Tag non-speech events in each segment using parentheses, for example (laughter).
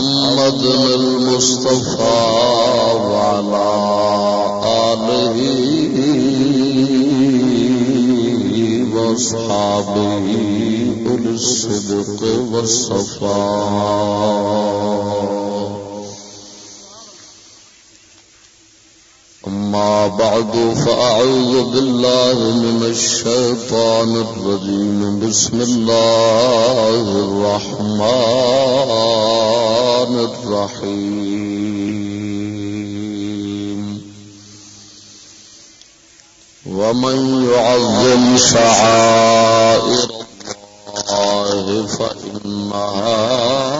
محمد المصطفى وعلى آله وصحابه الصدق والصفاء بعد، فأعوذ بالله من الشيطان الرجيم. بسم الله الرحمن الرحيم. ومن يعظم شعائر الله فإنها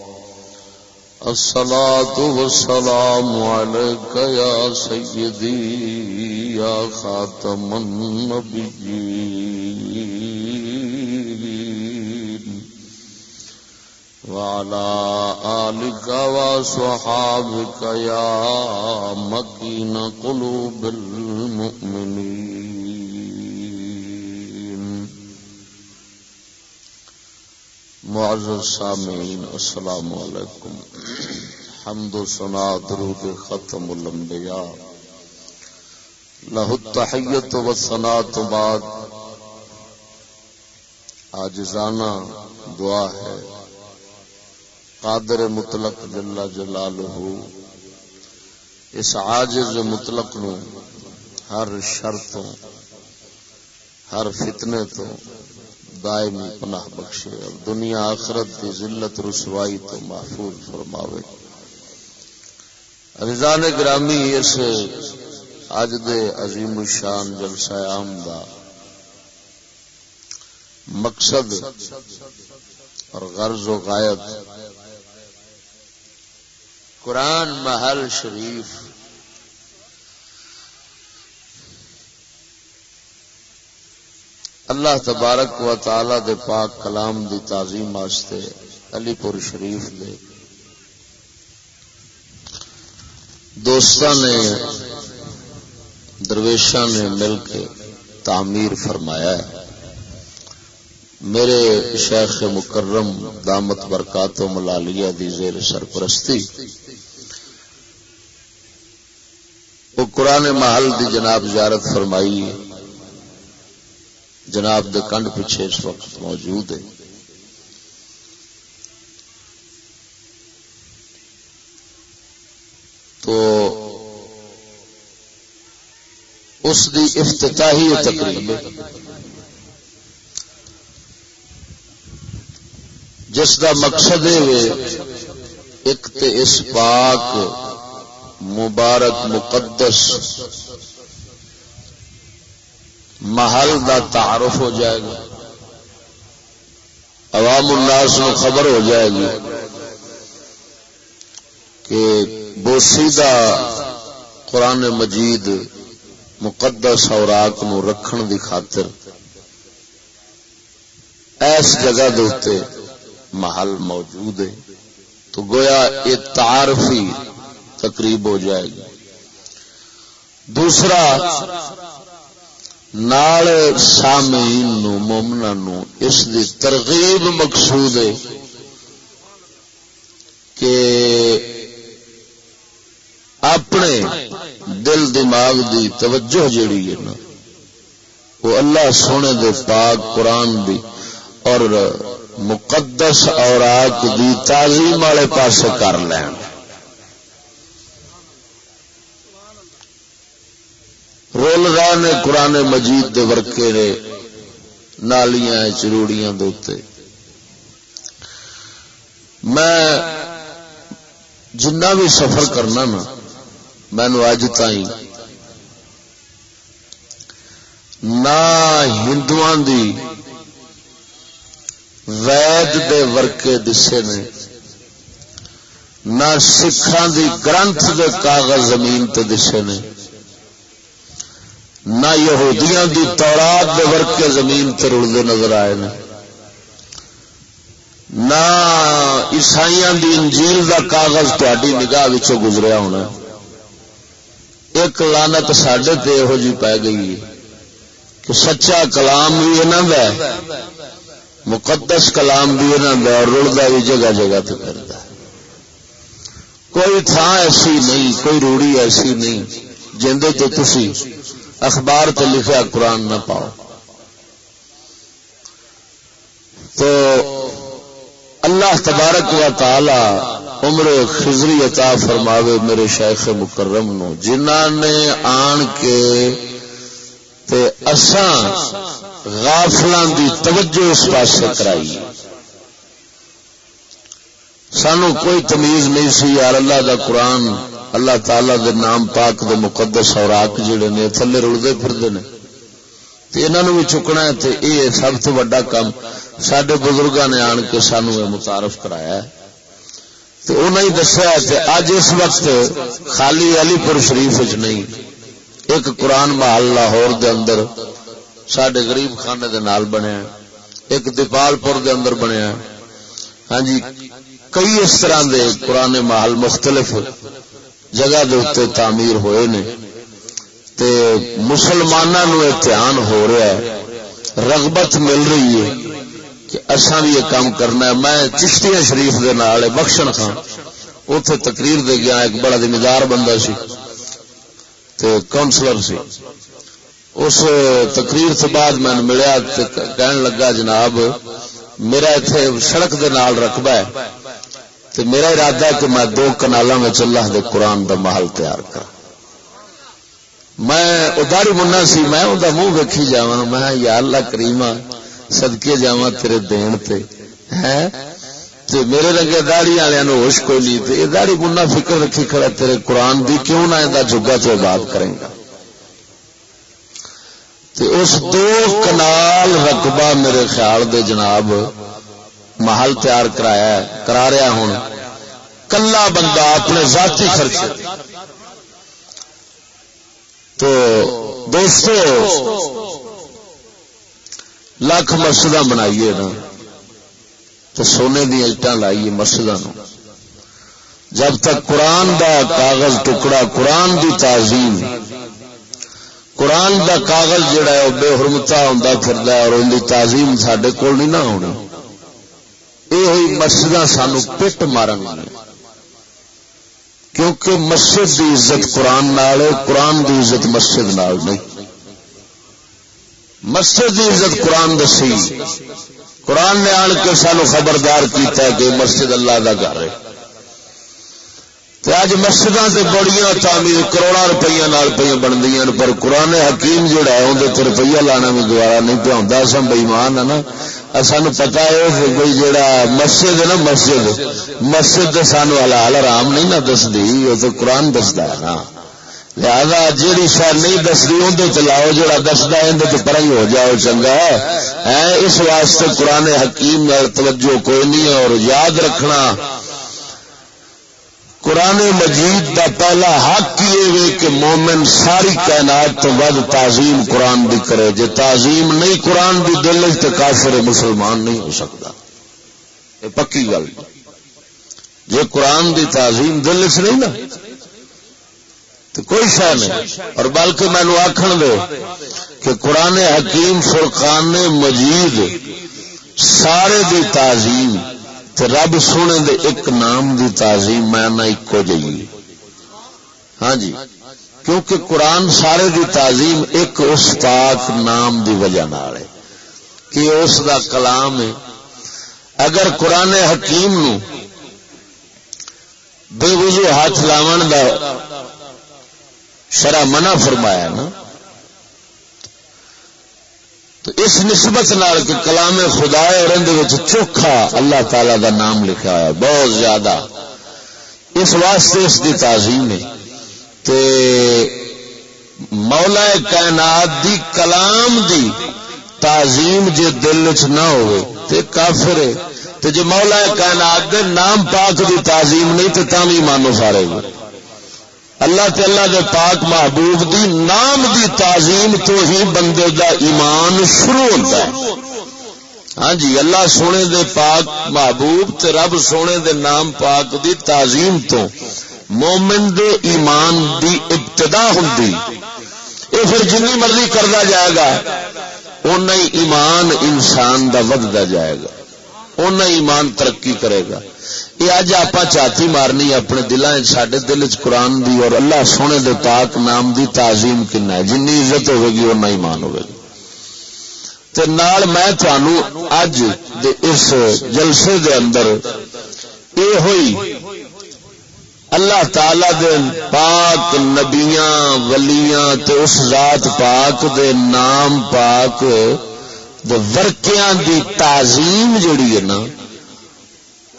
الصلاة والسلام عليك يا سيدي، يا خاتم النبيين. وعلى آلك وصحابك يا مكين قلوب المؤمنين. معزز سامعين السلام عليكم حمد و سنا درود ختم الانبیاء. له التحیت و سنا تو بعد. آجزانہ دعا ہے. قادر مطلق جل جلالہ. اس عاجز مطلق نو ہر شرطوں ہر فتنے تو دائمی پناہ بخشے اور دنیا آخرت کی ذلت، رسوائی تو محفوظ فرماوے۔ رضان گرامی، اس اج دے عظیم الشان جلسہ عام دا مقصد اور غرض و غائب قرآن محل شریف اللہ تبارک و تعالی دے پاک کلام دی تعظیم واسطے علی پور شریف دے دوستان نے درویشا نے مل کے تعمیر فرمایا ہے۔ میرے شیخ مکرم دامت برکات و ملالیہ دی زیر سرپرستی، وہ قرآن محل دی جناب زیارت فرمائی۔ جناب دے کنڈ پیچھے اس وقت موجود ہے۔ تو اس دی افتتاحی تقریب جس دا مقصد ہے ایک تے اس پاک مبارک مقدس محل دا تعارف ہو جائے گا۔ عوام الناس کو خبر ہو جائے گی کہ بوسی دا قرآن مجید مقدس اوراق نو رکھن دی خاطر ایس جگہ دے محل موجود ہے۔ تو گویا یہ تعارفی تقریب ہو جائے گی۔ دوسرا نال سامعین نو مومنا نو، اس دی ترغیب مقصود ہے کہ اپنے دل دماغ دی توجہ جیڑی ہے نا، وہ اللہ سونے دے پاک قرآن دی اور مقدس اور آگ دی تعظیم والے پاس کر لین۔ رول رہے نے قرآن مجید دے ورکے نے نالیاں چروڑیاں دوتے میں جنہ بھی سفر کرنا نا مینو اج تھی نہ ہندو دی وید دے ورکے دسے نے نہ سکھان دی گرنتھ دے کاغذ زمین تے دسے نے نہ یہودیاں دی تورات دے ورکے زمین تے رلتے نظر آئے نے۔ نہ عیسائیاں دی انجیل دا کاغذ تاری نگاہ گزریا ہونا۔ ایک لانت سڈے تے یہو جی پی گئی کہ سچا کلام بھی یہاں مقدس کلام بھی یہاں اور رڑتا بھی جگہ جگہ تو کرتا کوئی تھان ایسی نہیں، کوئی روڑی ایسی نہیں جندے تو تسی۔ اخبار تے لکھا قرآن نہ پاؤ۔ تو اللہ تبارک و تعالی عمر خزری عطا فرماوے میرے شیخ مکرم نو جنہ نے آن کے تے اساں غافلان دی توجہ اس پاس کرائی۔ سانو کوئی تمیز نہیں سی، یار اللہ دا قرآن اللہ تعالی دے نام پاک دے مقدس اور جڑے نے تھلے رلتے پھرتے ہیں انہوں بھی چکنا ہے تے یہ سب تو وا کام سڈے بزرگوں نے آن کے سانو متعارف کرایا ہے۔ تو انہیں دسیا اج اس وقت خالی علی پور شریف نہیں، ایک قرآن محل لاہور دے اندر سڈے غریب خانے دے نال بنیا ایک دیپال پور دے اندر بنیا ہاں جی کئی اس طرح دے قرآن محل مختلف جگہ دے اتنے تعمیر ہوئے نے تے مسلمانوں دھیان ہو رہا ہے رغبت مل رہی ہے کہ اصا بھی یہ کام کرنا ہے میں چشتیاں شریف دے نال بخشن خان اتے تقریر دے گیا ایک بڑا ذمہ بندہ سی تے کاؤنسلر سی اس تقریر سے بعد میں ملیا کہن لگا جناب میرا اتنے سڑک دے نال رقبہ ہے تے میرا ارادہ ہے کہ میں دو کنالا میں اللہ دے قرآن دا محل تیار کر میں اداری منا سی، میں منہ ویکھی جا میں یا اللہ کریمہ سدکے جا تیرے دین تے۔ تے میرے رنگے داڑی والے ہوش کوئی نہیں، تے داڑی بننا فکر رکھی کھڑا تیرے قرآن دی کیوں نہ ادا جگا تو بات کریں گا؟ تے اس دو کنال رقبہ میرے خیال دے جناب محل تیار کرایا کرا رہا ہوں۔ کلا بندہ اپنے ذاتی خرچے۔ تو دوستو، لاکھ مسجد بنائیے نا۔ تو سونے دیا اٹان لائیے مسجد جب تک قرآن دا کاغذ ٹکڑا، قرآن دی تعظیم۔ قرآن دا کاغذ جڑا ہے وہ بے حرمتا ہوں پھر اور ان کی تعظیم سڈے کول نہیں نہ ہونی۔ یہ مسجد سانو پٹ مارن کیونکہ مسجد دی عزت قرآن نال قرآن دی عزت مسجد نال نہیں۔ مسجد کی عزت قرآن دسی۔ قرآن نے آن کے سانو خبردار کیتا ہے کہ مسجد اللہ کا گھر ہے۔ اج مسجد سے بڑی تعمیر کروڑا روپیہ پہ بنتی پر قرآن حکیم جہا ہے اندر روپیہ لانا بھی دوبارہ نہیں پہ آتا بئیمان ہے نا۔ سان پتا ہے کوئی مسجد ہے نا، مسجد۔ مسجد سانو حلال آرام نہیں نہ دستی وہ تو قرآن دستا ہے۔ نا لہذا جیڑی شاید نہیں دستی اندر چلاؤ جڑا دستا اندر تو پر ہی ہو جاؤ چنگا۔ ہے اس واسطے قرآن حکیم توجہ کوئی نہیں اور یاد رکھنا قرآن مجید دا پہلا حق یہ کہ مومن ساری کائنات تو ود تعظیم قرآن بھی کرے۔ جے تعظیم نہیں قرآن بھی دل تو کافر مسلمان نہیں ہو سکتا۔ یہ پکی گل۔ جے قرآن دی تعظیم دل چ نہیں نا، تو کوئی شہ نہیں۔ اور بلکہ مینو آخر دے کہ قرآن حکیم فرقان مجید سارے دی تعظیم رب سونے دے ایک نام دی تعظیم میں نہ ایکو جی ہاں جی۔ کیونکہ قرآن سارے دی تعظیم ایک اس پاک نام دی وجہ نال ہے۔ کہ اس دا کلام ہے۔ اگر قرآن حکیم نو بے وجہ ہاتھ لاون دا شرح منع فرمایا نا تو اس نسبت نال کہ کلام خدا اور چوکھا اللہ تعالی دا نام لکھا ہے، بہت زیادہ۔ اس واسطے اس دی تعظیم ہے۔ تے مولا کائنات دی کلام دی تعظیم جے دل چ نہ ہوئے، تے کافر ہے۔ تے جے مولا کائنات دے نام پاک دی تعظیم نہیں، تے تاں بھی مانو سارے گا اللہ تے اللہ دے پاک محبوب دی نام دی تعظیم تو ہی بندے دا ایمان شروع ہوتا ہے۔ ہاں جی اللہ سونے دے پاک محبوب تے رب سونے دے نام پاک دی تعظیم تو مومن دے ایمان دی ابتدا ہوں یہ پھر جن مرضی کرتا جائے گا اُن ایمان انسان دا ودتا جائے گا۔ اُن ایمان ترقی کرے گا۔ یہ اج آپ چاتی مارنی اپنے دلان سڈے دل چ قرآن دی اور اللہ سونے دے پاک نام دی تعظیم کن ہے جن عزت ہوے گی اُنہ ایمان ہوے گی تے نال میں تھانو اج دے اس جلسے دے اندر اے ہوئی اللہ تعالی دے پاک نبیاں ولیاں تے اس ذات پاک دے نام پاک دے ورکیاں دی تعظیم جڑی ہے نا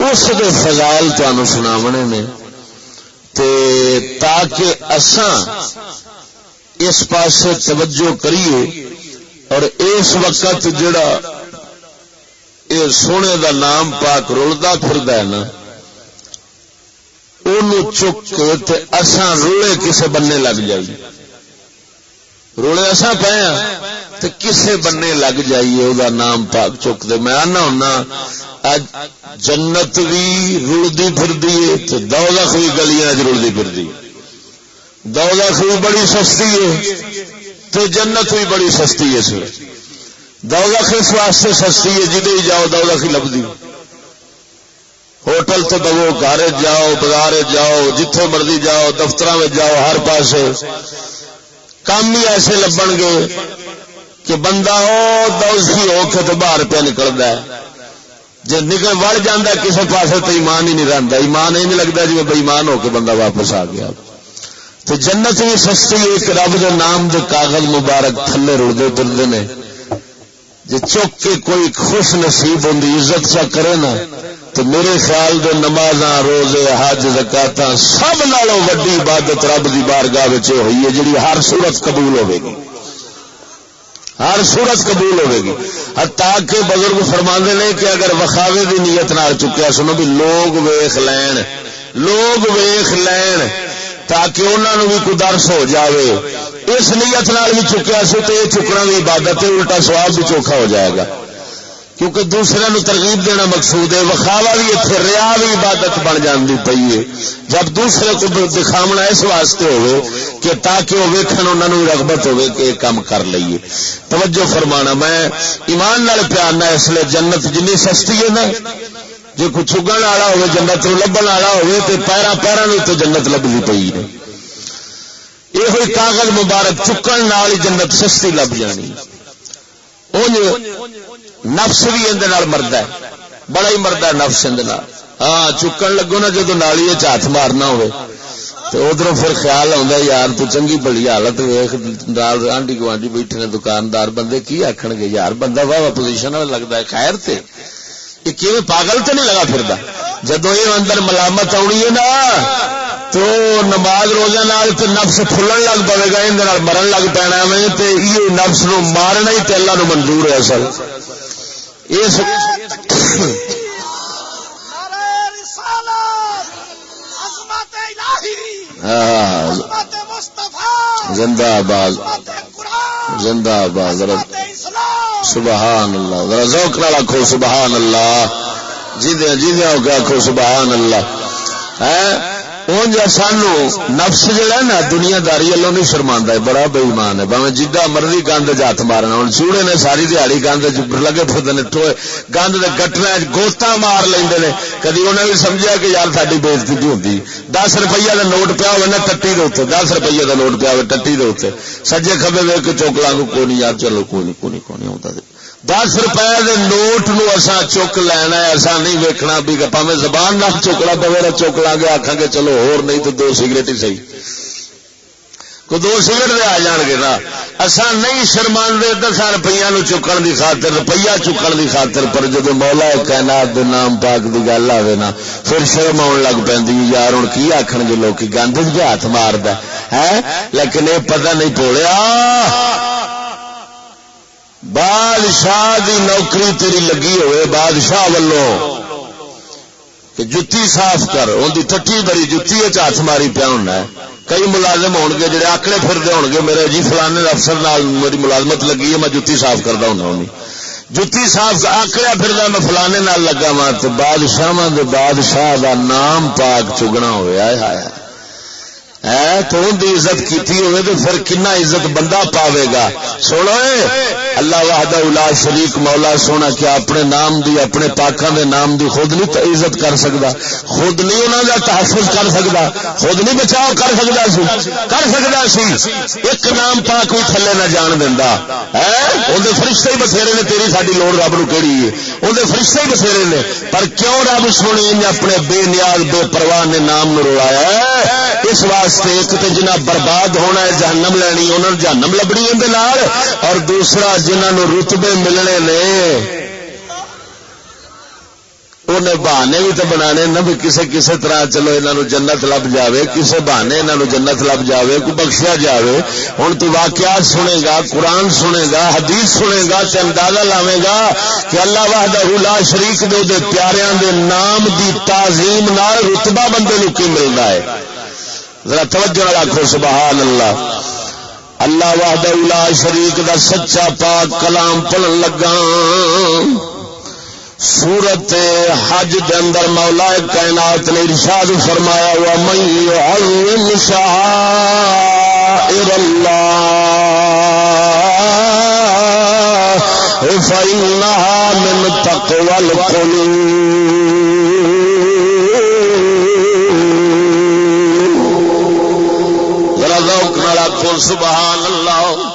اس دے فضائل تمہیں سناونے نے تے تاکہ اساں اس پاسے توجہ کریے اور اس وقت جڑا یہ سونے دا نام پاک رلتا پھر ہے نا چک کے اساں رولے کسے بننے لگ جائیے رولے اصا پے ہاں۔ تو کسے بننے لگ جائیے وہ نام پاک چک دے۔ میں آنا ہونا جنت بھی رڑتی پھر دولت بھی گلیاں رڑتی پھر دولت بھی بڑی سستی ہے تو جنت بھی بڑی سستی ہے اس دولت اس واسطے سستی ہے جدے جاؤ دولت ہی لبھی ہوٹل تو دو گھر جاؤ بازار جاؤ، جتھے مرضی جاؤ دفتر میں جاؤ، ہر پاس کام ہی ایسے لبن گے۔ کہ بندہ وہ دوسی ہو کے تو باہر پہ نکلتا ہے۔ جی نکل وڑ جانا کسی پاس تو ایمان ہی نہیں رہتا۔ ایمان یہ لگتا جی بےمان ہو کے بندہ واپس آ گیا۔ تو جنت بھی سستی ایک رب کے نام دے کاغذ مبارک تھلے رڑتے پھرتے ہیں جی چک کے کوئی خوش نصیب ہوں عزت چا کرے نا، تو میرے خیال دے نماز روزے، حج زکات سب نالوں وڈی عبادت رب کی بارگاہ ہوئی ہے جی ہر صورت قبول ہوے گی۔ ہر صورت قبول ہوے گی۔ تاکہ بزرگ فرما نے کہ اگر وخاوے کی نیت نال چکیا سنو بھی لوگ ویخ لین، لوگ ویخ لین، تاکہ انہوں بھی کوئی درس ہو جاوے۔ اس نیت نال بھی چکیا سو تو یہ چکنا بھی عبادت الٹا سواب بھی چوکھا ہو جائے گا۔ کیونکہ دوسرے نو ترغیب دینا مقصود ہے۔ وخاوا بھی اتنے ریا بھی عبادت بن جاتی پی ہے۔ جب دوسرے کو دکھاونا اس واسطے ہوئے کہ تاکہ وہ ویکن انہوں بھی رغبت ہوئے کہ یہ کام کر لیے توجہ فرمانا، میں ایمان نال پیارنا اس لیے جنت جنی سستی ہے نا۔ جی کوئی چگن والا ہوئے، جنت لبن والا ہوئے تو پیرا پیرا تو جنت لبنی پی ہے۔ یہ کاغذ مبارک، چکن ہی جنت سستی لب جانی۔ نفس بھی اندر مرد ہے۔ بڑا ہی مرد ہے نفس اندر ہاں چکن لگو نا جدو نالی ہاتھ مارنا ہو تو ادھر پھر خیال آتا یار تو چنگی بڑی حالت ویخ آنڈی گوانڈی بیٹھے نے دکاندار بندے کی آخ گے؟ یار بندہ واہ پوزیشن لگتا ہے، خیر تے۔ یہ پاگل تو نہیں لگا پھر جدو یہ اندر ملامت آنی ہے نا، تو نماز روزہ نال تو نفس پھلن لگ پے گا یہ مرن لگ پینا میں یہ نفس نو مارنا ہی تو اللہ نو منظور ہے اصل۔ اس ہاں زندہ آباد زندہ آباد سبحان اللہ ذوق نہ رکھو سبحان اللہ جی جی آخو سبحان اللہ اونج سانو نفس جڑا نا دنیا داری والوں نہیں شرما ہے، بڑا بےمان ہے۔ باوے جدا مرضی گند چ مارنا ہوں چوڑے نے ساری دیہڑی گند لگے پھر ٹوئے گند کے گٹنا گوتا مار لیں کدی انہیں بھی سمجھا کہ یار ساری بےزتی بھی ہوتی دس روپیہ کا نوٹ پیا ہوا ٹٹی دے دس روپیے کا نوٹ پیا ہوا ٹٹی دے سجے کبے ویک چوکلا کو کوئی نہیں یار، چلو کوئی نہیں کوئی نہیں کوئی نہیں آتا دس روپئے دے نوٹ نو اسا چک لینا ایسا نہیں ویکنا بھی پاوے زبان نہ چکنا پہ چک لا گے آخان گے چلو ہور نہیں تو دو سگریٹ ہی صحیح۔ کو دو سگریٹ دے آ جان گے نا۔ اصا نہیں شرما دے دس روپیہ نو چکن دی خاطر، روپیہ چکن دی خاطر، پر جب مولا کائنات دے نام پاک دی گل آئے نا، پھر شرم آن لگ پی یار ہوں کی آخر گے لوگ گند ہاتھ مار ہے لیکن یہ پتہ نہیں پوڑیا بادشاہ دی نوکری تیری لگی ہوئے، بادشاہ والوں کہ جتی صاف کر، ان کی ٹٹی بری جتی ہاتھ ماری پیا ہونا ہے۔ کئی ملازم ہو گے جڑے آکڑے پھرتے ہو گے، میرے جی فلانے افسر نال میری ملازمت لگی ہے، میں جتی صاف کرتا ہوں۔ جتی صاف آکڑیا پھر میں فلانے نال لگا وا تو بادشاہ بادشاہ دا نام پاک چگنا ہوا ہے تو ان عزت کی ہوئے تو پھر کنا عزت بندہ پاوے گا؟ سونا اللہ وحدہ الا شریک مولا سونا کیا اپنے نام دی، اپنے پاکوں دے نام دی خود نہیں عزت کر سکتا خود نہیں انہوں کا تحفظ کر سکتا خود نہیں بچاؤ کر سکتا سی۔ کر سکتا سی۔ ایک نام پاک بھی تھلے نہ جان دینا اندر فرشتے ہی بسیرے نے، تیری ساری لوڑ رب نو کہڑی ہے؟ اندر فرشتے ہی بسیرے نے۔ پر کیوں رب سونی اپنے بے نیاز، بے پرواہ نے نام نو روڑایا اس واسطے ایک تو جنہ برباد ہونا ہے، جہنم لینی انہوں جہنم لبنی اندر اور دوسرا جنہوں رتبے ملنے نے، انہیں بہانے بھی تو بنا نہ بھی کسی کسی طرح چلو یہ جنت لب جائے کسی بہانے یہاں جنت لب جائے کو بخشیا جائے ہوں تو واقعات سنے گا، قرآن سنے گا، حدیث سنے گا تو اندازہ لاوے گا کہ اللہ واہدہ لا شریف دے دے پیاریاں دے نام دی تعظیم نال رتبہ بندے نو کی ملتا ہے؟ ذرا توجہ رکھو سبحان اللہ۔ اللہ واہدہ لا شریک دا سچا پاک کلام پڑھن لگا۔ سورت حج دے اندر مولا کائنات نے ارشاد فرمایا ہوا مئی علم شاعر اللہ فإنها من تقوى القلوب نالا سبحان اللہ۔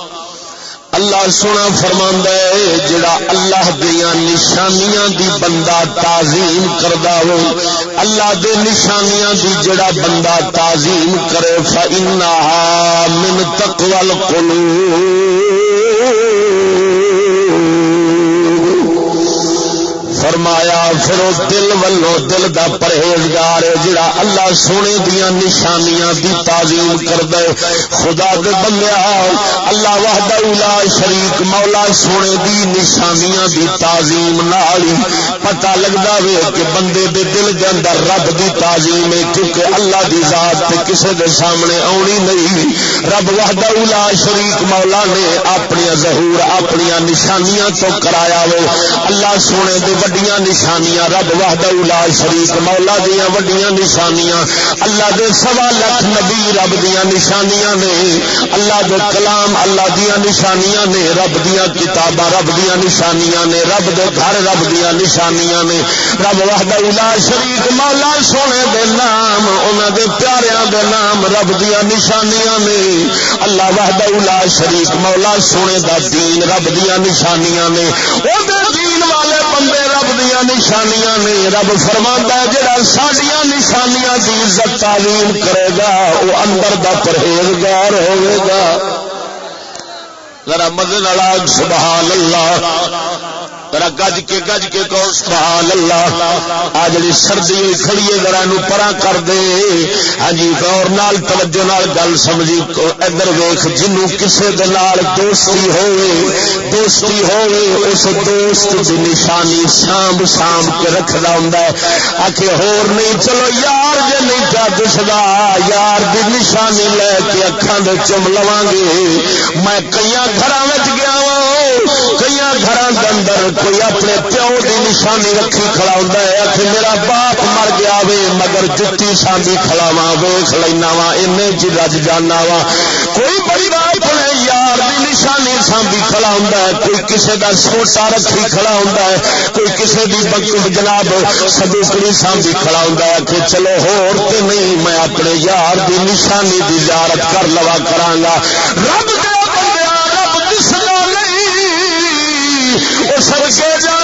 اللہ سونا فرما ہے، جڑا اللہ دیا نشانیاں دی بندہ تعظیم کردا ہو۔ اللہ دے نشانیاں دی جڑا بندہ تعظیم کرے، فإنها من تقوى القلوب۔ فرمایا، پھر اس دل ولو دل دا پرہیزگار ہے، جڑا اللہ سونے دیا نشانیاں دی تعظیم کر دے خدا دے بندیا اللہ وحدہ لا شریک مولا سونے دی نشانیاں دی تعظیم نال پتہ لگدا وے کہ بندے دے دل دے اندر رب دی تعظیم ہے، کیونکہ اللہ دی ذات تے کسے دے سامنے آونی نہیں۔ رب وحدہ لا شریک مولا نے اپنی ظہور اپنی نشانیاں تو کرایا وے۔ اللہ سونے دے وڈیاں نشانیاں رب وحد الا شریف مولا دیا وڈیاں نشانیاں اللہ دے سوا لکھ نبی رب دیا نشانیاں نے۔ اللہ دے کلام اللہ دیا نشانیاں نے۔ رب دیا کتاباں رب دیا نشانیاں نے۔ رب دے گھر رب دیا نشانیاں نے۔ رب وحد الا شریف مولا سونے دے نام، انہاں دے پیاریاں دے نام رب دیا نشانیاں نے۔ اللہ وحد الا شریف مولا سونے دا دین رب دیا نشانیاں نے۔ او دے دین والے بندے رب دیا نشانیاں نے رب فرما جا سڈیا نشانیاں کی عزت تعلیم کرے گا وہ اندر دا پرہیزگار ہوے گا۔ ذرا مدن سبحان اللہ۔ گج کے گج کے کو سبحان اللہ۔ آ جی سردی ہوئی کھڑی ہے، ذرا پرا کر دے۔ ہاں جی غور نال، توجہ نال گل سمجھی۔ ادھر ویخ جنو کسے دے نال دوستی ہوئے دوستی ہوئے، اس دوست دی نشانی سانب سانب کے رکھدا ہوندا ہے۔ آکھے، ہور نہیں، چلو یار جے نہیں پیا دسدا، یار دی نشانی لے کے اکھاں دے چم لواں گے۔ میں کئی گھراں وچ گیا وا کئی گھراں دے اندر کوئی اپنے پیو کی نشانی رکھی کھڑا ہوتا ہے آخر میرا باپ مر گیا وے، مگر جتی سانگی کھڑا وا ویخ لینا وا این جی رج جانا وا کوئی بڑی بات اپنے یار کی نشانی سانگی کھڑا ہوں کوئی کسی کا سوٹا رکھی کھڑا ہوں کوئی کسی کی بکت جناب سدوکڑی سانگی کھڑا ہوں کہ چلو ہور تے نہیں، میں اپنے یار کی نشانی کی زیارت کر لوا کرا رب سب کے جا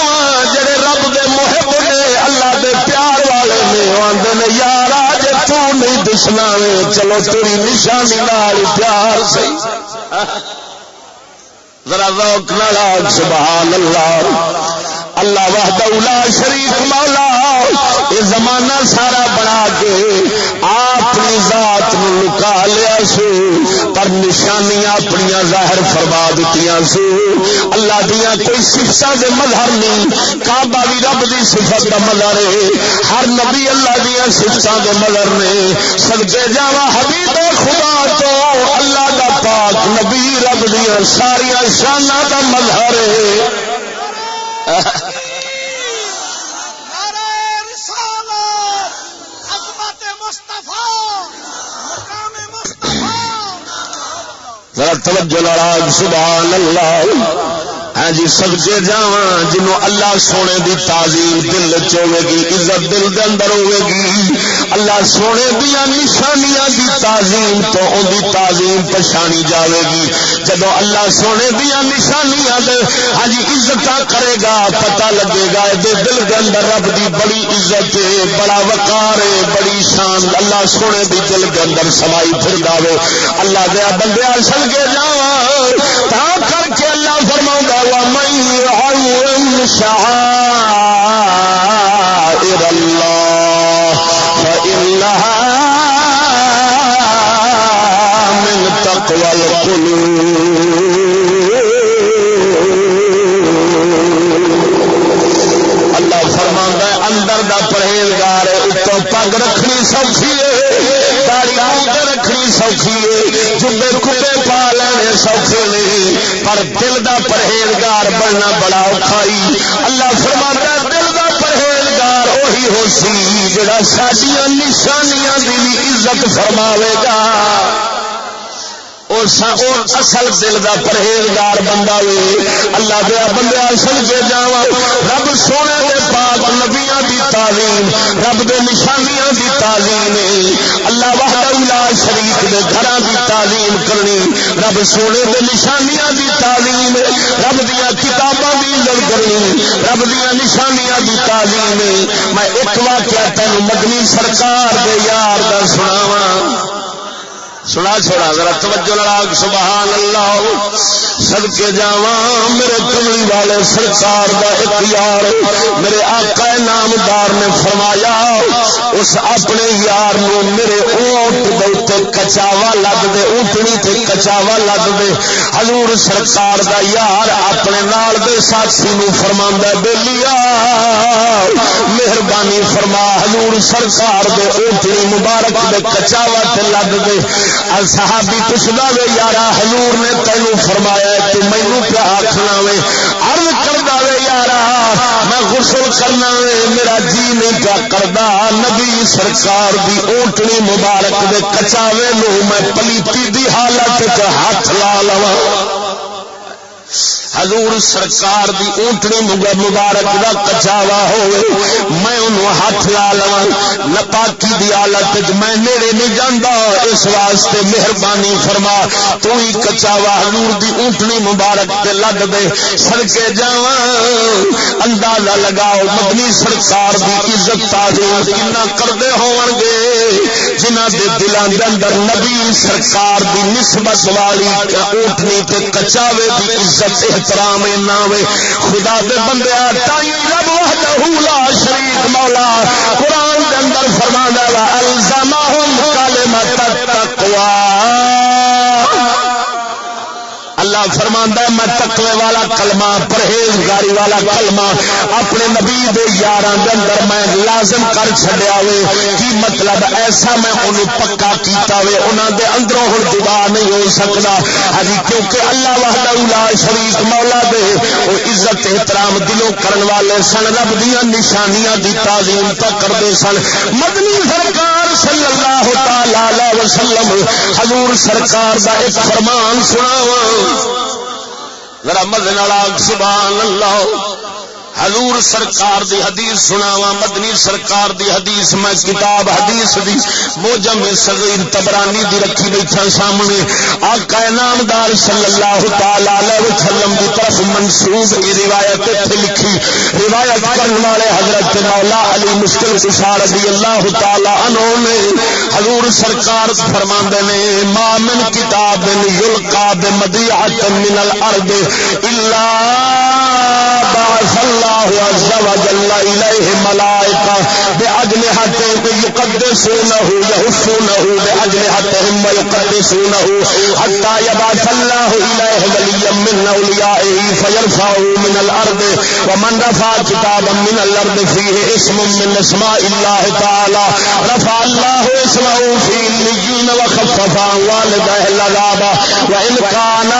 جڑے رب دے محب نے اللہ دے پیار والے نے آدھے نے یار آج تو نہیں دسنا چلو تیری نشانی لال پیار سی ذرا روک نال سبحان اللہ اللہ وحدہ شریف مولا، یہ زمانہ سارا بنا کے آ اپنی ذات لکا لیا سو پر نشانیاں اپنی ظاہر فرما دیتی سو اللہ دیا کوئی سفت کے مظہر نہیں، کعبہ بھی رب دی صفت کا مظہر ہے۔ ہر نبی اللہ دیا سفت کے مظہر نے۔ سدکے جا حبیب خدا تو اللہ دا پاک نبی رب دیا ساریا شانہ کا مظہر ہے۔ ذرا توجہ لڑا سبحان اللہ۔ ہاں جی سبجے جا جنوں اللہ سونے دی تعظیم دل چوے گی، عزت دل دے اندر ہوے گی۔ اللہ سونے دیا نشانیاں دی تعظیم تو ان دی تعظیم پچھانی جاوے گی۔ جدو اللہ سونے دیا نشانیاں دے ہاں جی عزت کرے گا، پتہ لگے گا دے دل دے اندر رب دی بڑی عزت ہے، بڑا وقار ہے، بڑی شان۔ اللہ سونے دی دل دے اندر سمائی پھر داوے۔ اللہ دیا بندے سل کے جا کر کے اللہ فرماؤں گا ومن يعظم شعائر الله فإنها من تقوى القلوب. اللہ فرماندا ہے، اندر دا پرہیزگار ہے، اتوں پگ رکھنی سوکھی ہے داڑھی رکھنی سوکھی ہے پا لینے سوکھے نہیں، پر دل دا بننا بڑا اوکھائی اللہ فرماتا دل کا پرہیزگار وہی ہو سی، جڑا سڈیا نشانیاں دی عزت فرماوے گا۔ اصل دل کا پرہیزگار بندہ وے اللہ دیا بندے اصل کے جا رب سونے کے پاک نبیا کی تعلیم، رب دے نشانیاں کی تعلیم۔ اللہ وحدہ لا شریف کے گھر کی تعلیم کرنی۔ رب سونے کے نشانیاں کی تعلیم، رب دیا کتاباں کی عزت کرنی۔ رب دیا نشانیاں کی تعلیم۔ میں ایک واقعہ تین مدنی سرکار کے یار کا سناواں۔ سنا چھوڑا ذرا توجہ لڑا سبحان اللہ سد کے جا میرے کملی والے سرکار کا اختیار میرے آقا نامدار نے فرمایا، اس اپنے یار نو میرے اونٹ دے کچاوا لگ دے، اونٹنی تے کچاوا لگ دے۔ حضور سرکار دا یار اپنے نال دے ساتھی نو فرما بے لیا، مہربانی فرما، حضور سرکار دے اونٹنی مبارک دے کچاوا تے لگ دے۔ صحابی پوچھتا وے، یارا حضور نے تینوں فرمایا تو مینو کیا آخنا وے؟ ارد کرتا وے، یارا، میں غسل کرنا وے، میرا جی نہیں کیا کرتا. نبی سرکار دی اوٹنی مبارک دے کچاوے نو میں پلیتی دی حالت ہاتھ لا لوا حضور سرکار دی اونٹنی مبارک دا کچاوا ہوئے، میں انہوں ہاتھ لا لوا نپاکی دی حالت میں نیڑے نہیں جانا اس واسطے مہربانی فرما، تو ہی کچاوا حضور دی اونٹنی مبارک تے لگ دے، سڑکے جا اندازہ لگاؤ مدنی سرکار دی عزت تازی کنا کرتے ہون گے جنہ دے دلان دے اندر نبی سرکار دی نسبت والی اونٹنی تے کچاوے دی عزت احترام وے، خدا دے بندے تائی رب وحدہ لا شریک مولا، قرآن دے اندر فرمانا الزامہم کلمت تک اللہ فرما میں تقوی والا کلمہ، پرہیزگاری والا کلمہ اپنے نبی دے یار اندر میں لازم کر چڈیا وے۔ کی مطلب ایسا میں انہوں پکا کیتا وے انہوں دے اندروں ہوں دبا نہیں ہو سکتا ہجی ہاں کیونکہ اللہ وحدہ شریف مولا دے۔ وہ عزت احترام دلوں کرن والے سن، رب دیا نشانیاں دی تعظیم تو کرتے سن۔ مدنی سرکار صلی اللہ تعالی علیہ وسلم، حضور سرکار دا ایک فرمان سنا ذرا مدن سبحان اللہ حضور سرکار دی حدیث سناوا مدنی سرکار دی حدیث، میں کتاب حدیث دی موجم صغیر تبرانی دی رکھی بیٹھا سامنے۔ آقا نامدار صلی اللہ تعالی علیہ وسلم دی طرف منسوب یہ روایت اتنے لکھی۔ روایت کرنے والے حضرت مولا علی مشکل کشا رضی اللہ تعالی عنہ نے حضور سرکار فرما نے، ما من کتاب یلقا بمدیعت من الارض الا باث الله عز وجل إليه ملائكة بأجنحتهم يقدسونه يهفونه بأجنحتهم ويقدسونه حتى يبعث الله إليه وليا من أوليائه فيرفعه من الأرض ومن رفع كتابا من الأرض فيه اسم من اسماء الله تعالى رفع الله اسمه في الليين وخفف عن والده العذاب وإن كان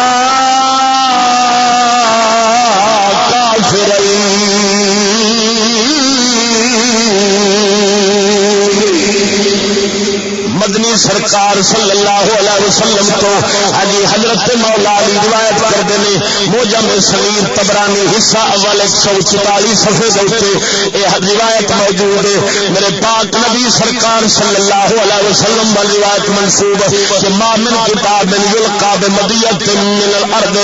مدنی سرکار صلی اللہ علیہ وسلم تو حجی ہاں حضرت مولا علی روایت کرتے ہیں، موجم سلیم تبرانی حصہ اول ایک سو چالی سفے دے یہ روایت موجود ہے۔ میرے پاک نبی سرکار صلی اللہ علیہ وسلم والی روایت منسوب کہ مامن کتاب من یلقا بمدیت من الارض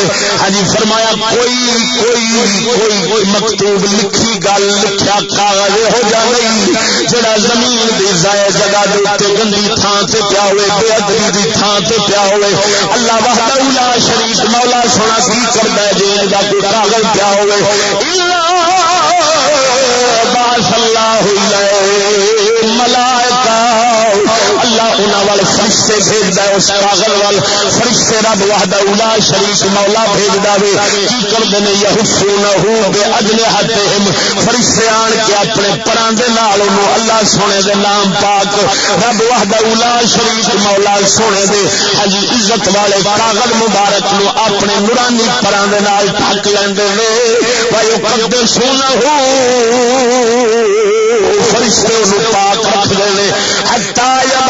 حجی فرمایا، کوئی کوئی کوئی کوئی مکتوب لکھی گل لکھیا کاغذ ہو جا نہیں، جڑا زمین دی ضائع جگہ دے تے گندی تھان سے پیا ہوئے، بے ادبی دی تھان سے پیا ہوئے۔ اللہ وحدہ لا شریف مولا سونا کی کرتا ہے جی جا کوئی کاغذ پیا ہوئے۔ باس اللہ ملائکہ وال فرشتے بھیجتا ہے، اس کاغل وال فرشتے رب وحدہ اولا شریف مولا بھیج دے کی کرتے ہیں؟ یہ حسون بے اجلے ہاتھ فرشتے آن کے اپنے پران دے نال اللہ سونے دے نام پاک رب وحدہ اولا شریف مولا سونے دے۔ ہجی عزت والے کاغل مبارک نو اپنے نورانی پران دے نال ٹھک لیندے نے بھائی کدے سونا ہو فرشتے انہوں پاک رکھ دے حتی یبا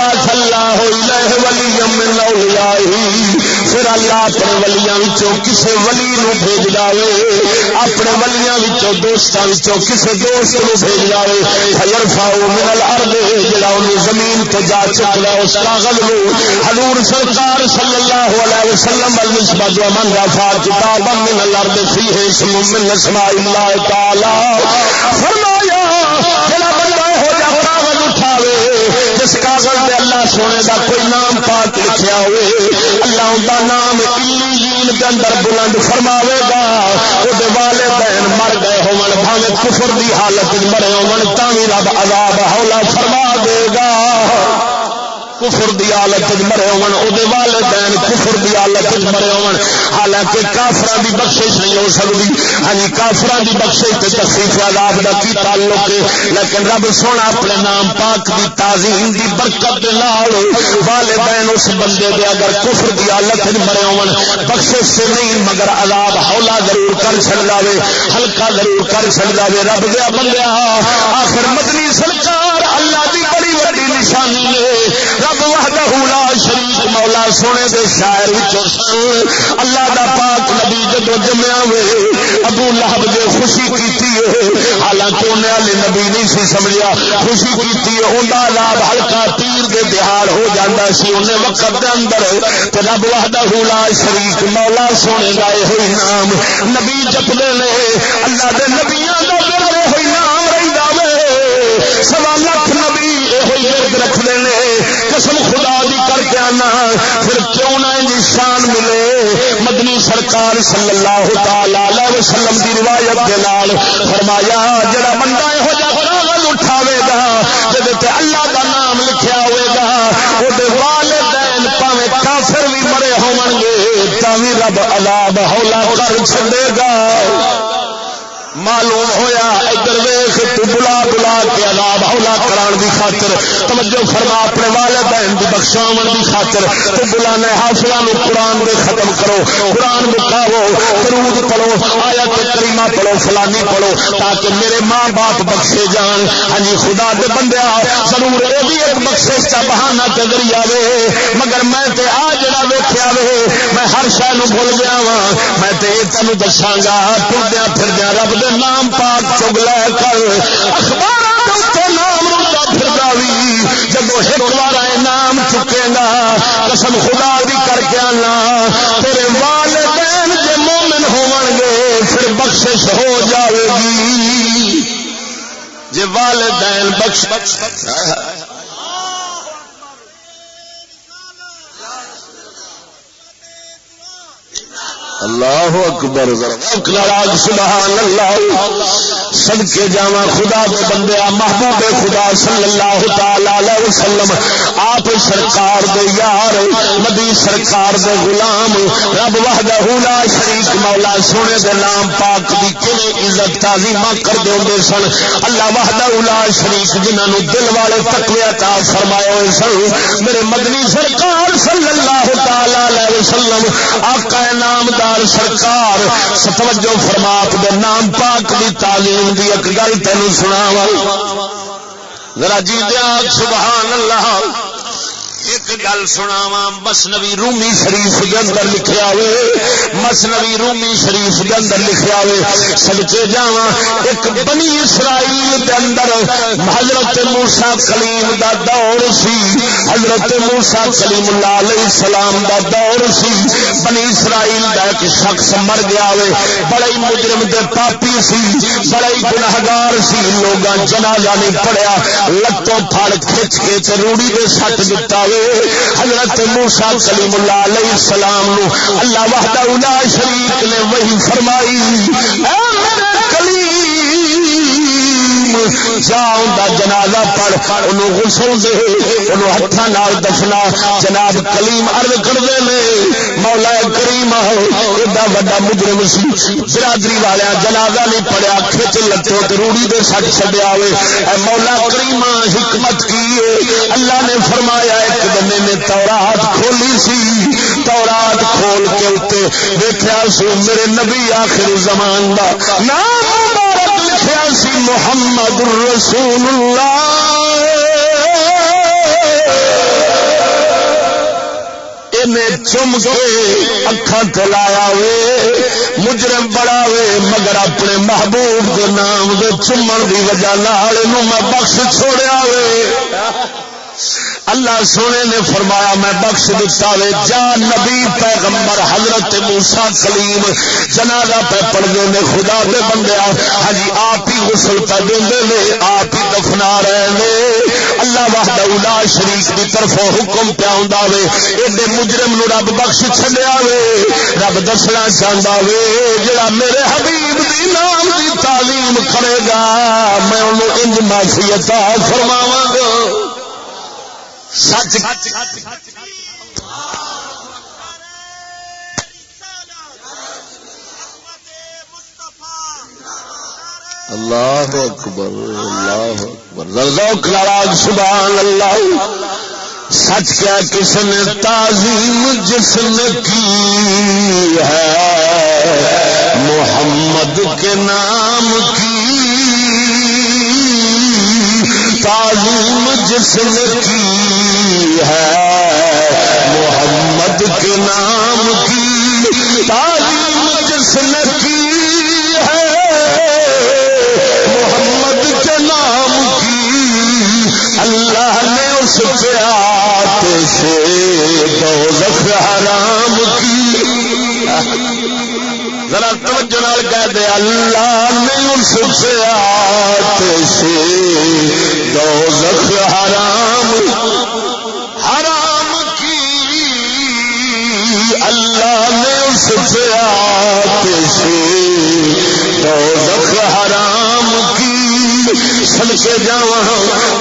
اللہ ولی من اولیائی۔ پھر اللہ اپنے ولیاں وچوں کسے ولی نو بھیج جاوے اپنے ولیاں وچوں دوستاں وچوں کسے دوست نو بھیج جاوے فیرفعو من الارض جڑا انہوں زمین تو جا چکلا اس کاغذ نو۔ حضور سرکار صلی اللہ علیہ وسلم والنسبت ومن رفع کتابا من الارض فیہ اسم من اسماء اللہ تعالی۔ فرمایا جڑا بندہ ہو جا کاغذ اٹھاوے جس کاغذ دے اللہ سونے دا کوئی نام پاک لکھیا ہوئے، اللہ ان دا نام علیین دے اندر بلند فرماوے گا۔ او دے والدین مر گئے ہون، بھاوے کفر دی حالت مرے ہون تاوی رب عذاب ہولا فرما دے گا۔ کفر دی حالت مرے ہون او دے والدین کفر دی حالت مرے ہون۔ حالانکہ کافراں دی بخشش نہیں ہو سکدی۔ ہاں جی، کافراں دی بخشش تے تخفیف عذاب دا کی تعلق ہے؟ لیکن رب سونا اپنے نام پاک دی تعظیم دی برکت دے نال والدین اس بندے دے اگر کفر دی حالت مرے ہون، بخشش سے نہیں، مگر عذاب ہولا ضرور کر چھڑ وے ہلکا ضرور کر چھڑ وے رب دے بندیا، آخر مدنی سرکار اللہ دی بڑی وڈی نشانی ہے۔ رب وحدہ لا شریف مولا سونے دے شاعر اللہ دا پاک نبی جدو جمیا وے ابو لہب دے خوشی کیتی ہے۔ حالانکہ انہیں والے نبی نہیں سی سمجھا خوشی کیتی ہے انہاں لاب ہلکا تیر دے دہاڑ ہو جاندا سی۔ انہیں وقت دے اندر تے رب وحدہ لا شریف مولا سونے دا ہوئی نام نبی جپدے نے۔ اللہ دے نبیاں دا ہوئی نام رہندا وے۔ سوا لاکھ نبی یہ رکھتے ہیں آنا پھر کیوں نہ شان ملے؟ مدنی سرکار صلی اللہ تعالی وسلم کی روایت کے نال فرمایا، جڑا بندہ یہو جہاں اٹھاوے گا جب اللہ کا نام لکھیا ہوئے گا وہ والدین پاوے کافر بھی مرے ہو گے تھی رب عذاب ہولا کر چلے گا۔ معلوم ہویا، ادھر ویخ بلا بلا کے عذاب ہولا کران دی خاطر، توجہ فرما، اپنے والدین دی بخشاون دی خاطر تو بلانے حافظاں نو قران دے ختم کرو قران مکاو درود پڑھو، آیت کریمہ پڑھو، فلانی پڑھو، تاکہ میرے ماں باپ بخشے جان۔ ہاں جی خدا دے بندیا ضرور اے بھی ایک بخشش کا بہانہ تے ذریعہ وے مگر میں تے آ جڑا ویکھیا وے میں ہر شے بھول گیا وا میں تے تینوں دساں گا ٹردیا پھردیا رب دے نام پاک چگ لے کر۔ اخبار نام روتا پھر بھی جب ایک بار نام چکے گا، قسم خدا بھی کر کے آنا۔ تیرے والدین جے مومن ہون گے، پھر بخشش ہو جائے گی۔ جے والدین بخش بخش بخش اللہ اکبر سبحان اللہ سد کے جاوا خدا کے بندے محبوب خدا صلی اللہ تعالی وسلم، آپ سرکار دے یار، نبی سرکار دے غلام، رب وحدہ لا شریک، مولا سونے دے نام پاک دی کنے عزت تعظیم کر دے سن؟ اللہ وحدہ لا شریک، جنہاں نو دل والے تقوی عطا فرمائے ہوئے سن، میرے مدنی سرکار صلی اللہ تعالی علیہ وسلم، آقا نامدار سرکار ستوجو فرماپ دے نام پاک دی تعلیم دی ایک گل تین سنا ذرا جی دیا سبحان اللہ۔ ایک گل سنا وا بس نبی رومی شریف کے اندر لکھیا ہوئے، مس نبی رومی شریف کے اندر لکھیا ہوئے سچے جا ایک بنی اسرائیل کے اندر حضرت موسا کلیم دا دور سی، حضرت موسا کلیم اللہ علیہ السلام دا دور سی، بنی اسرائیل دا ایک شخص مر گیا ہوئے بڑے مجرم دے پاپی سی بڑے گناہگار سی، لوگاں جنازہ نہیں پڑیا، لتوں پھڑ کھچ کے روڑی دے سٹ دتا ہوئے حضرت موسا کلیم اللہ علیہ السلام نو اللہ وحدہ شریف نے وہی فرمائی۔ جا جنازہ پڑھ ان غسل دے ان ہاتھوں دفنا، جناب کلیم ارد کرتے ہیں مولا کریم ایڈا وا مجرم سی برادری والے جنازہ نہیں پڑیا کھچ لٹو روڑی دے سٹ چڈیا ہوئے اے مولا کریم حکمت کی اللہ نے فرمایا، ایک بندے نے تورات کھولی سی۔ تورات کھول کے اتنے دیکھا سو، میرے نبی آخر زمان کا نام سی محمد رسول اللہ۔ چم کے اکھان تلایا وے، مجرم بڑا وے، مگر اپنے محبوب کے نام دے چومن کی وجہ میں بخش چھوڑیا وے۔ اللہ سونے نے فرمایا، میں بخش دتا وے، جا نبی پیغمبر حضرت موسا کلیم جنازہ پہ پڑھتے نے خدا دے بندے ہاں جی آپ ہی غسل پہ دے آپ ہی دفنا رہے نے اللہ واہدہ شریف کی طرف حکم پیا وے۔ ایڈے مجرم نو رب بخش چلیا وے۔ رب دسنا چاہتا وے، جڑا میرے حبیب دی نام دی تعلیم کرے گا، میں انہوں انج معافی عطا فرماواں گا۔ سچ اللہ اکبر اللہ اکبر۔ سبحان اللہ۔ سچ کیا کس نے تعظیم جس نے کی ہے؟ محمد کے نام کی۔ تعلیم جس نے کی ہے، محمد کے نام کی۔ تعلیم جس نے کی ہے، محمد کے نام کی۔ اللہ نے اس پیات سے دوزخ حرام کی۔ ذرا توجہ کہہ دے اللہ نے اس سے دو زخ حرام حرام کی۔ اللہ نے اس سے آتش دوزخ حرام کی۔ سن کے جا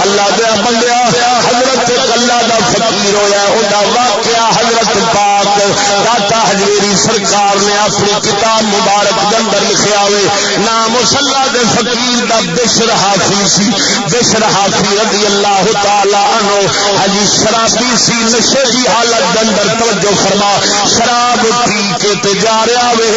اللہ دیا بندیا، حضرت اللہ دا فقیر ہویا ہوتا واقعہ حضرت پاک۔ داتا سرکار نے اپنی کتاب مبارک کے اندر لکھا ہوئے، نام مسلح دے فقیر دا بشر حافی سی، بشر حافی رضی اللہ تعالی عنہ۔ حجی شرابی سی، نشے کی حالت کے اندر توجہ فرما، شراب پی کے تے جا رہا وے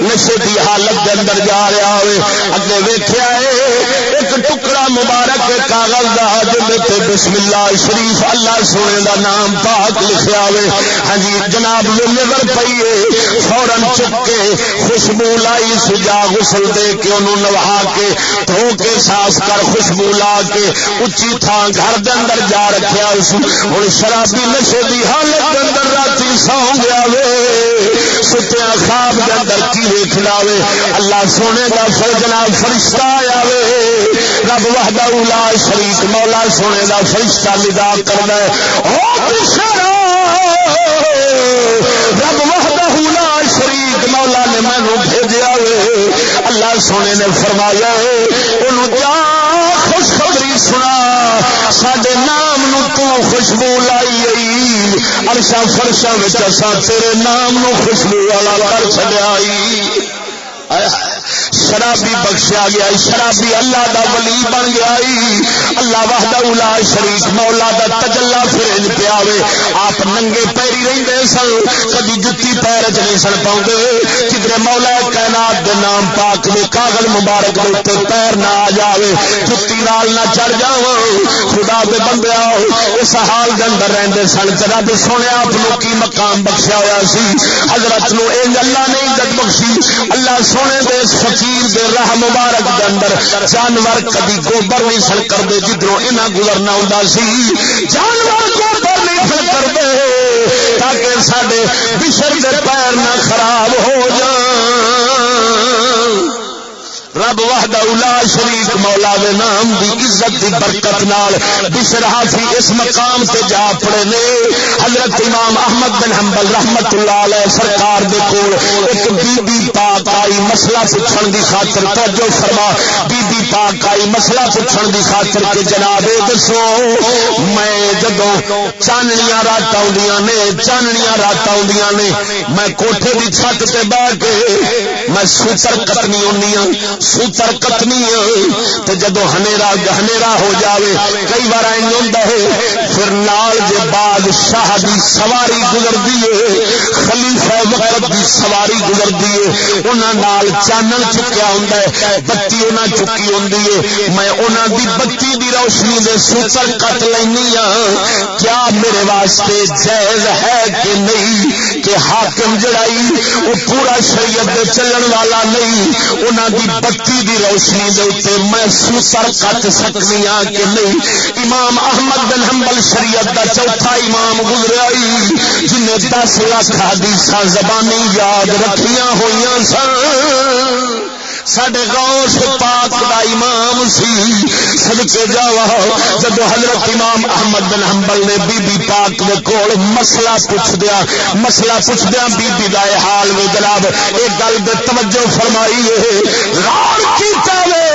نشے کی حالت کے اندر جا رہا وے اگے ویخیا ہے ایک ٹکڑا مبارک کاغذ دا جن بسم اللہ شریف اللہ سونے دا نام پاک لکھا ہوئے۔ ہاں جی جناب جو نظر پیے فورن چک کے خوشبو لائی، سجا غسل دے کے انہوں نوا کے دھو کے صاف کر خوشبو لا کے اچھی تھان گھر دے اندر جا رکھا اس ہوں شرابی نشے کی حالت کے اندر رات سو گیا وے۔ ستیا خواب کے اندر کی ویکنا وے اللہ سونے کا فر جناب فرشتہ آیا وے۔ رب وحدہ اولا شریف مولا سونے کا فرشتہ ندا کرنا ہے۔ رب وحدہ اولا شریف مولا نے مینو بھیجا وے۔ اللہ سونے نے فرمایا انہوں جا خوشخبری سنا؟ سڈے نام نو تو خوشبو لائی ارشا فرشا تیرے نام نو خوشبو والا کر چلے شرابی بخشیا گیا شرابی اللہ دا ولی بن گیا اللہ وحدہ اولا شریف مولا دا تجلا فرج پیا آپ ننگے پیری رہتے سن، کدی جتی پیر چ نہیں سن پاؤں کدھر مولا کائنات دے نام پاک میں کاغل مبارک دے پیر نہ آ جائے جتی نال نہ چڑھ جا خدا دے بندے اس حال دے اندر رہتے سن۔ رب سونے آپ کی مقام بخشیا ہوا سی؟ حضرت نو اللہ نے عزت بخشی۔ اللہ سونے دے فقیر دے راہ مبارک دے اندر جانور کبھی گوبر نہیں سل کر دے جدھروں یہاں گزرنا ہوں سی۔ جانور گوبر نہیں سل کر دے تاکہ سڈے بشر دے پیر نہ خراب ہو جان۔ رب وحد اولا شریف مولا دے نام دی عزت دی برکت نال بشر حافی اس مقام تے جا پڑے نے۔ حضرت امام احمد بن حنبل رحمت اللہ علیہ سرکار دے کول ایک بی بی پاک آئی مسئلہ پوچھن دی خاطر توجہ فرما۔ بی بی پاک آئی مسئلہ پوچھن دی خاطر کہ جناب دسو، میں جدوں چاننیاں رات آندیاں نے، چاننیاں رات آندیاں نے، میں کوٹھے دی چھت تے بیٹھ کے میں سوتر کتنی ہونی ہوں سوتر کتنی تو جدو ہنیرا ہنیرا ہو جاوے، کئی بار ہے، پھر نال جے بادشاہ دی سواری گزرتی ہے، خلیفہ وقت دی سواری گزرتی ہے۔ انہوں نال چانن چکیا ہوں بتی انہیں چکی ہوں میں انہوں دی بتی دی روشنی دے سوتر کٹ لینی ہاں۔ کیا میرے واسطے جائز ہے کہ نہیں؟ کہ حاکم جڑائی، وہ پورا شریعت دے چلن والا نہیں۔ انہوں دی بتی دی روشنی دے میں سوسر کٹ سکتی ہاں کہ نہیں؟ امام احمد بن حنبل شریعت دا چوتھا امام گزریا جنہیں دس لاکھ حدیث زبانی یاد رکھیاں ہوئی سن۔ سڈے گاؤں پاک دا امام سی سدکے جاوا جب حضرت امام احمد بن حنبل نے بی بی پاک دے کول مسئلہ پوچھ دیا مسئلہ پوچھ دیا بی بی دا حال میں جناب ایک گل دے توجہ فرمائی ہے غور کیتا وے،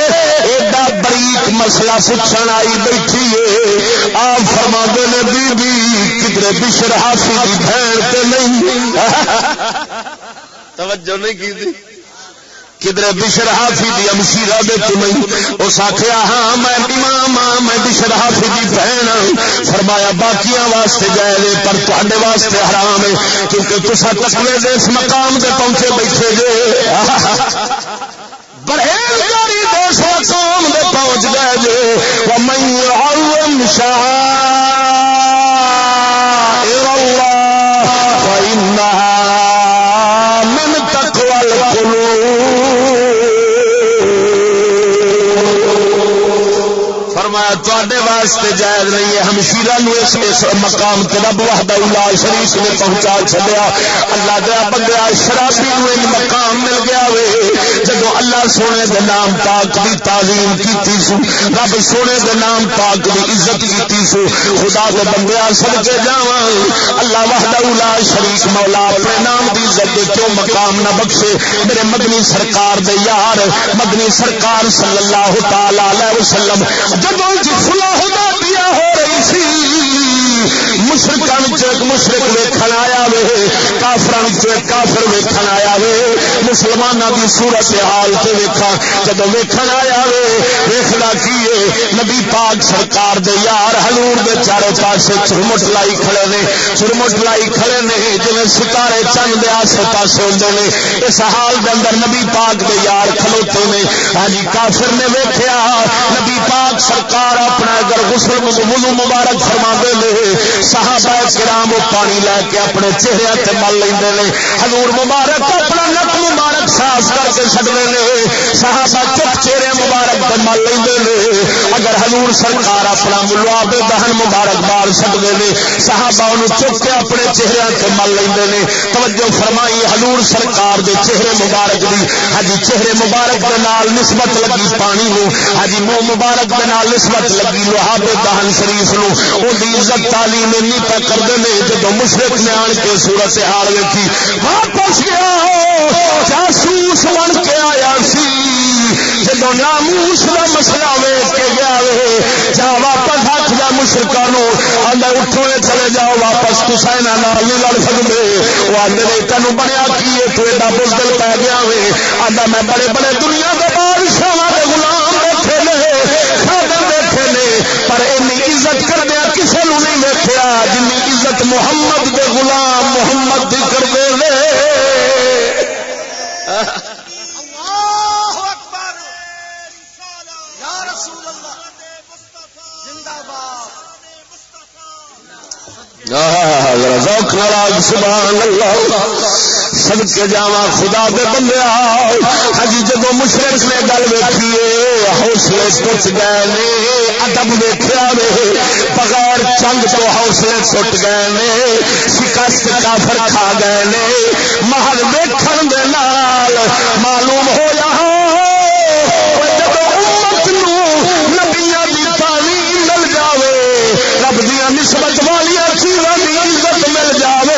ایڈا بریک مسئلہ پوچھن آئی بیٹھی ہے آپ فرما دے نے، بی بی کدھر بشر حافظ کی بہن تے نہیں۔ توجہ نہیں کی دی؟ کدھر بشر حافی دی امشیرا دے تمہیں اس آخیا ہاں میں امام ہاں میں بشر حافی دی بہن ہاں۔ فرمایا، باقیاں واسطے جائے پر تے واسطے حرام ہے، کیونکہ تصا تکوے دے اس مقام دے پہنچے بیٹھے جے۔ پرہیزگاری دے مقام دے پہنچ گئے جے۔ ومن يعظم شاہ تے واسطے جائز نہیں ہے۔ ہمشیرا نو اس اس مقام تے رب وحدہ اللہ شریف نے پہنچا چھڈیا۔ اللہ دیا بندیا شرابی نو ایک مقام مل گیا وے۔ جدو اللہ سونے دے نام پاک دی تعظیم کیتی سو، رب سونے دے نام پاک دی عزت کیتی سو۔ خدا دے بندے سد کے جاواں۔ اللہ وحدہ لا شریک مولا اپنے نام دی عزت دے کیوں مقام نہ بخشے؟ میرے مدنی سرکار دے یار، مدنی سرکار صلی اللہ تعالی علیہ وسلم، جدوں جی فلاح دیا ہو رہی سی۔ مشرقان مشرق ویکن آیا وے کافر کافر ویکن آیا وے۔ مسلمانوں کی سورت حال سے ویکا جب ویکن آیا وے ویخنا کی نبی پاک سرکار دے یار ہلور دے چارے پاسے چرمٹ لائی کھڑے نے، چرمٹ لائی کھڑے نے جی ستارے چند دے آسے پاسے ہوتے ہیں اس حال دے اندر نبی پاک دے یار کھلوتے نے۔ ہاں جی کافر نے ویکیا نبی پاک سرکار اپنا اگر غسل وضو مبارک فرما دے صحابہ کرام وہ پانی لے کے اپنے چہرے سے مل لیں حضور مبارک اپنا نک مبارک صاف کر کے چڑھتے ہیں صحابہ چپ چہرے مبارک سے مل لیں اگر حضور سرکار اپنا ملواب دہن مبارک بال چڑھتے ہیں صحابہ انہوں چپ کے اپنے چہرے سے مل لیں توجہ فرمائی، حضور سرکار دے چہرے مبارک دی۔ ہجی چہرے مبارک کے نال نسبت لگی پانی نو۔ ہجی منہ مبارک کے نال نسبت لگی لوہاب دہن شریف نو۔ عزت تعلیم نہیں پہ کرتے ہیں جب مشرق نے آن کے سورت حال ویکھی، واپس گیا جاسوس بن کے آیا سی۔ جب ناموس کا مسئلہ ویچ کے گیا وے، جا واپس ہاتھ جا مشرقہ آدھا اٹھو چلے جاؤ، واپس تصا نال نہیں لڑ سکتے وہ آدھے تینوں بنیا کی تو ایڈا بزدل پی گیا وے۔ آدھا میں بڑے بڑے دنیا سبحان اللہ۔ سب کے جا خدا دے بندے ہجی جب مشرق نے گل ویکھیے حوصلے ٹوٹ گئے نے، ادب ویخیا بغیر چنگ تو حوصلے ٹوٹ گئے نے، شکست کافر کھا گئے نے۔ محل ویکھن دے نال معلوم ہو جا رب دیا نسبت والی چیزوں کی عزت مل جائے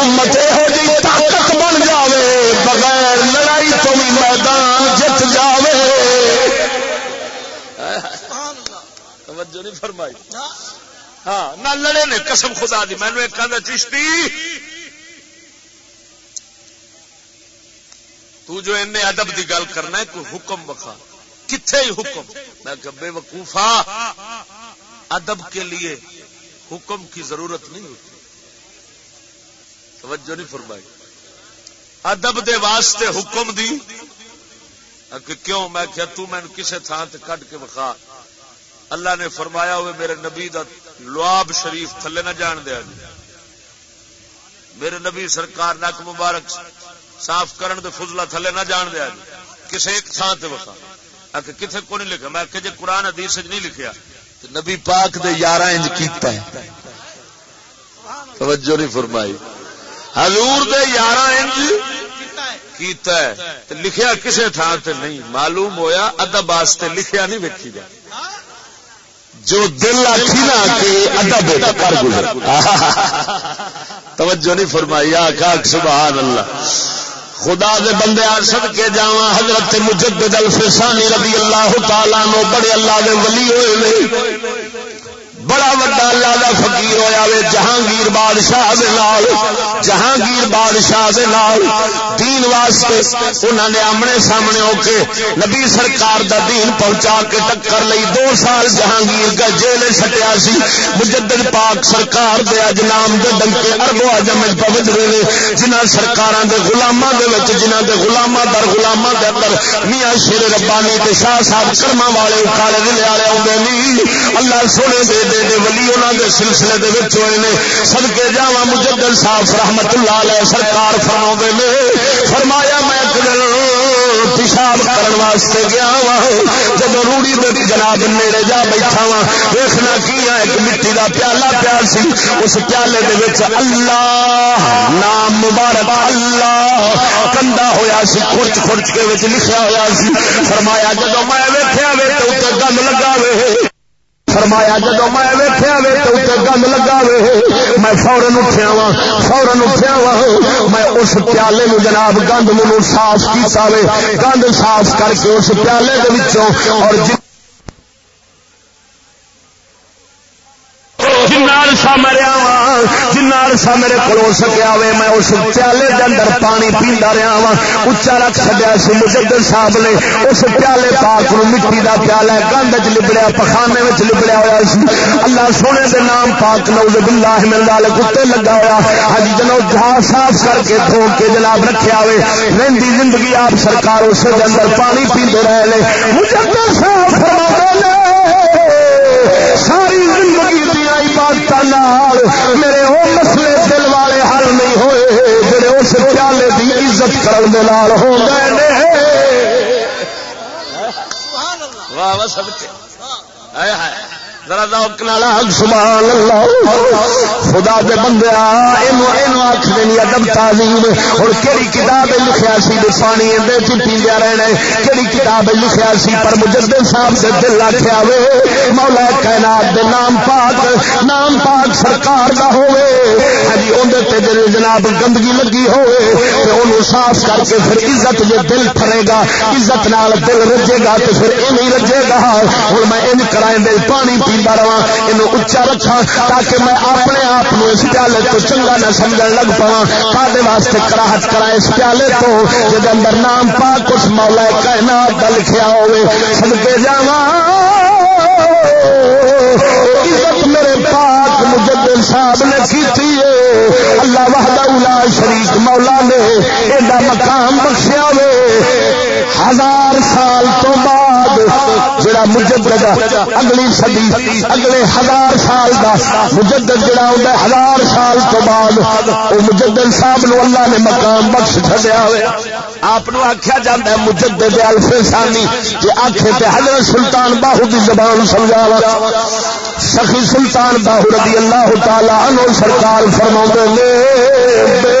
امت یہو جی طاقت بن جائے بغیر لڑائی تو بھی میدان جت جائے توجہ نہیں فرمائی ہاں نہ لڑے نے، قسم خدا دی مینو ایک کہنا چشتی۔ تو جو ان ادب دی گل کرنا ہے، کوئی حکم بخا کتنے ہی حکم؟ میں کہ بے وقوفا ادب کے لیے حکم کی ضرورت نہیں ہوتی۔ توجہ نہیں فرمائی۔ ادب دے واسطے حکم دی۔ کہ کیوں؟ میں کیا تو میں کسے تھان تے کٹ کے بخا اللہ نے فرمایا ہوئے میرے نبی دا لواب شریف تھلے نہ جان دیا جی۔ میرے نبی سرکار نک مبارک صاف کرن دے فضلہ تھلے نہ جان دیا جی۔ کسے ایک تھان تے بخا کہ کتنے کو نہیں لکھا؟ میں کہ جی قرآن حدیث نہیں لکھیا تو نبی پاک دے یارہ انج کیتا ہے۔ توجہ نہیں فرمائی۔ حضور دے یارہ انج کیتا ہے۔ لکھیا کسے تھان تے نہیں۔ معلوم ہویا ادب واسطے لکھیا نہیں ویکھی جا۔ جو دل آخی نا کہ ادب کر گزر۔ توجہ نہیں فرمائی آخ سبحان اللہ۔ خدا دے بندے سد کے جا حضرت مجدد الفسانی رضی اللہ تعالیٰ نو بڑے اللہ دے ولی ہوئے نہیں بڑا وڈا اللہ کا فقیر ہوا وے، جہانگیر بادشاہ دے نال، جہانگیر بادشاہ دے نال، دین واسطے انہوں نے آمنے سامنے ہو کے نبی سرکار دا دین پہنچا کے ٹکر لئی دو سال جہانگیر کا جیل سٹیا سی۔ مجدد پاک سرکار دے اج نام دے ڈنکے اربو اجم پوج رہے جنہ سرکار دے گلاما جنہ دے گلاما در گلاما دے اندر میاں شیر ربانی تے شاہ صاحب کرما والے کالے دلے والے آدھے اللہ سونے دے دے دے ولی انہوں دے سلسلے دے وچ ہوئے نے۔ صدقے جاواں مجدد صاحب رحمت اللہ علیہ سرکار فرماوندے نے۔ فرمایا میں ایک دن پیشاب کرنے واسطے گیا وا جب روڑی دے جناب نیڑے جا بیٹھا وا ویسنا کیا ایک مٹی کا پیالہ پیال سی۔ اس پیالے دے وچ اللہ، نام مبارک اللہ کندا ہوا سی خرچ خرچ کے لکھا ہوا سی۔ فرمایا جب میں ویخیا وے تو گند لگا وے۔ فرمایا جب میں ویٹیا وے تو گند لگا وے، میں فورن اٹھیا وا فورن اٹھیا وا میں اس پیالے نو جناب گند منو صاف کیتا وے، گند صاف کر کے اس پیالے دے اور جن عرصہ مریا وا جنا عرصہ میرے کو سکیا ہوئے میں اس پیالے کے اندر پانی پیندا رہا وا اچا رکھ چڈیا سی مجدد صاحب نے۔ اس پیالے پاک نو مٹی کا پیالہ گند چ لبڑیا، پخانے میں لبڑیا ہوا سی۔ اللہ سونے دے نام پاک نوز باللہ من ذالک کتے لگا ہوا ہج ہاں جی، جنو جہا صاف کر کے دھو کے جناب رکھیا ہوئے رہندی زندگی آپ سرکار اس دے اندر پانی پیندے رہے لے مجدد صاحب فرما ساری زندگی دیا عبادت میرے وہ مسئلے دل والے حل نہیں ہوئے جڑے اس پیالے کی عزت کرنے ہو گئے واہ واہ سب سبحان اللہ۔ خدا دے بندے آخ دینی ادب تعلیم اور کہڑی کتاب لکھیا سی پانی اندر پیندیا رہنا کہڑی کتاب لکھیا سی پر مجدد صاحب سے دل آخیا وے مولا کائنات دے نام پاک نام پاک سرکار دا ہوے ہاں جی اندر تے دل جناب گندگی لگی ہوے تے انہوں صاف کر کے پھر عزت جے دل پھرے گا، عزت نال دل رجے گا، تے پھر ایویں رجے گا۔ ہن میں ان کرائیں دے پانی پیندا رہا یہ اچا رکھا تاکہ میں اپنے آپ اس پیالے تو چنگا نہ سمجھ لگ پا کھانے واسطے کراہٹ کرا اس پیالے تو جب اندر نام پا کچھ مولا کہنا کا لکھا ہوئے سڑکے جا عزت میرے پاک مجدد صاحب نے کی اللہ وحدہ شریف مولا نے ایڈا مقام بخشیا وے ہزار سال تو بعد جڑا مجدد اگلی صدی، اگلے ہزار سال دا مجدد جڑا ہوندا ہزار سال تو بعد، او مجدد صاحب نو اللہ نے مقام بخش چھڈیا ہوئے۔ آپ آخیا جا ہے، مجدد الف ثانی کہ آخے تے حضرت سلطان باہو دی زبان سمجھاوا۔ سخی سلطان باہو رضی اللہ تعالی عنہ سرکار فرما نے، بے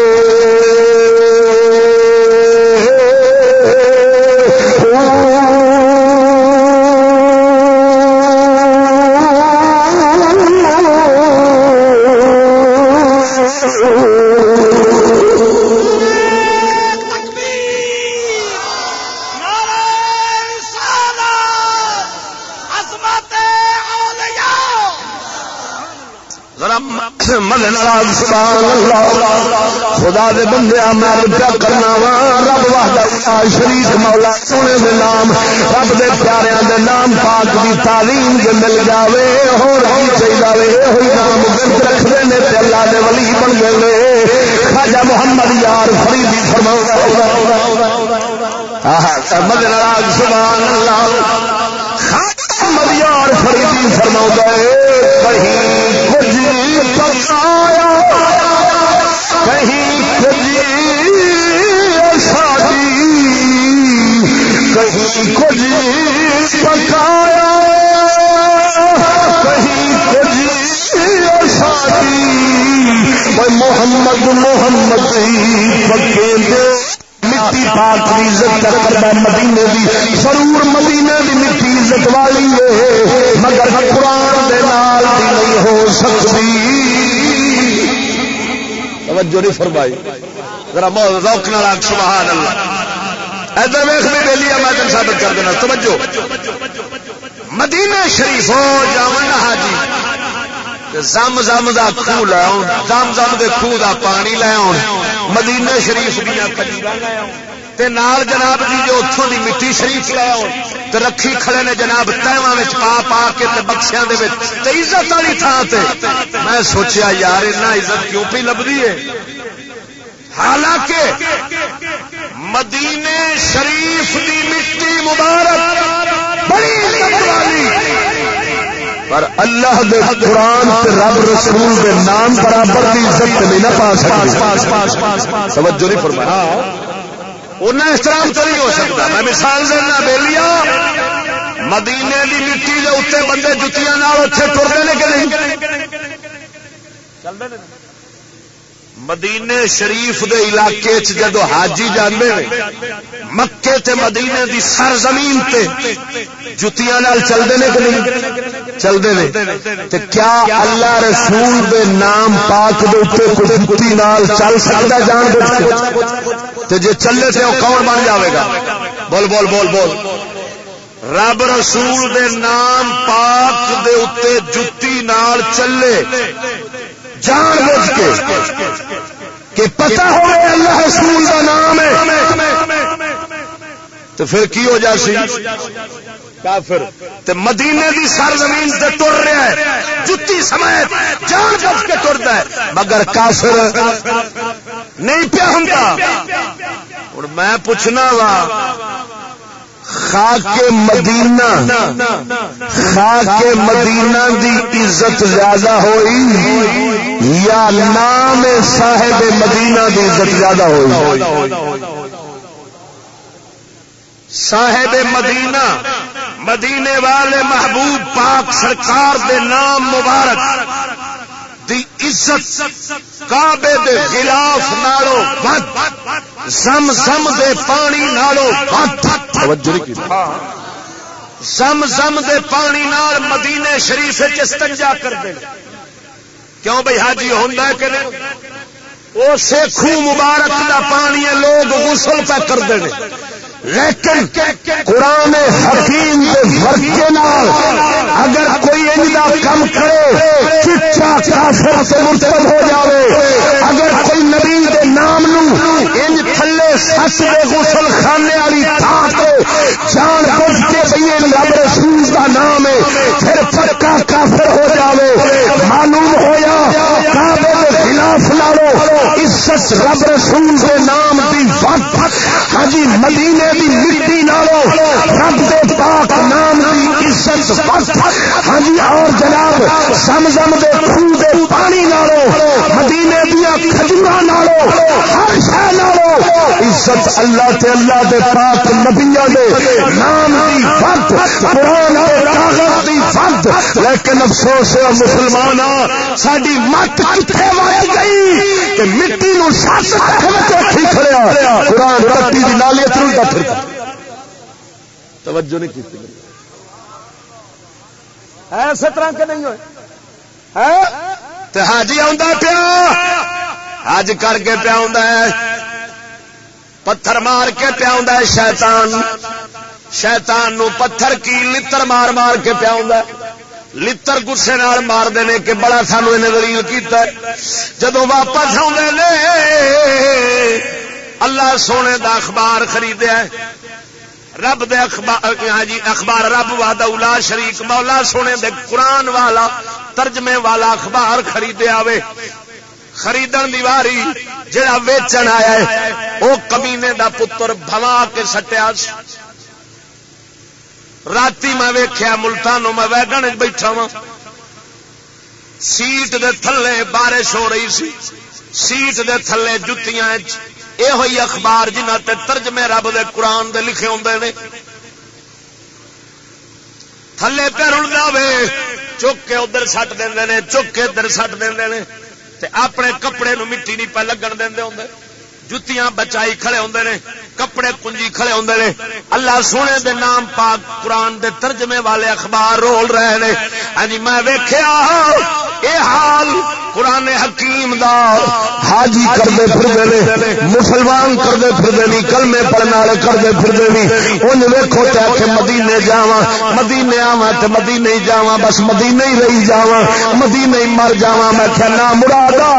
والا سبحان اللہ. خدا دے بندے میں پیا کرنا وا. رب وحدہ شریف مولا، سونے دے نام، رب دے پیاریاں دے نام پاک دی تعلیم جو مل جاوے، ہور کی چاہیے وے وہی نام گرد رکھتے ہیں تے اللہ دے ولی بن گئے نے خواجہ محمد یار فریدی فرما مدن راج سبحان اللہ. خواجہ محمد یار فریدی فرما فرما کہیں پاک کی عزت کرتا مدینے دی، ضرور مدینے دی مٹی عزت والی ہے مگر قرآن دے نال دی نہیں ہو سکتی۔ توجہ نہیں فرمائی۔ ذرا روک نہ راک، سبحان اللہ۔ ادھر ویخ بھی دے لیا میں تم ثابت کر دینا۔ توجہ۔ مدینہ شریف، ہو جاؤں حاجی۔ زم زم دا خوہ لے زم زم دے خوہ دا پانی لے آن مدینہ شریف دیا تے نال جناب جی جو اتوں دی مٹی شریف لے تے رکھی کھڑے نے جناب تہواں پا پا کے تے بخشیاں دے وچ، تے عزت والی تھان تے۔ میں سوچیا، یار اتنا عزت کیوں پی لبدی ہے؟ حالانکہ مدینے شریف دی مٹی مبارک، بڑی عزت والی۔ پر اللہ دے قرآن تے رب رسول دے نام برابر دی عزت نہیں نہ پا سکتے توجہ نہیں فرمایا انہیں احترام تو نہیں ہو سکتا۔ میں مثال دینا بے مدینے دی مٹی دے اتنے بندے جتیاں اتنے ٹرتے ہیں کہ نہیں؟ مدینے شریف دے علاقے چ جدو حاجی جانے مکے تے مدینے دی سر زمین تے جتیاں چلتے ہیں کہ نہیں؟ چلتے ہیں تے کیا اللہ رسول دے نام پاک دے اوپر کوئی جتی نال چل سکتا جان بوجھ تے جے چلے تے وہ کون بن جاوے گا؟ بول بول بول بول۔ رب رسول دے نام پاک دے اوپر جتی نال چلے۔ جان بوجھ کے؟ کہ پتا ہو اللہ رسول کا نام ہے۔ تو پھر کی ہو جاسی کافر۔ تے مدینے دی سر زمین سے ٹر رہا ہے۔ جتی سمیت جان بچ کے ٹرتا ہے۔ مگر کافر نہیں پیا ہوں ہوں میں پوچھنا وا، خاک مدینہ خاک مدینہ دی عزت زیادہ ہوئی یا نام صاحب مدینہ دی عزت زیادہ ہوئی؟ صاحب مدینہ۔ مدینے والے محبوب پاک سرکار دے نام مبارک دی عزت کعبے دے خلاف نالو زم زم دے پانی نالو زم زم دے پانی نال مدینے شریف استنجا کر دے کیوں بھائی حاجی ہوں کہ نہیں؟ وہ سیکھو مبارک دا پانی لوگ غسل پہ کر دے لیکن قرآن حکیم ورکے نال اگر کوئی انجا کم کرے، چچا کافر سے مرتب ہو جاوے۔ اگر کوئی نبی دے نام نو انج تھلے سس دے غسل خانے والی تھان تو جان بوجھ کے بھئی رب رسول کا نام ہے، پھر پکا کافر ہو جاوے۔ معلوم ہویا، کعبے دے خلاف لالو عزت رب رسول دے نام دی وقت ہاں مدینے دی مٹی نالو، رب دے پاک نام دی عزت وقت ہاں اور جناب سم زم دے خون دے پانی نالو، مدینے دیا کھجورا نالو، ہر شہ نالو، عزت اللہ تے اللہ دے پاک نبیا دے نام دی وقت، قرآن دے کاغذ دی لیکن افسوس ہے مسلمان ساری مت کتنے ماری گئی کہ مٹی نو سس کھڑیا قرآن مٹی دی نالی چلتا پھرتا توجہ نہیں کی ایسے طرح کے نہیں ہوئے۔ حاجی آ پیا۔ حج کر کے پیا پتھر مار کے پیا شیطان۔ شیطان نو پتھر کی لتر مار مار کے پیا لتر گسے مار دینے کہ بڑا سانو دلیل کیتا ہے۔ جدو واپس آدھے اللہ سونے دا اخبار خریدیا رب دے اخبار ہاں جی اخبار رب وا اولا شریک، مولا سونے دے قرآن والا، ترجمے والا اخبار خریدے آوے خریدن دیواری جڑا ویچن آیا ہے وہ کمینے دا پتر بھوا کے سٹیا۔ رات میں ویخیا ملتانوں میں ویگن بیٹھا وا سیٹ دے تھلے بارش ہو رہی سی سیٹ دے تھلے جتیاں یہ ہوئی اخبار جنہ تے ترجمے رب دے قرآن دے لکھے ہوں نے تھلے پہ رلدا وے چک کے ادھر سٹ دے چک کے ادھر سٹ دے اپنے کپڑے نو مٹی نہیں پہ لگن دے ہوں جتیاں بچائی کھڑے ہوں نے، کپڑے کنجی کھڑے ہوں نے۔ اللہ سونے دے نام پاک قرآن دے ترجمے والے اخبار رول رہے ہیں ہاں جی میں ویخیا ہاں، اے حال قرآن حکیم دا۔ حاجی کرتے پھر مسلمان کرتے پھر نہیں کلمے پڑھنے والے کرتے پھر نہیں ان ویکو تے آخ مدینے جاوا مدینے آوا تو مدینے جاوا بس مدینے ہی رہی جاوا مدینے ہی مر جاوا میں کہنا مرادا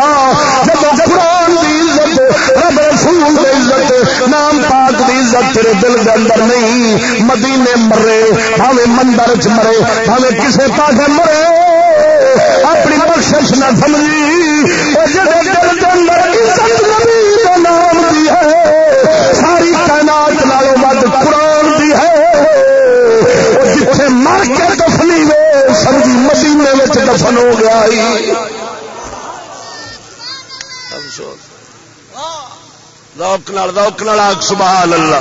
جب قرآن دی عزت رب رسول دی عزت، نام پاک دی عزت تیرے دل دے اندر نہیں۔ مدینے مرے، بھاوے مندر چ مرے، بھاوے کسے پاس مرے۔ اپنی بخش نہ سمجھی۔ دل دے اندر عزت نبی کا نام دی ہے، ساری کائنات نالوں ود قرآن دی ہے۔ جتھے مر کے دفنی وے سمجھی مدینے میں دفن ہو گیا ہی روک روک سبحان اللہ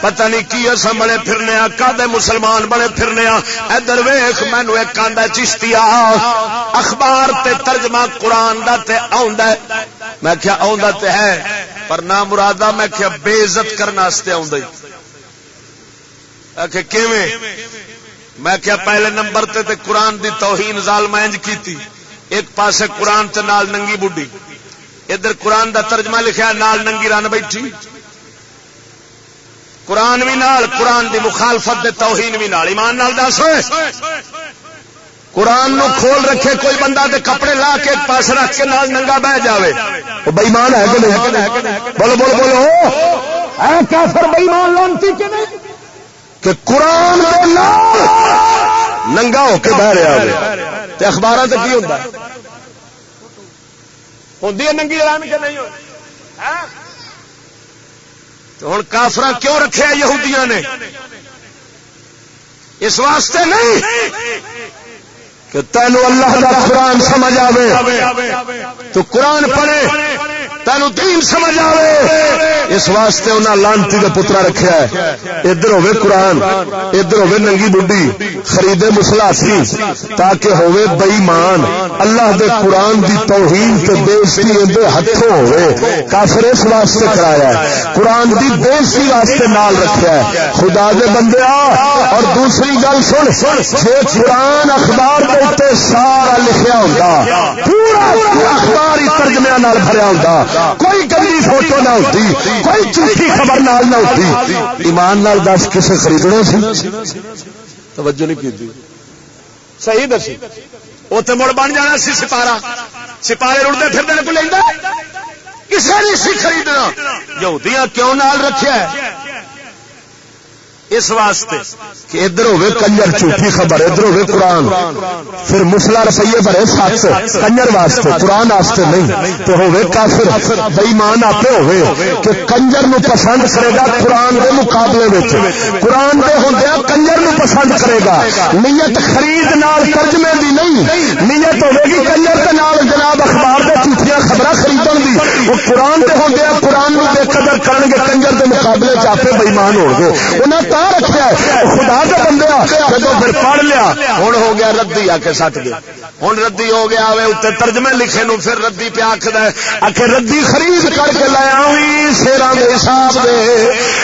پتہ نہیں کی اصل بڑے پھرنے کا مسلمان بڑے پھرنے ادھر ویخ مینو ایک آدھا چشتی اخبار تے ترجمہ قرآن دا تے آندا ہے۔ میں کیا آندا تے ہے، پر نہ مرادا میں کیا بے عزت کرنے آندا آخ کیویں؟ میں کیا پہلے نمبر تے تے قرآن دی توہین ظالم انج کیتی۔ ایک پاسے قرآن تے نال ننگی بڈھی۔ ادھر قرآن دا ترجمہ لکھا نال ننگی رن بیٹھی۔ قرآن بھی نال، قرآن دی مخالفت دے توہین بھی نال۔ ایمان نال دس قرآن نو کھول رکھے، کوئی بندہ دے کپڑے لا کے پاس رکھ کے نال ننگا بہ جاوے۔ وہ بےمان ہے کہ نہیں؟ بولو بولو بولو۔ کافر بےمان لانتی کہ نہیں؟ کہ قرآن دے نال ننگا ہو کے بہ رہا ہے اخبار سے کی ہوتا ہے ہوتی ہے ننگی رن کہ نہیں تو ہوں کافر کیوں رکھے یہودیاں نے؟ اس واسطے نہیں کہ تینو اللہ کا قرآن سمجھ آئے تو قرآن پڑھے، تینو دین سمجھ آئے اس واسطے انہیں لانتی کا پترا رکھا ہے۔ ادھر ہوے قرآن، ادھر ہوے ننگی بڈی خریدے مسلاسی تاکہ ہوے بئیمان۔ اللہ دے قرآن دی توہین تے بےزتی ادھر ہاتھوں ہوے کافر اس واسطے کرایا ہے۔ قرآن دی بےزتی واسطے نال رکھا ہے۔ خدا دے بندے اور دوسری گل سن، جے قرآن اخبار دے سارا لکھا ہوں پورا اخبار ہی ترجمے بھریا ہوں کوئی گندی فوٹو نہ ہوتی، کوئی چوٹھی خبر نال نہ ہوتی۔ ایمان نال دس کسے خریدنے سی توجہ نہیں کی صحیح دسی۔ اتنے مڑ بن جانا سی سپارا سپارے رڑتے پھر کو لینا کسی نہیں سی خریدنا۔ یہودیاں کیوں نال رکھیا ہے؟ اس واسطے کہ ادھر ہوے کنجر جھوٹھی خبر، ادھر ہوے قرآن۔ پھر مسلا رسیے بھرے سات کنجر واسطے، قرآن واسطے نہیں۔ تو ہوے کافر۔ بےمان آپ ہوے کہ کنجر نو پسند کرے گا قرآن کے مقابلے میں قرآن دے ہوندے کنجر نو پسند کرے گا۔ نیت خرید نال ترجمے دی نہیں۔ نیت ہوے گی کنجر کے نال جناب اخبار دے جھوٹیاں خبر خریدن دی۔ وہ قرآن دے ہوندے قرآن نو بے قدر کرن گے، کنجر دے مقابلے چ بےمان ہو گے انہیں رکھا خدا کے بندے جب پھر پڑھ لیا ہوں ہو گیا ردی آ کے سٹ گیا ہوں ردی ہو گیا اتنے ترجمے لکھے نو پھر ردی پہ آخد آخر ردی خرید کر کے لایا شیران کے حساب دے.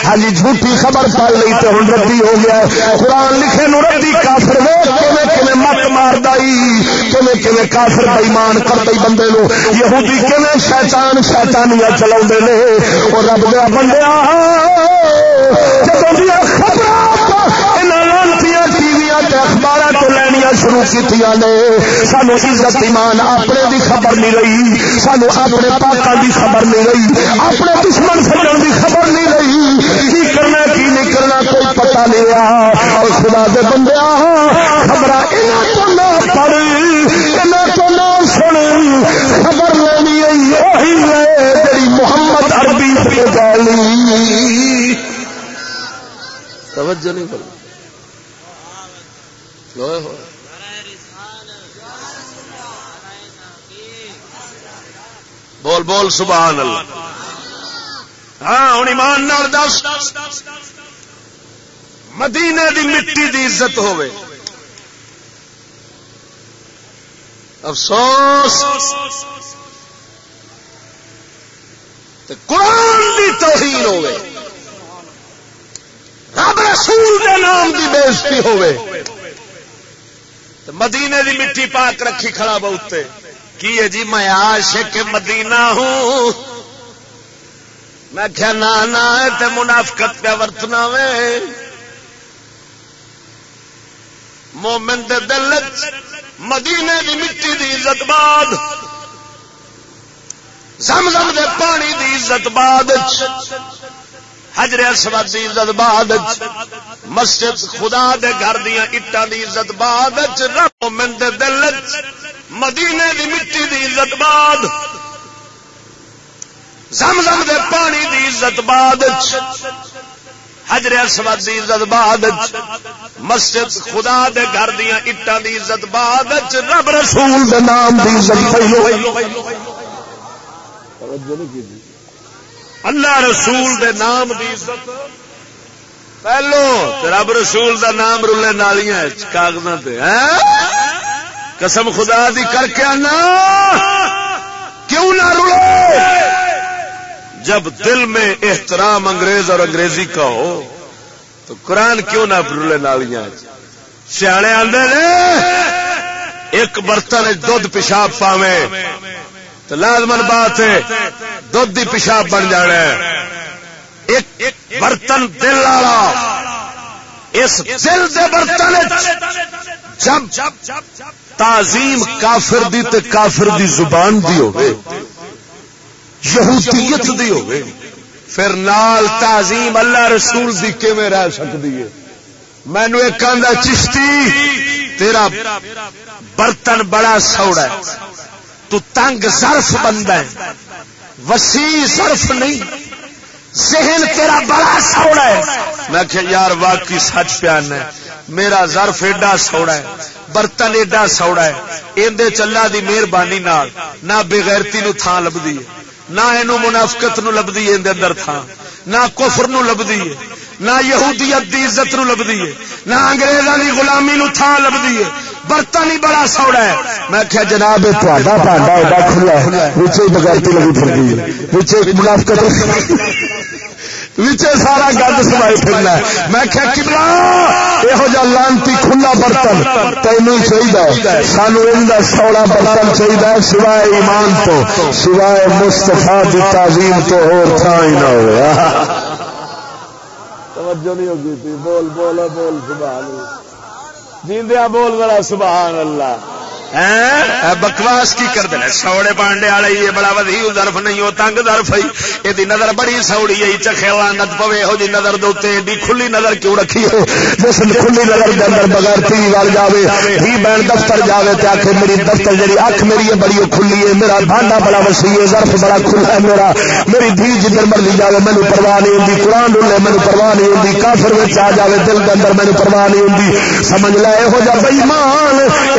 ہاں جی جھوٹی خبر پڑھ لی تو ہوں ردی ہو گیا قرآن لکھے نو ردی کافر مت مار دیں کھے کافر بےمان کرتے بندے نو یہودی کھے شیطان شیطانیاں چلا رب دیا بندیا جب اخبار تو لینیا شروع کی سانو عزت ایمان اپنے دی خبر نہیں رہی، سانو اپنے پاکا دی خبر نہیں رہی، اپنے دشمن سجن دی خبر نہیں رہی۔ کی کرنا، کی نہیں کرنا، کوئی پتا نہیں رہا۔ اور خدا دے بندے خبر تو نہ پڑھ تو نہ سن۔ خبر لینی وہی ہے جی محمد عربی سے گالی توجہ نہیں کرو بول بول، سبحان اللہ۔ ہاں ہوں ایمان نال دس۔ مدینے دی مٹی دی عزت ہوے افسوس۔ قرآن دی توہین ہوے رب رسول دے نام دی بےزتی ہوے مدینے دی مٹی پاک رکھی کھڑا بہتے کی ہے جی میں عاشق مدینہ ہوں۔ میں کیا نانا ہے منافقت پہ ورتنا وے۔ مومن دے دل مدینے دی مٹی دی عزت باد۔ زم زم دے پانی دی عزت باد۔ حجر اسود دی عزت باد مسجد خدا دے گھر دیا اٹان دی عزت باد رب مومن دے دل مدینے دی مٹی دی عزت باد زم زم دے پانی دی عزت باد حجر اسود دی عزت باد مسجد خدا دے گھر دیا اٹان دی عزت باد رب رسول دے نام دی عزت اللہ رسول دے نام دی عزت. پہلو رب رسول دا نام رولے نالیاں کاغذ ہاں؟ قسم خدا دی کر کے آنا۔ کیوں نہ رولے جب دل میں احترام انگریز اور انگریزی کا ہو، تو قرآن کیوں نہ رولے نالیاں سیانے آدھے ایک برتن دھد پیشاب پاوے تو لازمن بات ہے دھد کی پیشاب بن جانا ہے۔ ایک برتن دل والا، اس دل دے برتن جب تعظیم کافر دی تے کافر دی زبان دی ہوگی یہودیت دی ہوگی پھر نال تعظیم اللہ رسول دی کیویں رہ سکتی ہے؟ مینو ایک آدھا چشتی، تیرا برتن بڑا سوڑا ہے۔ تو تنگ ظرف بنتا ہے۔ وسیع ظرف نہیں۔ ذہن تیرا بڑا سوڑا ہے۔ میں کہ یار، واقعی سچ پیان ہے۔ میرا ظرف ایڈا سوڑا ہے۔ برتن ایڈا سوڑا ہے۔ اندر چلا دی مہربانی نال نہ بےغیرتی نو تھان لبدی ہے۔ نہ یہ منافقت نو لبدی ہے اندے اندر تھان نہ کفر نو لبدی ہے۔ نہ یہودیت دی عزت نو لبدی ہے۔ نہ انگریزاں دی غلامی نو تھان لبدی ہے۔ برتن ہی بڑا سوڑا ہے۔ میں کیا جناب تھوڑا پانڈا ایڈا کھلا نیچے بغیرتی لگی پھر گئی نیچے منافقت وچے سارا گند سوائی پھرنا ہے۔ میں کیا کبلا یہو جا لانتی کھلا برتن تینوں چاہیے سانو ان سوڑا برتن چاہیے سوائے ایمان تو، سوائے مستفا کی تعظیم تو اور تھا ہی نہ ہوا توجہ نہیں ہوگی تھی۔ بول بول بول، سبحان اللہ۔ جیندیا بول ذرا سبحان اللہ۔ بکواس کی کر دینا سوڑے پانڈے والے یہ بڑا ودی درف نہیں، وہ تنگ درف ہے۔ یہ نظر بڑی سوڑی ہے چکھےلا نت پوے ہو جی نظر دوتے ایڈی کھلی نظر کیوں رکھی ہے؟ جس کھلی نظر کے اندر بغیر ٹی وال جاوے، ہی بین دفتر جاوے تے آخر میری دفتر جی اکھ میری ہے، بڑی کھلی ہے۔ میرا بھانڈا بڑا وسیع ہے، ظرف بڑا کھلا ہے میرا۔ میری دھی جدھر مرضی جاوے مینو پرواہ نہیں ہوتی قرآن ڈولے مینو پرواہ نہیں ہوتی کافر میں آ جاوے، دل کے اندر مینو پرواہ نہیں ہوتی سمجھ لے یہو جا بئیمان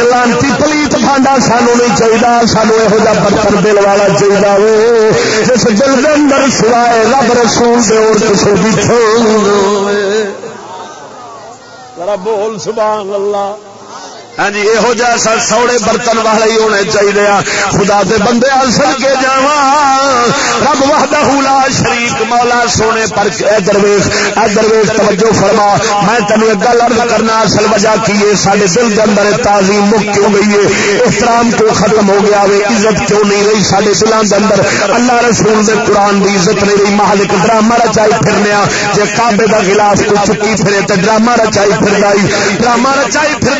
لانتی پلی پلیت بھانڈا سانو نہیں چاہیے سانو یہ پتھر دل والا چاہیے جس دل کے اندر سوائے رب رسول دے اور کسی بھی بول سبحان اللہ ہاں جی یہو جیسا سوڑے برتن والے ہی ہونے چاہیے ہاں۔ خدا دے بندے سن کے جا رب وحدہ لا شریک، مولا سونے پر درویش، اے درویش، توجہ فرما۔ میں تینوں ایک گل ارد کرنا، اصل وجہ کی ہے؟ سارے دل کے اندر تعظیم مک کیوں گئی ہے؟ احترام کیوں ختم ہو گیا وے؟ عزت کیوں نہیں رہی سارے دلوں کے اندر؟ اللہ رسول دے قرآن دی عزت نہیں رہی۔ محل ایک ڈرامہ رچائی پھرنے ہاں۔ جی کابے کا خلاف کو چکی پھرے تو ڈرامہ رچائی پھر ڈرامہ رچائی پھر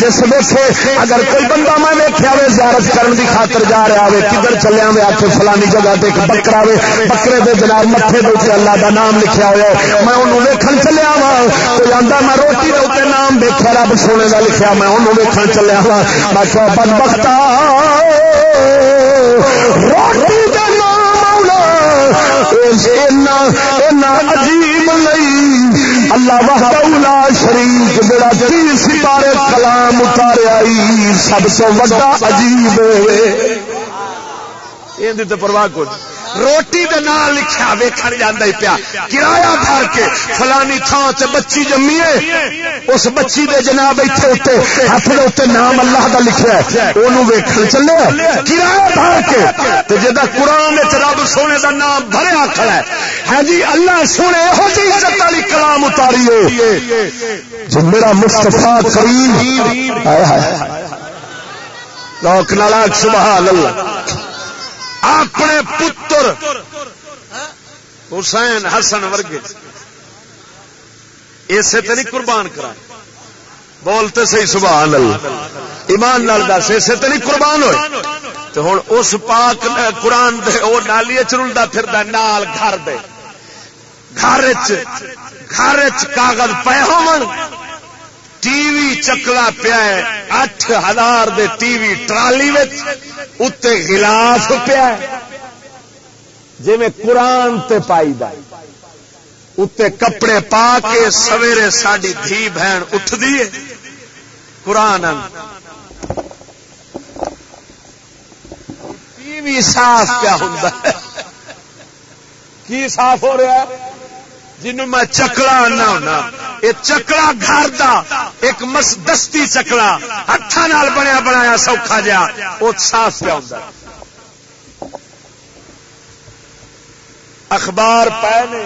جس ویسے اگر کوئی بندہ میں ویکیا وے زیارت کرن دی خاطر جا رہا ہوے کدھر چلیا وے آ کے فلانی جگہ تے ایک بکرا وے بکرے دے جناب متھے دے اللہ دا نام لکھیا ہوا میں انہوں ویکھن چلیا وا کوئی آندا میں روٹی دے اوپر نام دیکھا رب سونے دا لکھیا، میں انہوں ویکھن چلیا وا میں کیا کہ بدبختا، روٹی دے نام آنا عجیب اللہ وحدہ شریف جڑا تیر سپارے کلام اتاریا سب سے وڈا عجیب یہ پرواہ کو روٹی دے نال لکھا ویکھن جاندا ہی پیا، کرایہ بھر کے فلانی تھان تے بچی جمی ہے اس بچی دے جناب ایتھے اوتے ہاتھ دے اوتے نام اللہ دا لکھیا ہے، اونوں ویکھن چلے، کرایہ بھر کے تے جدا قران وچ رب سونے دا نام بھریا کھڑا ہے ہاں جی اللہ سونے ہو جی عزت والی کلام اتاری جو جی میرا مصطفی کریم ہائے ہائے۔ لوک نالاک سبحان اللہ۔ اپنے پتر حسین حسن ورگے۔ اسے تو نہیں قربان کرا۔ بولتے صحیح سبحان اللہ۔ ایمان نال دس، اسے تو نہیں قربان ہوئے۔ تو ہوں اس پاک قرآن دے وہ نالی چرلتا پھر نال گھر دے۔ گھر گھر کاغذ پے ہو ٹی وی چکلا پیا اٹھ ہزار دے ٹی وی ٹرالی اتنے گلاف پیا جی قرآن تے پائی اتنے کپڑے پا کے سویرے ساری دھی بہن اٹھ دیے قرآن۔ ٹی وی صاف کیا ہوں کی صاف ہو رہا ہے؟ جنوں میں چکلا آنا ہونا۔ یہ چکلا گھر دا، ایک مس، دستی چکلا۔ ہاتھ بنیا بنایا سوکھا جا وہ صاف پیا ہوں اخبار پے نے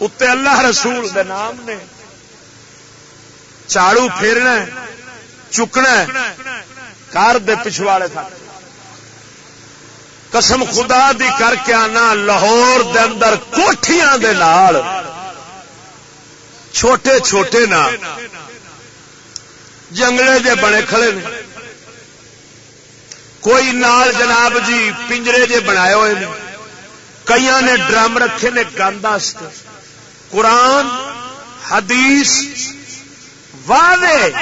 اتنے اللہ رسول دے نام نے۔ چاڑو پھیرنا چکنا کار دے پچھواڑے تھا قسم خدا دی کر کے آنا لاہور دے اندر کوٹھیاں دے نال۔ چھوٹے چھوٹے نا۔ جنگلے جے بنے کھڑے نے۔ کوئی نال جناب جی پنجرے جے بنائے ہوئے نے۔ کئی نے ڈرم رکھے نے گند قرآن، حدیث، واضح۔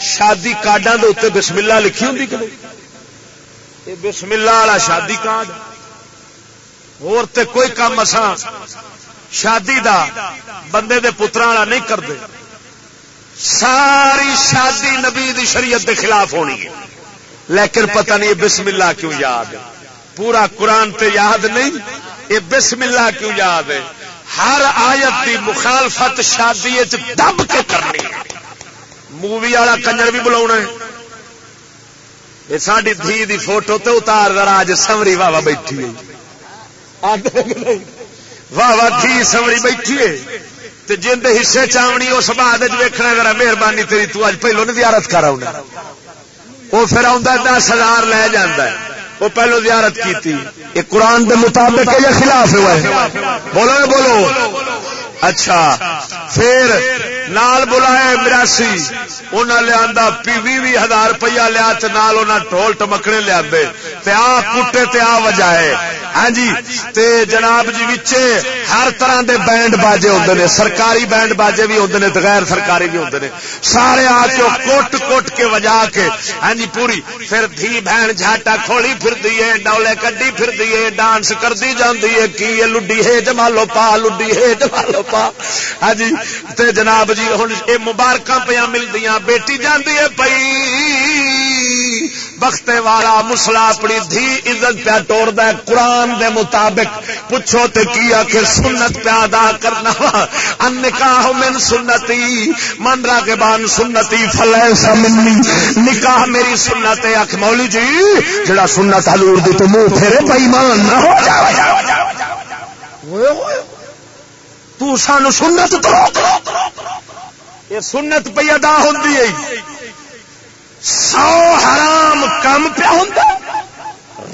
شادی کارڈا کے بسم اللہ لکھی ہوں کہ بسم اللہ والا شادی کارڈ اور تے کوئی کام اساں شادی دا بندے دے پترا والا نہیں کرتے ساری شادی نبی دی شریعت دے خلاف ہونی ہے۔ لیکن پتہ نہیں بسم اللہ کیوں یاد ہے۔ پورا قرآن تے یاد نہیں۔ یہ بسم اللہ کیوں یاد ہے؟ ہر آیت کی مخالفت شادی دب کے کرنی مووی والا کنجر بھی بلا یہ ساری دھی دی فوٹو تے اتار ذرا اج سمری واہ بیٹھی واہ واہ دھی سمری بیٹھی ہے جن دے حصے چاونی اس بعد ویکنا ذرا مہربانی تیری تو اج پہلو نہیں زیارت کر وہ پھر آ دس ہزار لے جانا وہ پہلو زیارت کی یہ قرآن کے مطابق ہے یا خلاف ہوا ہے؟ بولو بولو۔ اچھا۔ پھر نال بلائے مراسی انہیں لیا بھی ہزار روپیہ لیا نال ٹول ٹمکنے لیا آ کٹے تے آ وجائے ہاں جی۔ تے جناب جی وچے ہر طرح دے بینڈ باجے ہوتے ہیں سرکاری بینڈ باجے بھی ہوتے ہیں غیر سرکاری بھی ہوتے ہیں سارے آ کے کوٹ کوٹ کے وجا کے۔ ہاں جی پوری۔ پھر دھی بہن جھاٹا کھولی پھر دیے ڈولے کڈی پھر دیے ڈانس کرتی جاتی ہے۔ کی لڈی ہے جمالو پا لڈی ہے جمالو پا ہاں جی۔ تے جناب جی ہوں یہ مبارک پہ ملتی بیٹی جاندی ہے پئی۔ بختے والا مسلا اپنی دھی عزت پیا توڑ ہے قرآن دے مطابق۔ پوچھو تے کی آخ سنت پیا ادا کرنا وا۔ نکاح من سنتی مندرا کے بعد سنتی فلے سمنی نکاح میری سنت آخ مولی جی جڑا سنت حضور دی تو منہ پھیرے بےمان نہ ہو۔ جائے تو سانو سنت تو۔ روک روک یہ سنت پہ ادا ہوتی ہے۔ سو حرام کم پیا ہوں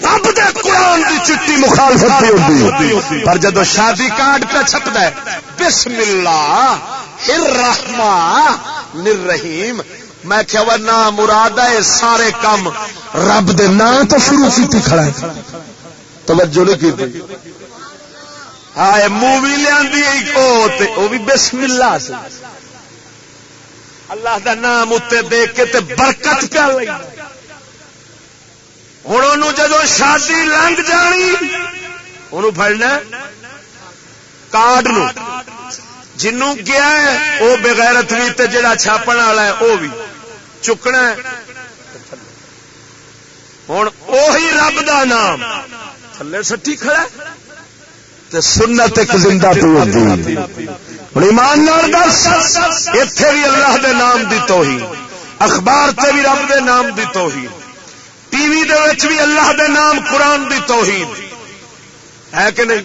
رب دے قرآن کی چٹی مخالفت پہ ہوتی پر جب شادی کارڈ پہ چھپتا ہے بسم اللہ الرحمن الرحیم میں کیا وہ نام مراد ہے سارے کام رب دے نام تو شروع کی کھڑا ہے۔ توجہ نہیں کی ہائے، مووی لیا وہ بھی بسم اللہ سے۔ اللہ دا نام اتنے دیکھ کے تے برکت پیا ہوں ان جدو شادی لنگ جانی ان پڑنا کارڈ نو۔ جنوں گیا ہے وہ بغیرت بھی تے جڑا چھاپن والا ہے وہ بھی چکنا ہے۔ ہوں اوہی رب دا نام۔ تھلے سٹی کھڑا تے سنت ایک زندہ تو ہوں ایمان نال دس اتے بھی اللہ دے نام دی توہین، اخبار تے بھی رب دے نام دی توہین، ٹی وی دے وچ بھی اللہ دے نام قرآن دی توہین۔ ہے کہ نہیں؟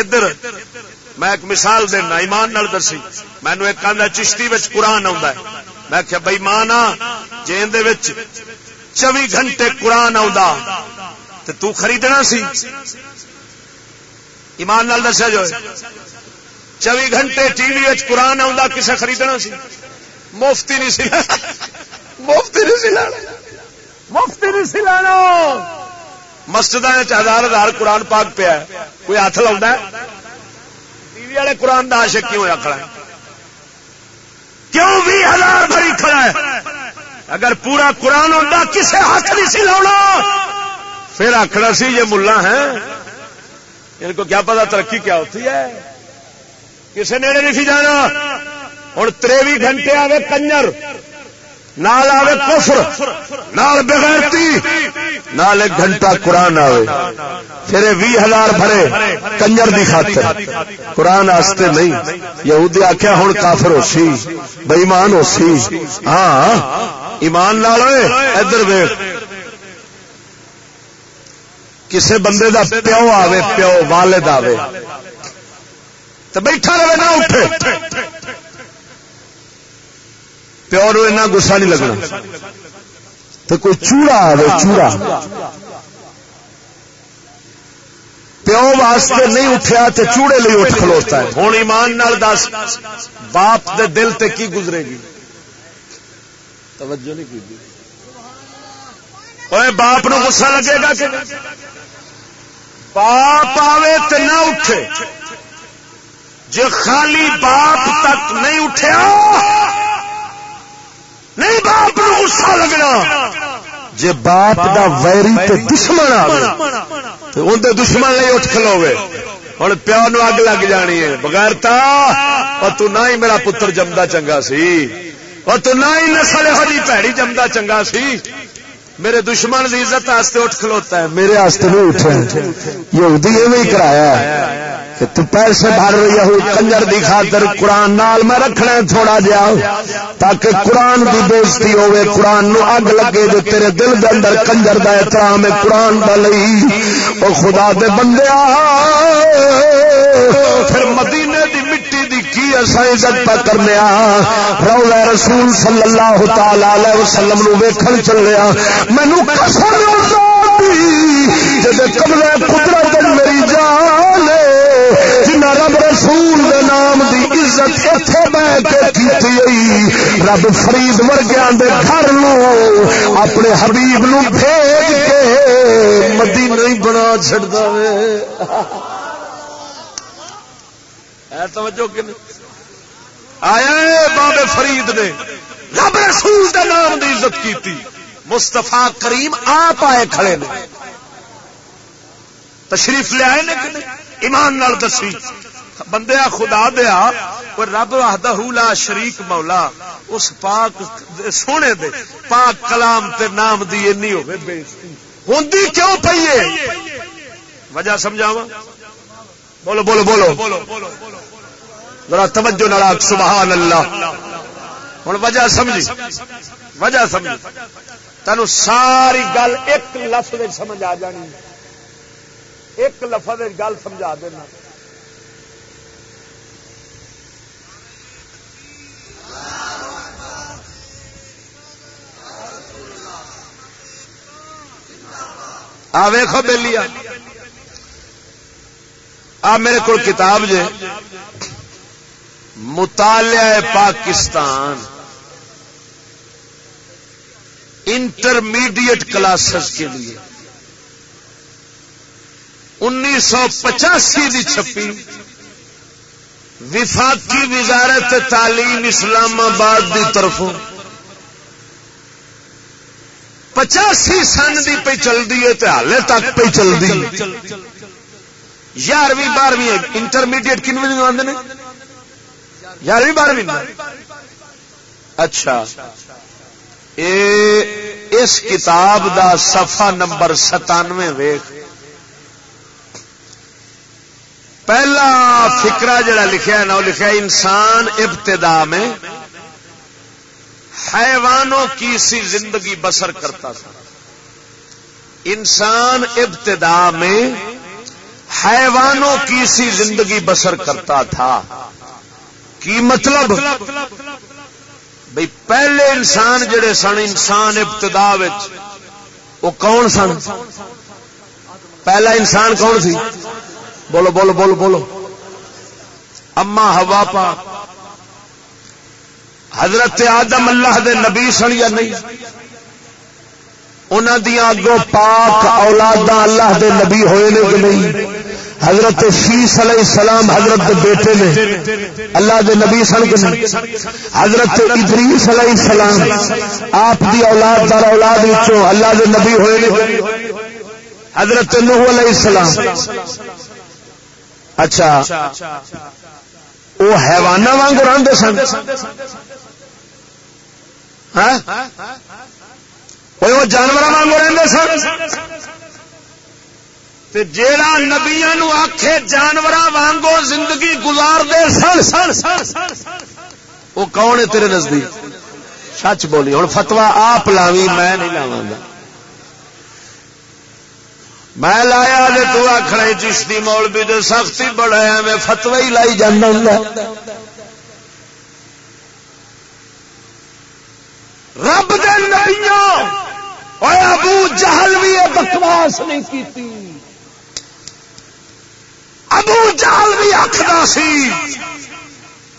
ادھر، میں ایک مثال دینا، ایمان نال دسی۔ مینو ایک آدھا چشتی وچ قرآن آ میں کیا بھائی مان آ جی چوبی گھنٹے قرآن آ تو خریدنا سی۔ ایمان نال دسیا جو چوبی گھنٹے ٹی وی قرآن آ کسے خریدنا سی؟ مفتی نہیں سی مفتی نہیں سی مفتی نہیں سی لینا مسجد ہزار ہزار قرآن پاک پیا کوئی ہاتھ لا ٹی وی والے قرآن کا آشک کیوں آخر کیوں بھی ہزار بھری کھڑا ہے؟ اگر پورا قرآن ہوتا کسے ہاتھ نہیں سی لا پھر آخر سی یہ ملا ہے ان کو کیا پتا ترقی کیا ہوتی ہے؟ کسے نیڑے نہیں سی جانا۔ ہوں تریوی گھنٹے آئے کنجر، نال آوے کفر، نال بغیرتی، نال ایک گھنٹہ قرآن آوے۔ پھر بھی ہزار بھرے کنجر دی خاطر۔ قرآن آستے نہیں۔ یہودی آخیا ہوں کافر ہو سی بئیمان ہو سی۔ ہاں ایمان لال ادھر ویخ کسے بندے دا پیو آوے، پیو والد آوے۔ تو بیٹھا رہے نہ اٹھے۔ پیو نو ایسا گسا نہیں لگنا۔ تو کوئی چوڑا آئے چوڑا۔ پیو واسطے نہیں اٹھیا تو چوڑے لی اٹھ کھلوتا ہے۔ ہوں ایمان نال دس، باپ دے دل تے کی گزرے گی؟ توجہ نہیں کی باپ نو گسا لگے گا کہ باپ آوے تو نہ اٹھے۔ جو خالی باپ تک نہیں اٹھیا، نہیں باپ نو غصہ لگنا۔ جے باپ دا ویری تے دشمن آوے، تے اون دے دشمن لئی اٹھ کھلوے ہن پیو نو اگ لگ جانی ہے۔ بغیر تا، او تو نہ ہی میرا پتر جمدا چنگا سی۔ او تو نہ ہی نسل ہدی پیڑی جمدا چنگا سی۔ میرے دشمن کی عزت آستے اٹھ کھلوتا ہے، میرے آستے نہیں اٹھے۔ یہودی ایویں کرایا کہ تو پیسے بھر رہی ہے کنجر دی خاطر قرآن نال میں رکھنا تھوڑا جا تاکہ قرآن دی بےزتی ہوے قرآن نو اگ لگے جو تیرے دل دے اندر کنجر دا احترام ہے، قرآن دا لئی۔ او خدا دے بندے پھر مدینے دی دی کی عزت پہ کرنے رولا رسول صلی اللہ تعالی علیہ وسلم نو ویکھن چلیا مینو قسم جب قبضہ قدرت میری جان جنا رب رسول دے نام دی عزت اتے بہ کے کی رب فرید ورگیا دے گھر نو اپنے حبیب نو بھیج کے مدی نہیں بنا چڑتا توجہ کہ آیا بابے فرید نے؟ رب رسول دے نام دی عزت کی مستفا کریم آپ آئے کھڑے نے۔ تشریف لے آئے نے ایمان نال دسی۔ بندے خدا دیا رب آدھا لا شریک مولا۔ اس پاک سونے دے، پاک کلام تے نام دی اینی ہوے بےزتی ہوندی کیوں پئی ہے؟ وجہ سمجھاواں؟ بولو بولو بولو۔ ذرا توجہ نال سبحان اللہ۔ ہن وجہ سمجھی۔ وجہ سمجھی۔ تینوں ساری گل ایک لفظ سمجھ آ جانی۔ ایک لفظ گل سمجھا دینا۔ آ ویخو بہلی آ میرے کو کتاب جے۔ مطالعہ پاکستان انٹرمیڈیٹ کلاسز کے لیے انیس سو پچاسی کی چھپی وفاقی وزارت تعلیم اسلام آباد کی طرف پچاسی سن کی پہ چلتی ہے تو ہال تک پہ چلتی یارویں، بارہویں، انٹرمیڈیٹ کن بجے آدھے یارویں بارہویں اچھا۔ اے اس کتاب دا صفحہ نمبر ستانوے ویخ پہلا فکرا جڑا لکھا ہے نا، وہ لکھا ہے، انسان ابتدا میں حیوانوں کی سی زندگی بسر کرتا تھا۔ انسان ابتدا میں حیوانوں کی سی زندگی بسر کرتا تھا۔ کی مطلب? بھئی پہلے انسان جڑے سن، انسان ابتدا وہ کون سن؟ پہلا انسان کون سی؟ بولو بولو بولو بولو۔ اما ہوا پا۔ حضرت آدم اللہ دے نبی سن یا نہیں؟ انہوں دیا اگوں پاک اولاد اللہ دے نبی ہوئے نے کہ نہیں؟ حضرت شیس علیہ السلام حضرت بیٹے نے اللہ دے نبی سن کے حضرت ادریس علیہ السلام، آپ دی اولاد دار اولاد وچوں اللہ دے نبی ہوئے نے۔ حضرت نوح علیہ السلام۔ اچھا وہ حیوانہ وانگ رنگ سن۔ ہاں؟ وہ جانور وانگ رہتے سن۔ جیڑا نبیا آخے جانور وانگو زندگی گزار دے سن سن سن وہ کون ہے تیرے نزدیک؟ سچ بولی ہوں فتوا آپ لاوی میں نہیں لاوا میں لایا جی تو آخر چشتی مول بھی تو سختی بڑا میں فتوا ہی لائی جانا رب دے نبیوں ابو جہل بھی بکواس نہیں کی ابو جہل بھی آخر سی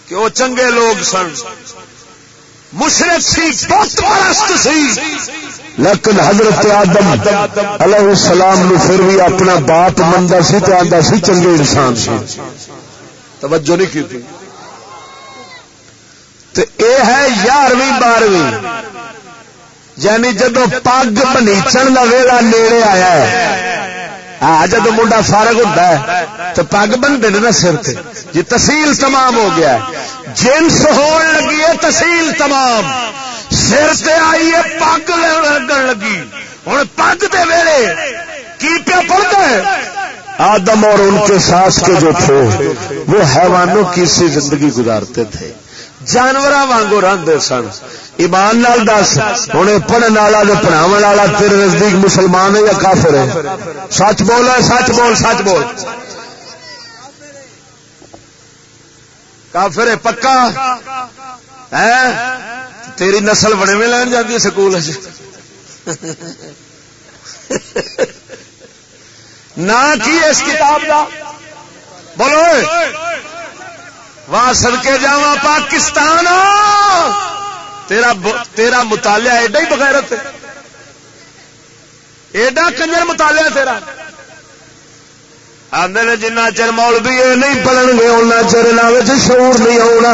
کہ وہ چنگے لوگ سن۔ مشرق سی بہت پرست سی۔ لیکن حضرت آدم علیہ السلام نو پھر بھی اپنا باپ منتا سی تو آتا سی چنگے انسان سی۔ توجہ نہیں کی تھی تو اے ہے یارویں بارہویں۔ یعنی جدو پگ بنیچن کا ویلا نیڑے آیا ہے ہاں جب منڈا فارغ ہوتا ہے، تو پگ بنتے نا سر سے جی تحصیل تمام ہو گیا جنس ہون لگی ہے تحصیل تمام۔ سر سے آئی ہے، پگ لگن لگی۔ ہوں پگ دے ویلے کی پیا پڑتا ہے؟ آدم اور ان کے ساس کے جو تھے، وہ حیوانوں کی سی زندگی گزارتے تھے۔ جانور وانگو رنگ سن۔ ایمان نال دس۔ ہوں پڑھنے والا پڑھاو والا تیرے نزدیک مسلمان ہے یا کافر ہے؟ سچ بول سچ بول سچ بول۔ کافر ہے، پکا؟ ہے تیری نسل بڑے میں لین جاتی ہے سکول نہ کی اس کتاب کا بولو واہ سڑکے جا پاکستان تیرا تیرا مطالعہ ایڈا ہی بغیرت ایڈا کنجر مطالعہ تیرا۔ آدھے جنہ چر مولوی یہ نہیں پڑھن گے ان چر نہ شعور نہیں آنا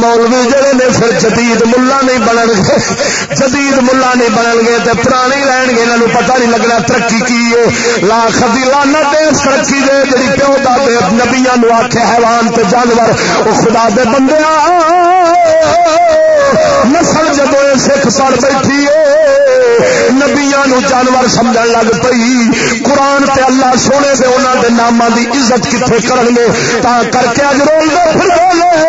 مولوی جڑے نے پھر جدید ملا نہیں بنن گے۔ جدید ملا نہیں بنن گے تو پرانے رہن گے انہوں پتہ نہیں لگنا ترقی کی ہے۔ لاکھ دی لانا ترقی دے جی پیو دے نبیا نو آخے حیوان تے جانور۔ وہ خدا دے بندے نسل جدو سکھ پڑ بیٹھی نبیا نو جانور سمجھ لگ پئی۔ قرآن تے اللہ سونے سے انہوں دے نام دی عزت کتنے کریں گے تا کر کے اج رول دے پھر بولے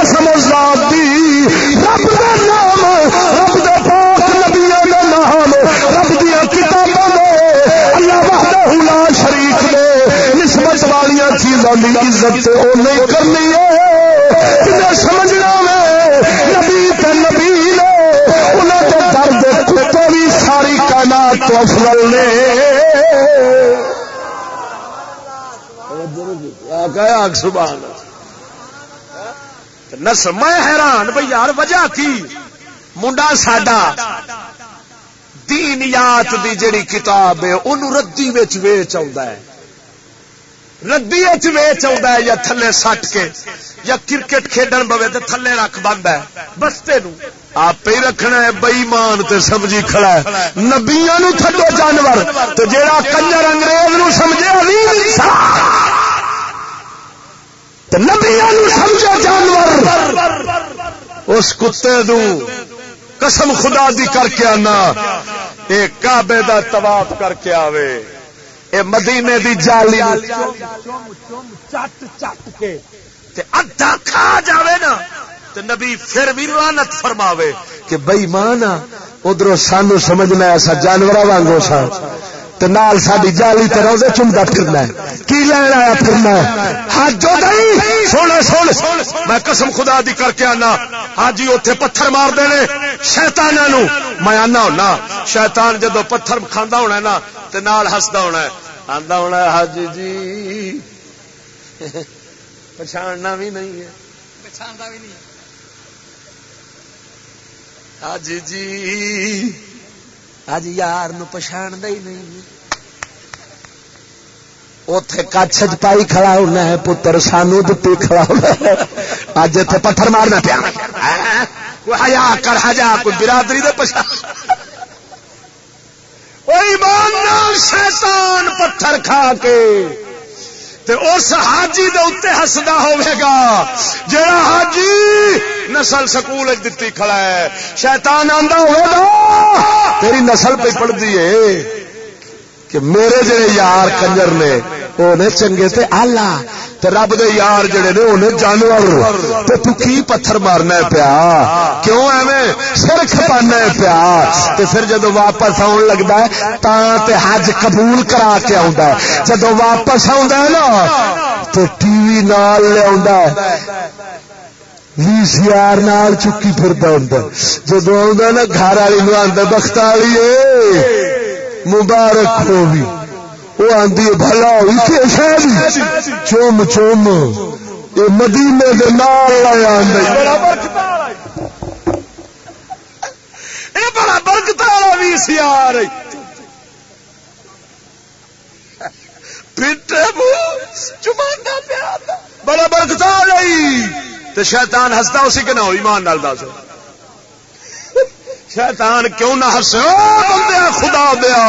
قسم ذات دی رب دا نام، رب دے پاک نبیوں دا نام، رب دیا کتاباں دے۔ اللہ وحدہ لا شریک دے۔ نسبت والی چیزاں دی عزت او نہیں کرنی ہے۔ جنہیں سمجھنا میں نبی تے نبی نے، انہاں دے درد کتے بھی ساری کائنات تو افضل نے۔ نس، میں حیران بھائی یار، وجہ کی منڈا ساڈا۔ دینیات دی جڑی کتاب ہے انہوں ردی ویچ ویچ ہے۔ ردی ویچ ہے، یا تھلے سٹ کے، یا کرکٹ کھیڈن پوے تو تھلے رکھ بند ہے۔ بستے نو آپ ہی رکھنا ہے، بئیمان تے سمجھی کھڑا ہے۔ نبیا نو تھڈو جانور۔ تو جیڑا کنجر انگریز نو سمجھے، عظیم نبیا سمجھے جانور۔ اس کتے دو قسم خدا دی کر کے آنا۔ اے کعبے دا طواف کر کے آوے۔ اے مدینے دی جالی۔ چٹ چٹ کے ادھا کھا جاوے نا۔ تو نبی پھر بھی لانت فرماوے کہ بئی مانا ادھر سانو سمجھنا ایسا جانور وانگو سا۔ نال ساری جالی تے روزے چمتا پھرنا ہے۔ کی لین آیا پھرنا ہے؟ سن میں قسم خدا دی کر کے آنا۔ حاجی اوتھے پتھر مار دینے۔ شیطاناں نو میں آنا ہونا۔ شیطان جدو پتھر کھاندا ہونا ہے نا تے نال ہسدا ہونا ہے۔ آندا ہونا ہے حاجی جی۔ پچھاننا بھی نہیں ہے۔ پچھاندا بھی نہیں۔ حاجی جی۔ اج یار نو پچھاڑ ہی نہیں۔ اتے کچھ پائی کھڑا ہونا ہے، پتر سانو دتی کھڑا ہونا ہے۔ اج اتنے پتھر مارنا پیا۔ ہیا کر ہجا کوئی برادری دے پچھا ایمان نال شیطان پتھر کھا کے تے اس حاجی دے اتنے ہسدا ہوگا جڑا حاجی نسل سکول دتی کھڑا ہے، شیطان آندا ہوگا تیری نسل پہ پڑھتی ہے۔ کہ میرے جڑے یار کنجر نے، وہ چنگے تے آلہ، تے رب دے یار جڑے نے انہیں جانور، تے تو کی پتھر مارنا ہے پیا؟ کیوں ایویں؟ سر کھپانا ہے پیا؟ تے پھر جدو واپس آن لگتا ہے تا تے حج قبول کرا کے آندا ہے۔ جدو واپس آندا ہے نا تو ٹی وی نال لے ہے۔ وی سی آر نال چکی پھردا ہوندا جدو آندا نا، گھر والی نو آندا بخت والی مبارک ہو بھی وہ آدھی بھلا ہوئی کہ چوم چوم۔ یہ مدینے کے نال لایا بڑا برکت والا بھی سی آ رہی۔ بڑا برکت آ رہی تو شیطان ہستا اسی کے نہ ہوئی مان ڈال دس۔ شیطان کیوں نہ ہسے بندے خدا دیا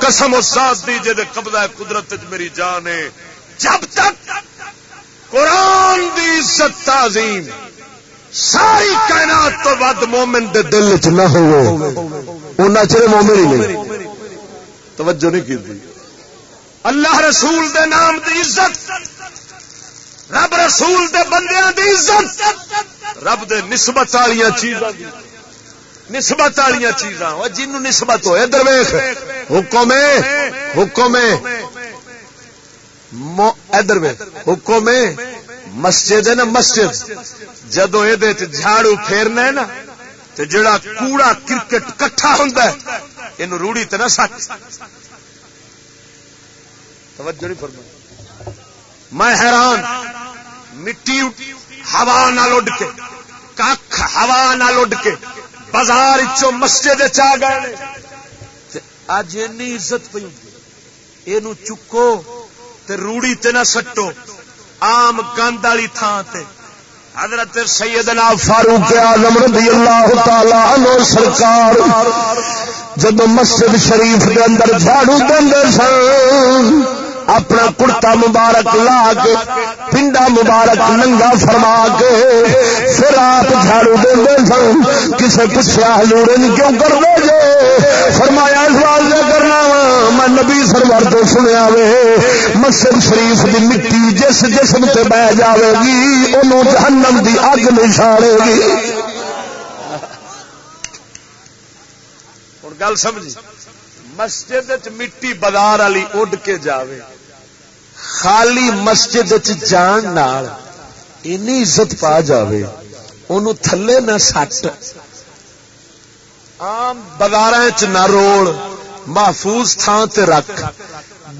قسم ساتھ دی جے قبضہ قدرت میری جان ہے۔ جب تک قرآن دی عزت تعظیم ساری کائنات تو ود مومن دے دل چ نہ ہو چر مومن ہی نہیں۔ توجہ نہیں کی دی اللہ رسول دے نام دی عزت، رب رسول دے بندیاں دی عزت، رب دے نسبت والی چیزاں نسبت والی چیزاں۔ جنوں نسبت ہوئے درویش حکم حکم ادھر حکم مسجد ہے نا، مسجد۔ جدو یہ جھاڑو پھیرنا ہے نا تو جڑا کوڑا کرکٹ کٹھا ہوں یہ روڑی تو نہ سچ توجہ نہیں فرما میں حیران، مٹی ہوا نہ لڈ کے کھ ہوا نہ لڈ کے۔ بازار چو مسجد چ گئے اج این عزت پی یہ چکو تے روڑی تے نہ سٹو۔ آم گند والی تھان تے۔ حضرت سیدنا فاروق اعظم رضی اللہ تعالی عنہ سرکار جب مسجد شریف دے اندر جھاڑو دے سن اپنا کڑتا مبارک لا کے، پنڈا مبارک ننگا فرما کے، پھر آپ جھاڑو دے سن، کسے پوچھا ہلوڑے کیوں کر دے جے؟ فرمایا سوال دے کرنا میں نبی سرور تو سنیا وے مسجد شریف دی مٹی جس جسم تے بہ جاوے گی، انہوں جہنم دی اگ نشاڑے گی۔ گل سمجھی، مسجد مٹی بازار والی اڈ کے جاوے۔ خالی مسجد جان نال اینی عزت پا جاوے ان تھلے نہ سٹ۔ آم بازار چ نہ روڑ، محفوظ تھان تے رکھ۔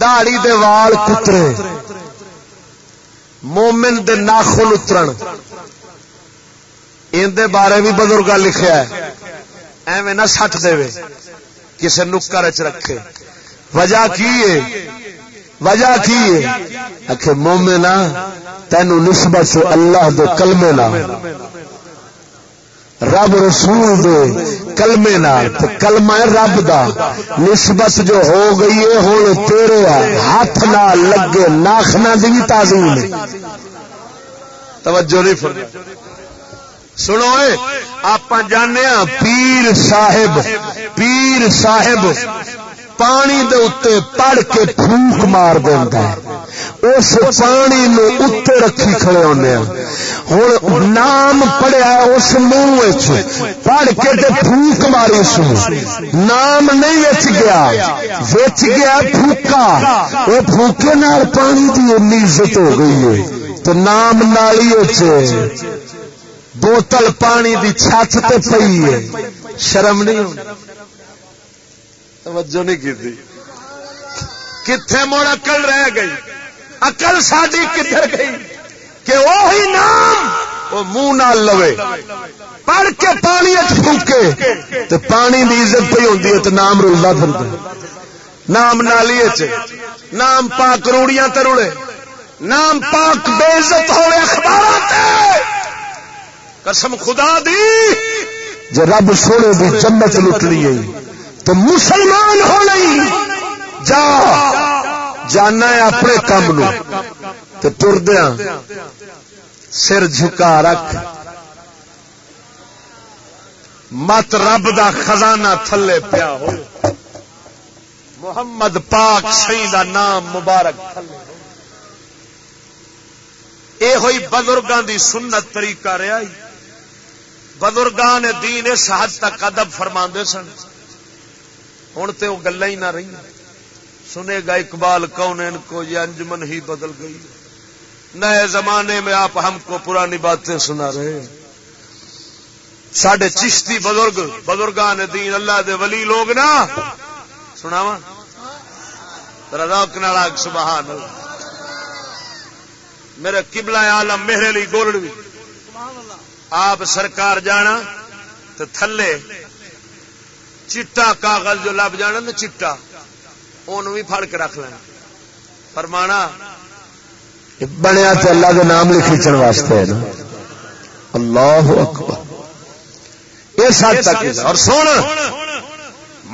داڑی دے وال کترے۔ مومن دے ناخن اترن۔ اندے بارے بھی بزرگ لکھا ہے، ایویں نہ سٹ دے کسی نکر چ رکھے۔ وجہ کی ہے؟ وجہ کی ہے؟ مومنا تینو نسبت سے اللہ دے کلمے نا رب رسول دے کلمے نا کلمہ رب دا نسبت جو ہو گئی ہے ہوں تیرے ہاتھ نہ لگے ناخنا دی بھی تعظیم توجہ نہیں فرمائی۔ سنو آپ جانے ہاں، پیر صاحب پیر صاحب پانی دے اتنے پڑھ کے پھوک مار دینا اس پانی نو رکھی کھڑے ہونے ہوں نام پڑھیا اس منہ پڑھ کے تے پھوک ماری اس نام نہیں وچ گیا۔ وچ گیا پھوکا وہ پھوکے نال پانی کی این عزت ہو گئی ہے۔ تو نام نالی بوتل پانی دی چھت تے پئی ہے۔ شرم نہیں ہوتی توجہ نہیں کی کتنے مڑ اکل رہ گئی۔ اکل ساری کدھر گئی؟ کہ وہی نام وہ منہ نہ لوے۔ پڑھ کے پانی پھوکے تو پانی دی عزت پہ ہوتی ہے تو نام رولتا پھرتا نام نالی نام پاک روڑیاں تروڑے نام پاک بے عزت ہوئے اخبار قسم خدا دی۔ جو رب سونے دی جنت لٹ لی گئی تو مسلمان ہو نہیں۔ جا۔ جانا ہے اپنے کام نو۔ تو ٹردیا سر جھکا رکھ۔ مت رب دا خزانہ تھلے پیا ہو۔ محمد پاک سی دا نام مبارک تھلے اے ہوئی بزرگاں دی سنت طریقہ رہا بزرگان دین اس حد تک ادب فرما سن۔ ہوں تو وہ گلا ہی نہ رہی۔ سنے گا اقبال کون ان کو، یہ انجمن ہی بدل گئی۔ نئے زمانے میں آپ ہم کو پرانی باتیں سنا رہے سڈے چشتی بزرگ، بزرگان دین، اللہ دے ولی لوگ نا۔ سنا وا روک ناگ سبحان میرے کبلا آلم میرے لی گولڈ آپ سرکار جانا تو تھلے چٹا کاغذ جو لب جانا نا چٹا ان بھی کے رکھ لینا۔ فرمانا بنیا تو اللہ کے نام لکھن واسطے ہے نا۔ اللہ اکبر۔ اس حد تک اور سن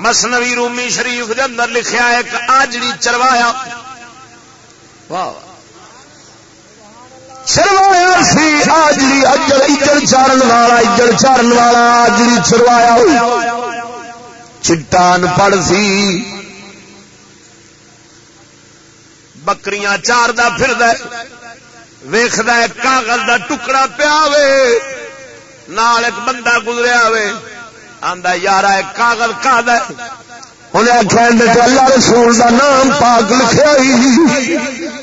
مسنوی رومی شریف کے اندر لکھا ایک آجڑی چروایا واہ چروایا سی آجڑی اجڑ اجڑ چارن والا اجڑ چارن والا آجڑی چروایا چٹان پڑ سی۔ بکریاں چار پھر ویخد کاغذ دا ٹکڑا پیا نال ایک بندہ گزریا وے آندا یار ایک کاغذ کا انہیں آخیا اللہ رسول دا نام پاک لکھا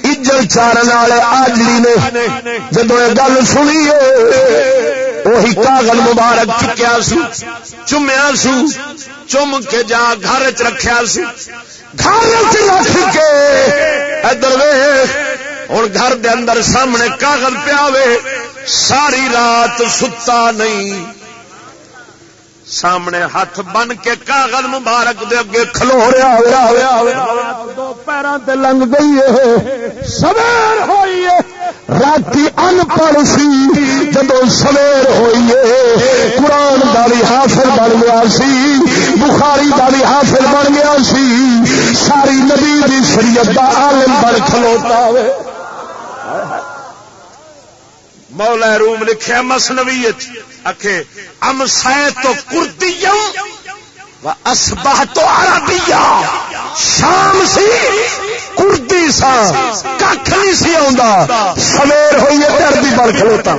اجر چارن والے آجلی نے جدو یہ گل سنی وہی کاغذ مبارک چکیا سو چومیا سو چم کے جا گھر چ رکھا سو گھر چ رکھ کے ادھر ہوں گھر دے اندر سامنے کاغذ پیا ساری رات ستا نہیں۔ سامنے ہاتھ بن کے کاغذ مبارک دے اگے کھلو رہا ہوا ہوا ہوا دو پیروں تے لنگ گئی ہے۔ سویر ہوئی ہے۔ رات ان پڑھ سی جب سویر ہوئی ہے۔ قرآن کا بھی حاصل بن گیا سی، بخاری کا بھی حاصل بن گیا سی۔ ساری نبی دی شریعت کا عالم بن کھلوتا ہے۔ مولا روم لکھے مسنوی اکھے ام سائے تو کردی اسبہ تو عربی شام سی کردی سا کھ نہیں سی آ سویر ہوئی ہے عربی بڑھ کھلوتا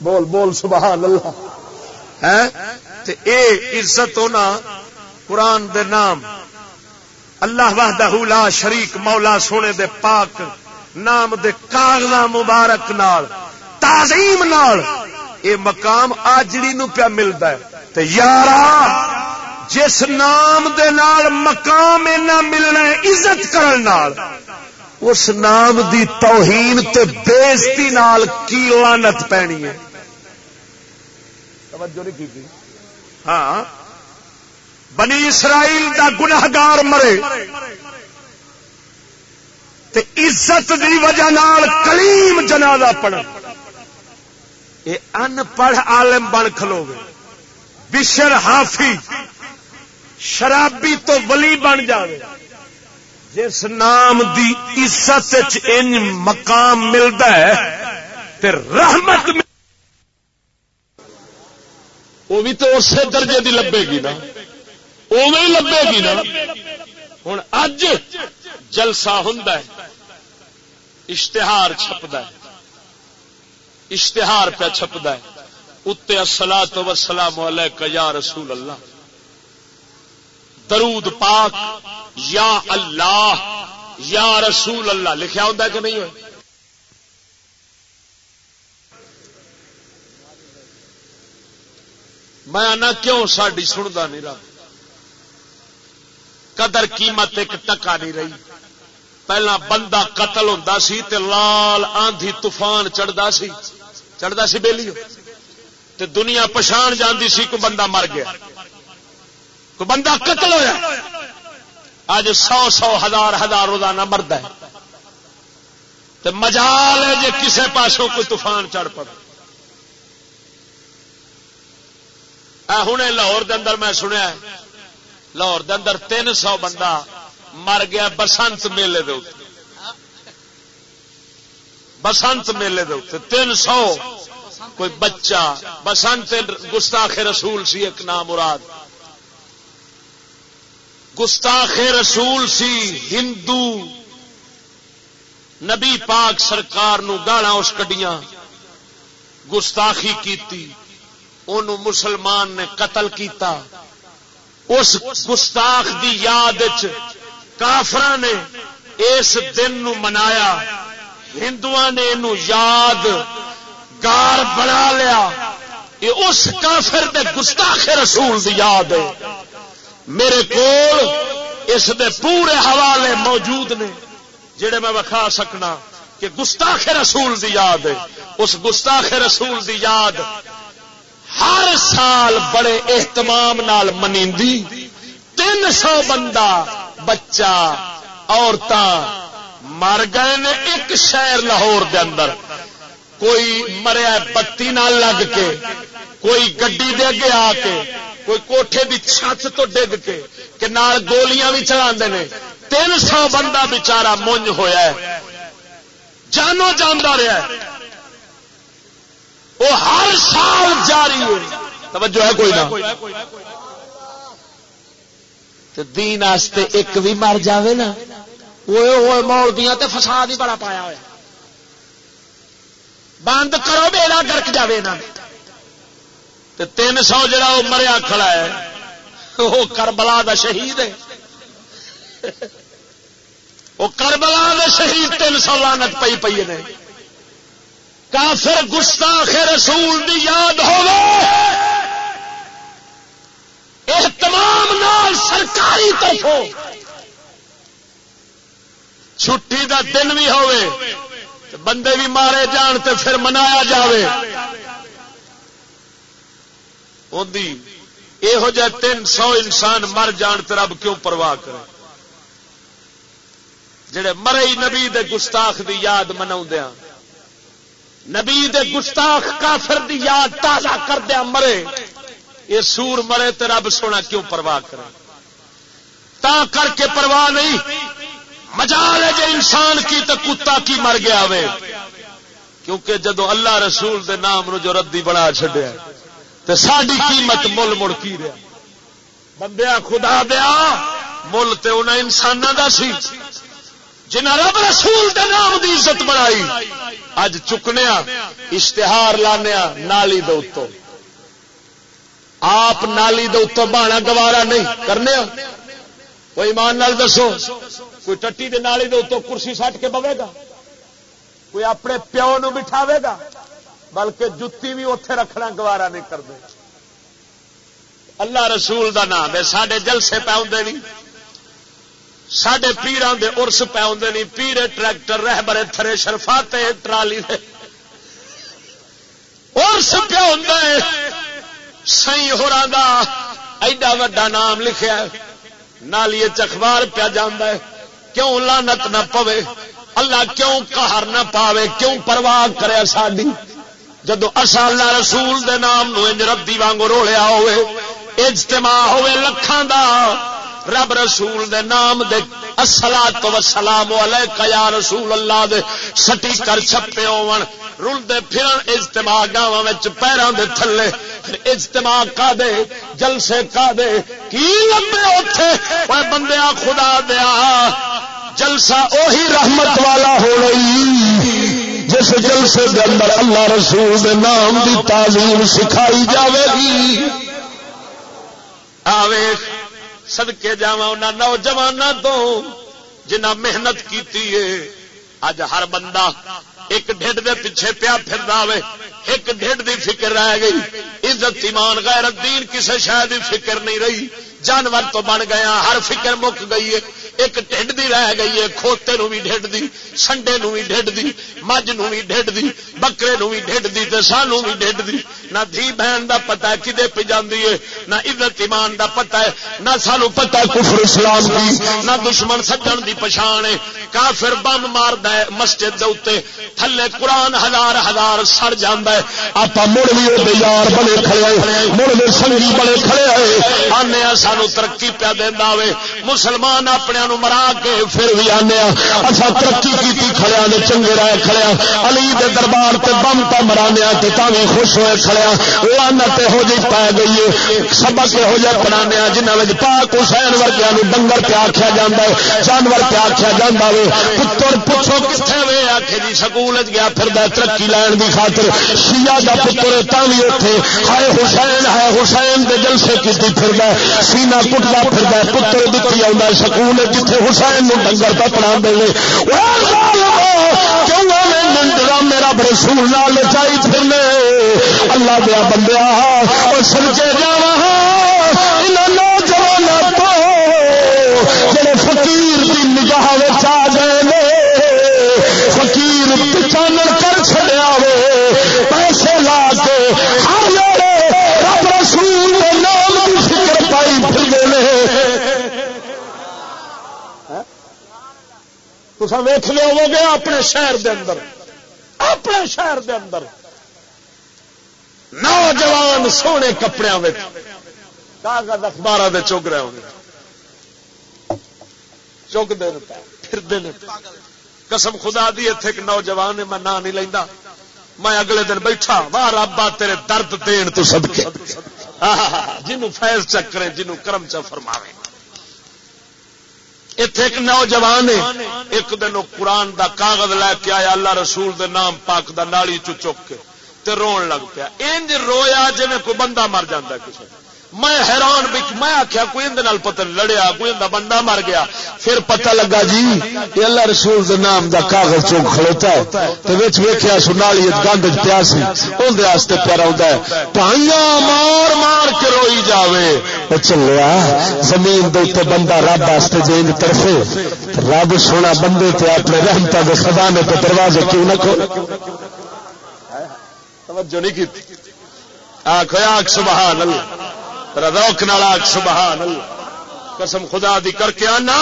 بول بول، سبحان اللہ۔ اے عزت ہونا قرآن دے نام۔ اللہ وحدہ لا شریک، مولا سونے دے پاک۔ نام دے کاغذ مبارک نال، تعظیم نال۔ اے مقام آجڑی نو پیا ملتا ہے۔ تے یارا، جس نام دے نال مقام اینا ملنا ہے، عزت کرن نال، اس نام دی توہین تے بےزتی نال کی لانت پینی ہے؟ توجہ نہیں کی ہاں۔ بنی اسرائیل دا گناہگار مرے۔ تے عزت دی وجہ نال کلیم جنازہ پڑا یہ ان پڑھ عالم بن کھلو گے بشر ہافی شرابی تو ولی بن جاوے۔ جس نام دی عزت ان مقام ملتا ہے رحمت وہ بھی تو اسی درجے دی لبے گی نا۔ اوے لبے گی نا۔ ہوں اج جلسہ ہوں اشتہار چھپد اشتہار پہ چھپد اتنے اصلا تو سلام یا رسول اللہ۔ درود پاک یا اللہ یا رسول اللہ۔ لکھا ہوں کہ نہیں ہوئے؟ میں آنا کیوں ساری سنتا نہیں رہا؟ قدر قیمت ایک ٹکا نہیں رہی۔ پہلا بندہ قتل ہوتا سی تے لال آندھی طوفان چڑھتا سی۔ چڑھتا سی بہلی تے دنیا پچھان جاندی سی کوئی بندہ مر گیا۔ کوئی بندہ قتل ہوا اج سو سو ہزار ہزار روزانہ مرد ہے۔ مجال ہے جی کسے پاسوں کوئی طوفان چڑھ پڑے۔ ہوں لاہور دے اندر میں سنیا لاہور دے اندر تین سو بندہ مر گیا بسنت میلے دے بسنت میلے دے تین سو کوئی بچہ، بسنت گستاخ رسول سی ایک نام مراد۔ گستاخ رسول سی ہندو۔ نبی پاک سرکار نو گالا اس کڈیاں۔ گستاخی کیتی۔ ان مسلمان نے قتل کیتا۔ اس گستاخ دی یاد کافر نے اس دن نو منایا۔ ہندو نے یہ یاد گار بنا لیا۔ یہ اس کافر دے گستاخ رسول دی یاد ہے۔ میرے کول اس دے پورے حوالے موجود نے۔ جڑے میں وکھا سکنا کہ گستاخ رسول دی یاد ہے۔ اس گستاخ رسول دی یاد ہر سال بڑے اہتمام نال منی تین سو بندہ بچہ عورت مر گئے نے ایک شہر لاہور دے اندر۔ کوئی مریا بتی نہ لگ کے، کوئی گڈی دے اگے آ کے، کوئی کوٹھے دی چھت تو ڈگ کے، کہ نال گولیاں بھی چلا تین سو بندہ بچارا مونج ہویا ہے۔ جانو جانا رہا ہے۔ وہ ہر سال جاری ہو توجہ ہے کوئی نہ۔ دین آستے ایک بھی مر جاوے نا۔ وہ مول دیا تو فساد ہی بڑا پایا ہوا بند کرو بیڑا گرک جائے نا۔ تین سو جڑا وہ مریا کھڑا ہے، وہ کربلا دا شہید ہے۔ وہ کربلا دا شہید تین سو لانت پی پی نے۔ کافر گستاخ رسول دی یاد ہو اہتمام نال سرکاری طرفوں چھٹی دا دن بھی ہوئے بندے بھی مارے جان تے پھر منایا جاوے۔ یہو جہ تین سو انسان مر جان تے رب کیوں پرواہ کرے؟ جڑے مرے نبی دے گستاخ دی یاد منا ہاں۔ نبی دے گستاخ کافر دی یاد تازہ کر دیا ہاں مرے۔ یہ سور مرے تو رب سونا کیوں پرواہ کرے؟ تا کر کے پرواہ نہیں۔ مجال ہے جو انسان کی تو کتا کی مر گیا وے۔ کیونکہ جدو اللہ رسول دے نام نو جو ردی بنا چڈیا تو ساری قیمت مل مڑ کی رہا بندیا، خدا دیا، مل تو انہیں انسانوں کا سی۔ جنہ رب رسول دے نام دی عزت بنائی، اج چکنے اشتہار لانے نالی دو آپ نالی دو بہانا گوارا نہیں کرنے کوئی ایمان نال دسو، کوئی ٹٹی دے نالی دو کرسی سٹ کے بوے گا؟ کوئی اپنے پیو نو بٹھاوے گا؟ بلکہ جتی بھی اتے رکھنا گوارا نہیں کرتے۔ اللہ رسول دا نام ہے سڈے جلسے پہ نہیں۔ سڈے پیران دے ارس پہ آدھے نہیں۔ پیڑ ٹریکٹر رہ برے تھرے شرفاتے ٹرالی دے۔ ارس پہ ہوں سی ہو ایڈا وا نام لکھا نالی چخبار پیا جانا ہے۔ کیوں لانت نہ پوے؟ اللہ کیوں کہر نہ پاوے؟ کیوں پرواہ کرے ساری جدو اصا اللہ رسول دے نام نو انج ربی وانگو رولیا ہوئے، اجتماع ہوئے لکھان دا رب رسول دے نام دے اصلا تو سلام یا رسول اللہ دے، سٹی کر چھپے ہون رلتے پھر اجتماع گاواں پیروں دے تھلے، پھر اجتماع کا دے جلسے کا دے کی لمبے اتے بندیا خدا دیا، جلسہ اوہی رحمت والا ہو رہی، جس جلسے دے اندر اللہ رسول دے نام دی تعلیم سکھائی جاوے گی۔ آوے سدکے جا نوجوان تو جنہ محنت کی اج ہر بندہ ایک ڈھڈ دے پیچھے پیا پھر ایک ڈھڈ دی فکر رہ گئی۔ عزت، ایمان، غیرت، دین کسی شاید فکر نہیں رہی۔ جانور تو بن گیا ہاں، ہر فکر مک گئی ہے۔ ایک ڈھڈ دی رہ گئی ہے، کھوتے نو بھی ڈھڈ دی، سنڈے نو بھی ڈھڈ دی، مجھ نو بھی ڈھڈ دی، بکرے نو بھی ڈھڈ دی، تے سانو بھی ڈھڈ دی۔ نہ دھی بہن دا پتا ہے کدے پہ جاندی ہے، نہ عزت ایمان دا پتا ہے، نہ سانو پتا ہے کفر اسلام دی، نہ دشمن سجن دی پچھان ہے۔ کافر بم ماردا ہے مسجد دے اوتے، تھلے قرآن ہزار ہزار سڑ جاندا ہے۔ آپا مڑ بھی او یار بنے کھڑے مڑ بھی سنگی بنے کھڑے ہیں آنے سانو ترقی پیا دیندا وے مسلمان اپنے نو مرا کے پھر بھی آنے اچھا ترقی کی کھڑیا نے، چنگے رائے کھڑیا علی دے دربار تے بم پہ مرانے تے تاوی خوش ہوئے کھڑیا لانت ہو جی پا گئی ہے۔ سبق یہو جہ پڑھانے جنہوں میں پاک حسین ورگیا ڈنگر پہ آخیا جا ہے، جانور پہ آخیا جا ہے پتر پوچھو کتنے وے؟ آخ جی سکول گیا پھر ترقی لین کی خاطر۔ شیا کا پتر تھی اتنے ہائے حسین ہے حسین دے جلسے کی پھر سینا کٹتا پھر پتر دیکھی آ سکول جتنے حسین ڈنگر پہ پڑھا دے میرا برسول لال چائی پھرنے۔ اللہ دیا بندیا، اور سمجھے جا تصا ویخ لو گے اپنے شہر دے اندر۔ اپنے شہر دے اندر۔ نوجوان سونے کپڑے کاغذ اخبار دے چگ رہے ہوں گے۔ چگ دے پھر دن قسم خدا دی اتنے ایک نوجوان نے میں نہ نہیں لینا میں اگلے دن بیٹھا۔ واہ رابا تیرے درد دین تو سب جنوں فیض چکرے، جنوں کرم چ فرماوے۔ اتے ایک نوجوان ایک دن قرآن دا کاغذ لے کے آیا، اللہ رسول دے نام پاک دا نالی چک کے تے رون لگ پیا۔ انج رویا جی کوئی بندہ مر جاتا کسی میں حیران بچ میں آخیا کوئی اندر پتہ لڑیا، کوئی اندر بندہ مر گیا۔ پھر پتہ لگا جی یہ اللہ رسول دے نام دا کاغذ چوک کھڑوتا ہے۔ تو وچ ویکھیا سنالی گند پیا سی۔ اون دے واسطے پیارا ہوندا ہے پائیاں مار مار کے روئی جاوے۔ او چلیا، زمین دے اوتے بندہ رب واسطے جین طرفے۔ رب سونا بندے تے اپنے رحمتاں دے خزانے تے دروازے کیوں نہ کھول توجہ نہیں کی آخو آخ سبحان اللہ۔ روک نال سبحان اللہ۔ قسم خدا دی کر کے آنا۔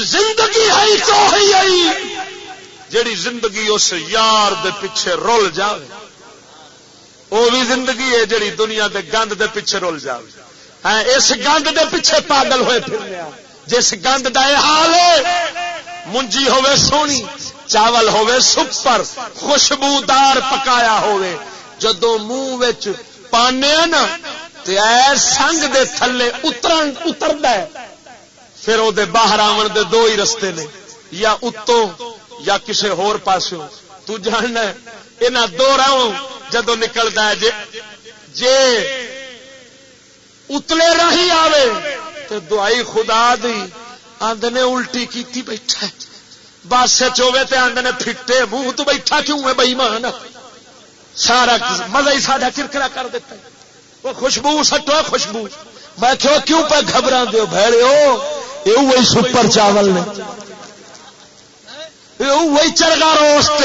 زندگی ہے تو ہی آئی۔ جیڑی زندگی اس یار دے پیچھے رول جائے وہ بھی زندگی ہے جیڑی دنیا دے گند دے پیچھے رول جائے ہاں اس گند دے پیچھے پاگل ہوئے پھر جس گند کا یہ حال ہے، منجی ہوے سونی، چاول ہوے سپر، خوشبودار پکایا ہوے جدو منہ پانے نا سنگ دے تھلے اترن اتر پھر وہ باہر آن دے دو ہی رستے نے، یا اتوں یا کسی ہور پاسوں۔ تو جاننا یہاں دو راہوں جدو نکلتا ہے جے جے اتلے راہی آوے تو دعائی خدا دی آدھے الٹی کیتی بیٹھا بس چوے تے آدھے پھٹے، منہ تو بیٹھا کیوں ہے بئی مان سارا مزہ ہی سارا کرکرا کر دیتا وہ خوشبو سٹو خوشبو۔ میں کہو کیوں پہ گھبرا دو بھڑے ہو؟ یہ وہی سپر چاول نے۔ وہی چرگا روسٹ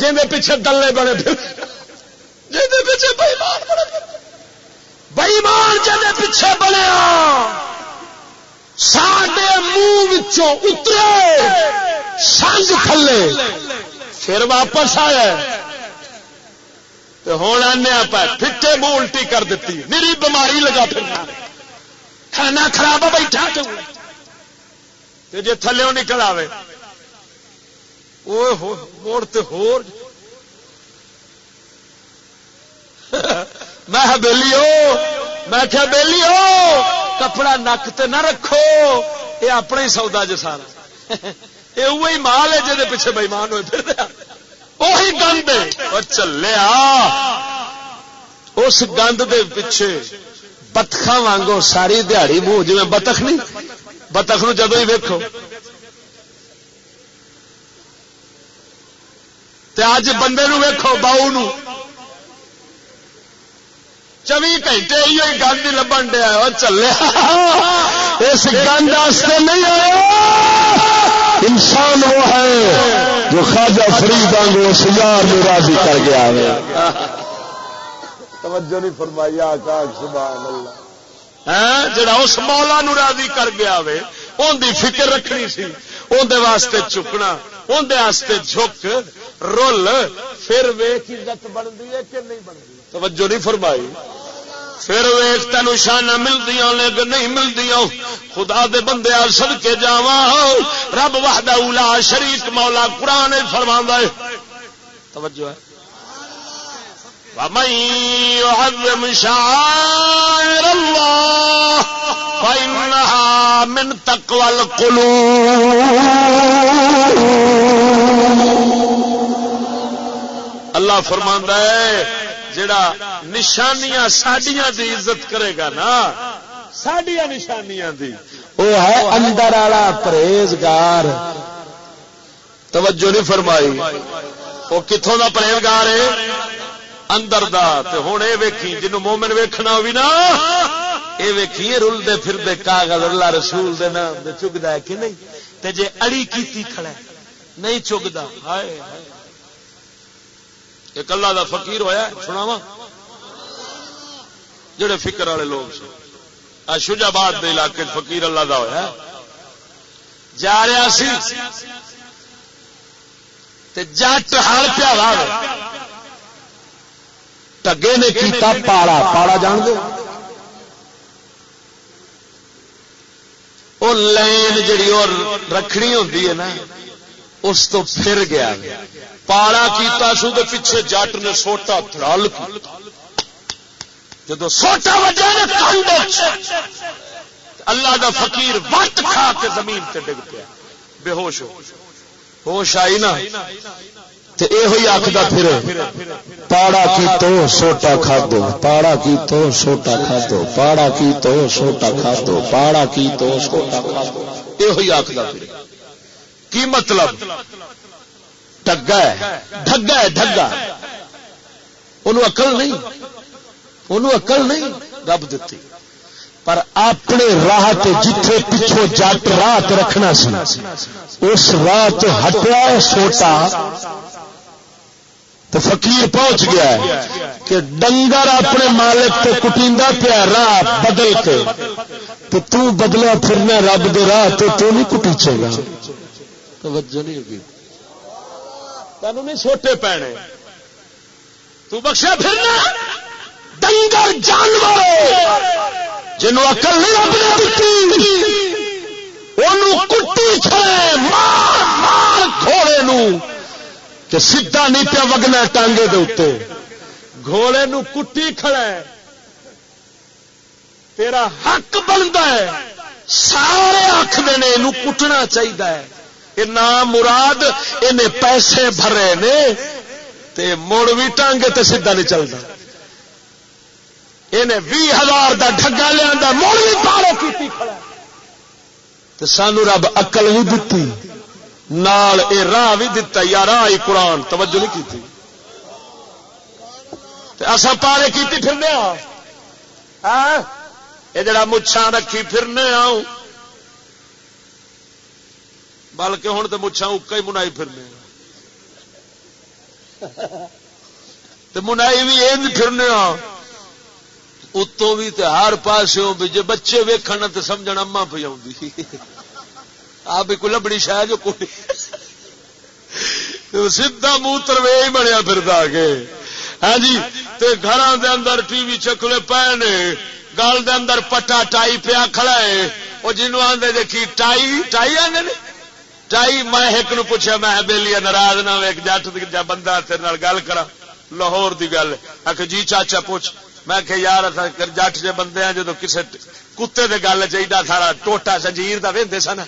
جن پیچھے دلے بڑے جن پیچھے بئیمان بڑے بئیمان جن پیچھے بنے ساڈے منہ اترے۔ سنگ تھلے پھر واپس آیا ہوں آنے پھٹے منہ الٹی کر دیتی میری بیماری لگا پھرنا۔ کھانا خراب بیٹھا جی تھلے نکل آئے موڑ تو ہو میں بہلی ہو میں کیا بہلی ہو کپڑا نک تے نہ رکھو۔ یہ اپنا ہی سودا جو سارا یہ وہی مال ہے جہد پیچھے بےمان ہوئے پھر وہی گند چلیا اس گند دے پیچھے بتخا وانگو ساری دیہڑی منہ جی بتخ نہیں بتخ نو جدو ہی ویکو اج بندے نو ویکو باؤ نو چوی گھنٹے یہ گند ہی لبن اور چلے اس گند نہیں آیا انسان وہ ہے جو خواجہ فرید آنگو اس یار میں راضی کر گیا ہے توجہ نہیں فرمائی آکاش سبحان اللہ۔ ہاں، جڑا اس مولا نو راضی کر گیا وے ان دی فکر رکھنی سی۔ اندر واسطے چکنا اندر واسطے جھک رول پھر ویخ عزت بنتی ہے کہ نہیں بنتی؟ توجہ نہیں فرمائی۔ پھر ویخ تین شانہ ملتی لیکن نہیں ملتی خدا دے بندے سد کے جا رب وحدہ اولا شریک مولا قرآن فرما ہے۔ توجہ ہے۔ ومن يعظم شعائر الله فإنها من تقوى القلوب۔ اللہ فرماندا ہے۔ جڑا نشانیاں ساڈیاں دی عزت کرے گا نا ساڈیاں نشانیاں دی۔ وہ ہے اندر والا پرہیزگار۔ توجہ نہیں فرمائی۔ وہ کتوں دا پرہیزگار ہے؟ اندر دا۔ تے ہن اے ویکھی جنوں مومن ویکھنا ہوئی نا اے ویکھی رلدے پھردے کاغذ اللہ رسول دے نام دے چگدا ہے کہ نہیں؟ تے جے اڑی کیتی کھڑا نہیں چگدا۔ ہائے ہائے۔ ایک اللہ دا فقیر ہویا سنا وا جڑے فکر والے لوگ سن۔ شجاباد دے علاقے فقیر اللہ دا ہویا جا رہا سی۔ تے جٹ ہر پیا وا ٹگے نے کیتا پاڑا۔ پاڑا جان دو وہ لائن جڑی اور رکھنی ہوتی ہے نا۔ اس تو پھر گیا پالا کیتا سو دے پیچھے جٹ نے سوٹا تھرل جدو سوٹا وجہ اللہ دا فقیر وقت کھا کے زمین تے ڈگ پیا۔ بے ہوش ہو۔ ہوش آئی نا؟ یہ آخر پھر پاڑا کی تو سوٹا کھا دو پاڑا کی تو سوٹا کھا دو پاڑا کی تو سوٹا کھا دو پاڑا کی تو سوٹا کھا دو۔ یہ آخر پھر۔ کی مطلب؟ ڈگا ہے ڈگا ہے ڈگا انہوں اکل نہیں، انہوں اکل نہیں رب دیتی۔ پر اپنے راہ جتھے پچھو جٹ راہ رکھنا سی، اس راہ تو ہٹیا سوٹا۔ تو فقیر پہنچ گیا ہے کہ ڈنگر اپنے مالک تو کٹیندا پیا راہ بدل کے۔ تو تو بدلا پھرنا رب دے راہ تو تو نہیں کٹیچے گا توجہ نہیں ہوگی۔ تینوں نہیں سوٹے پینے۔ تو بخشا پھرنا ڈنگر جانور۔ جنوں اکل نہیں رب نے اپنے کٹی چھڑے۔ مار مار گھوڑے نو کہ سیدا نہیں پیا وگنا ٹانگے دے اتنے گھوڑے نو کٹی کھڑا ہے تیرا حق بنتا ہے۔ سارے آخر نے یہ کٹنا چاہیے نام مراد ان پیسے بھرے نے تے مڑ بھی ٹانگے تے سیدھا نہیں چلتا انہیں بھی ہزار کا ڈگا لیا مڑ بھی پارو کی سانو رب اقل بھی دتی۔ نال اے راہ بھی دتا، یا راہ ہی قرآن، توجہ نہیں کی اصا پارے کی پھرنے یہ جڑا مچھان رکھی پھرنے آؤں بلکہ ہوں تو مچھا اکا ہی منائی پھرنے (laughs) منائی بھی یہ پھرنے اتوں بھی ہر پاس جی بچے ویکن تو سمجھ اما پہ آپ کوئی لبڑی شاید جو کوئی۔ (laughs) سیدا منہ تروے ہی بنیا پھر کے۔ ہاں جی گھر اندر ٹی وی چکلے پے نے۔ گل دے اندر پٹا ٹائی پیا کھڑا ہے۔ وہ جنوب آدھے دیکھی ٹائی ٹائی آدھے ٹائی میں ایک نو پوچھا، میں بہلی ناراض نہ ایک جٹ جا بندہ تیرے گل کرا لاہور دی گل آ جی چاچا پوچھ۔ میں کہ یار جٹ جے بندے ہیں، جدو کسے کتے دے گل چاہیے سارا ٹوٹا زنجیر دا وہدے سن،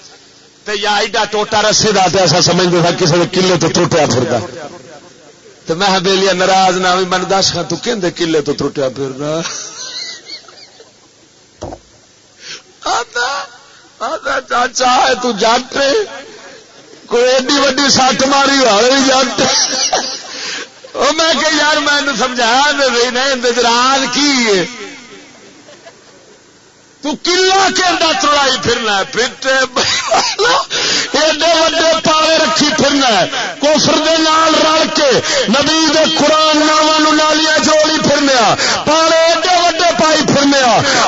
تے یا ایڈا ٹوٹا رسے دا تے ایسا سمجھتے تھا کسی نے کلے تو ٹوٹیا پھردا۔ تو میں بہلی ناراض نہ ہوئی من دس تو کہ کلے تو ٹوٹیا پھرنا چاچا ہے تو جٹ کوئی ایڈی وڈی سٹ ماری والے جٹ میں کہ یار میں سمجھا راز کی تو کلا کے اندر چڑائی پھرنا پھر ایڈے وڈے پالے رکھی پھرنا کوفر دے نال رل کے نبی دے قرآن ناواں نالیاں جوڑی پھرنے پالے ایڈے وڈے پائی پھرنے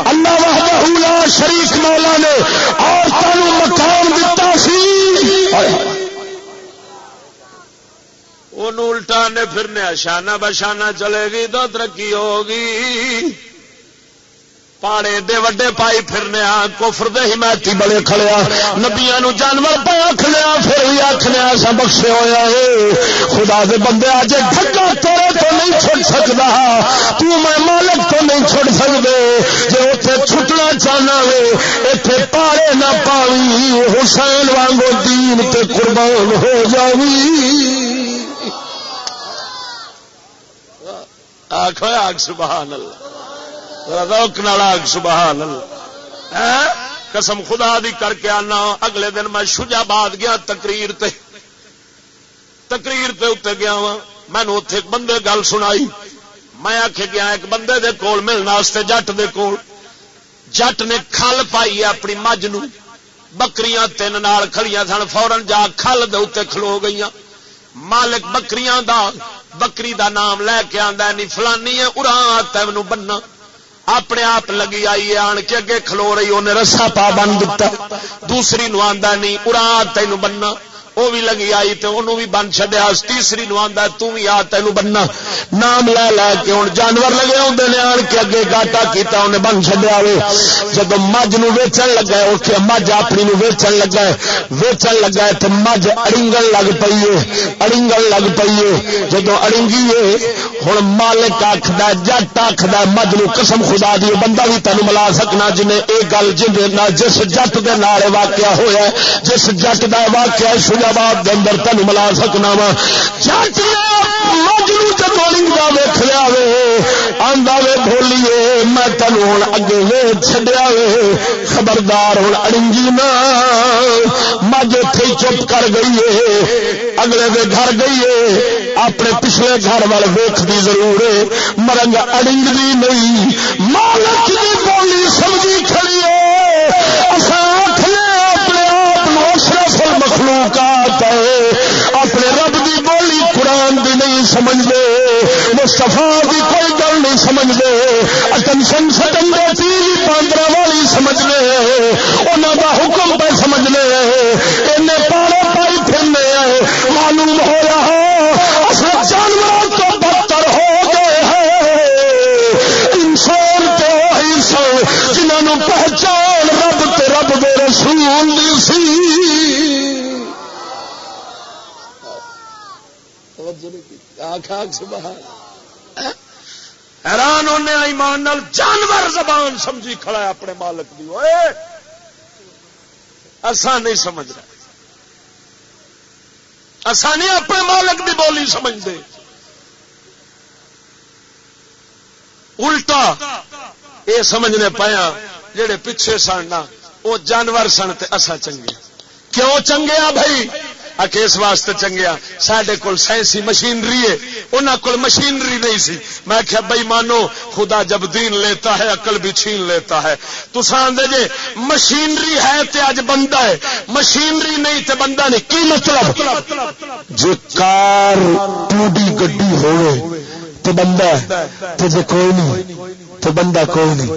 اللہ وحدہ لا شریک مولا نے اور مقام دتا سی۔ الٹا نے پھرنے، شانہ بشانہ چلے گی تو ترقی ہوگی۔ پاڑے ایڈے وڈے پائی پھرنے کوفر دے حمایتی بڑے کھڑیا نبیا نو جانور پہ آخنے پھر بھی آخنے سا بخشے ہوا ہے خدا دے بندے اج ڈگا تیرے تو نہیں چھڑ سکتا تو میں مالک تو نہیں چھڑ سکتے جی اتنے چھٹنا چاہنا وے اتنے پاڑے نہ پاوی۔ حسین وانگو دین تے قربان ہو جاوی۔ آخو آگ سبحان اللہ۔ روک نال آگ سبحان اللہ۔ ہاں؟ قسم خدا دی کر کے آنا، اگلے دن میں شجا باد گیا، تقریر تے۔ تقریر تے اتنے گیا وا میں اتے ایک بندے گل سنائی۔ میں آخ گیا ہاں، ایک بندے دے کول ملنے جٹ دے کول۔ جٹ نے کھل پائی ہے اپنی مجھ نو۔ بکریاں تین نال کھڑیاں سن فورن جا کھل دے اتنے کھلو گئی مالک بکریاں دا بکری دا نام لے کے آدھا نی فلانی ہے ارا تین بننا۔ اپنے آپ لگی آئی ہے، آن کے اگے کھلو رہی انہیں رسا پا بن دتا دوسری نو آدھا نہیں ارا تین بننا۔ وہ بھی لگی آئی تو انہوں بھی بن چڈیا تیسری نو آتا تھی آ تین بننا۔ نام لے لے کے ہوں، جانور لگے آدھے نے آن کے اگے گاٹا کیتا، انہیں بن چڈیا وے۔ جب مجھ ویچن لگا ہے مجھ اپنی ویچن لگا ہے۔ ویچن لگا ہے تو مجھ اڑنگن لگ پی ہے۔ لگ پی ہے۔ جب اڑنگی ہے ہوں مالک آخد جٹ آخد مجھ نو قسم خدا دی بندہ بھی تین ملا سکنا، جنہیں یہ گل جس جٹ کے نال واقعہ ہوا جس جٹ کا واقعہ شروع آباد اندر تین ملا سکنا وا۔ چاچی مجھے جب کا ویخ لیا وے۔ آدھا وے بولیے میں تین ہوں اگے وے چڈیا وے۔ خبردار ہوں اڑنگی نا۔ مجھ اتے چپ کر گئی ہے اگلے دے گھر گئی ہے اپنے پچھلے گھر وال ویخ دی ضرور ہے مرنگ اڑنگ بھی نہیں۔ مالک کی بولی، سمجھی کھڑی ہے اپنے آپ اشرف مخلوقات ہے۔ اپنے رب دی بولی قرآن دی نہیں سمجھ دے مستفا دی کوئی گل نہیں سمجھ دے اٹنشن ستم دے تیری پاندرا والی سمجھ لے انہوں دا حکم پہ سمجھ لے ان پارے پائی پھرنے۔ معلوم ہو رہا اصل جانور حیران ہونے ایمان نال، جانور زبان سمجھی کھڑا ہے اپنے مالک دی۔ ایسا نہیں سمجھ رہا ایسا نہیں اپنے مالک دی بولی سمجھتے۔ الٹا یہ سمجھنے پایا، جڑے پیچھے سن وہ جانور سن اصا چنگے۔ کیوں چنگے آ بھائی؟ اس واسطے چنگیا۔ سڈے کول سائنسی مشینری ہے۔ انہوں کو مشینری نہیں سی۔ میں کیا بھائی مانو، خدا جب دین لیتا ہے، عقل بھی چھین لیتا ہے۔ تو ساندے جے، مشینری ہے تے اج بندہ ہے۔ مشینری نہیں تے بندہ نہیں۔ کی مطلب؟ جو کار ٹوڈی گڈی ہوئے تو بندہ ہے تو جی کوئی نہیں۔ تو بندہ کوئی نہیں۔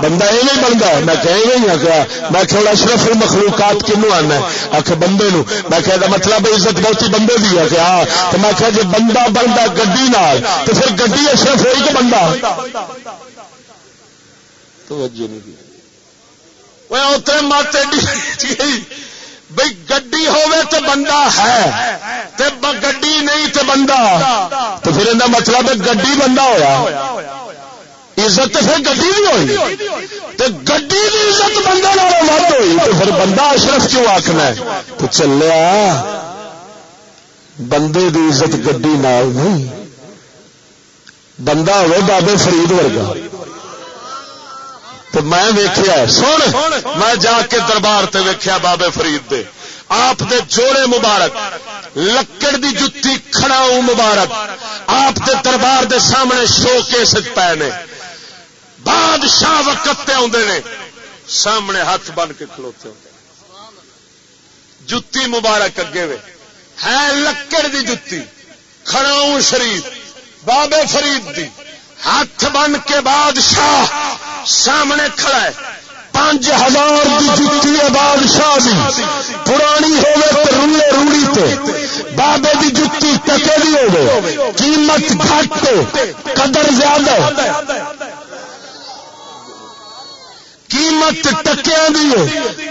بندہ یہ نہیں بنتا میں کہ نہیں آخیا میں کہ اشرف مخلوقات کنو آنا آخ بندے نو میں کہ مطلب عزت بہت بندے دی ہے کہ ہاں۔ تو میں کہ جی بندہ بنتا گڈی نال، تو پھر گڈی اشرف ہوئی کہ بندہ؟ توجہ نہیں اتنے مت بھائی گڈی ہوے تو بندہ ہے گڈی نہیں تو بندہ۔ تو پھر یہ مطلب گڈی بندہ ہوا عزت پھر گڈی بھی ہوئی۔ تو گڈی کی عزت بندہ مت ہوئی۔ تو پھر بندہ اشرف کیوں آخنا تو چلیا، بندے کی عزت گڈی نال نہیں۔ بندہ ہوئے بابے فرید ورگا۔ تو میں ویخیا سن، میں جا کے دربار تے ویخیا بابے فرید دے۔ آپ دے جوڑے مبارک، لکڑ دی جتی کھڑاؤ مبارک، آپ دے دربار دے سامنے شو کے سچ پے نے۔ بادشاہ وقت آدھے نے، سامنے ہاتھ بن کے کھلوتے ہوتے جتی مبارک اگے وے۔ ہے لکڑ دی جتی، کھڑاؤ شریف، بابے فرید دی۔ ہاتھ بن کے بادشاہ سامنے کھڑا ہے۔ پانچ ہزار جتی ہے بادشاہ دی۔ پرانی ہوے تو روڑے روڑی تے۔ بابے دی جتی ٹکے دی ہو قیمت گھٹ قدر زیادہ۔ قیمت ٹکیا دی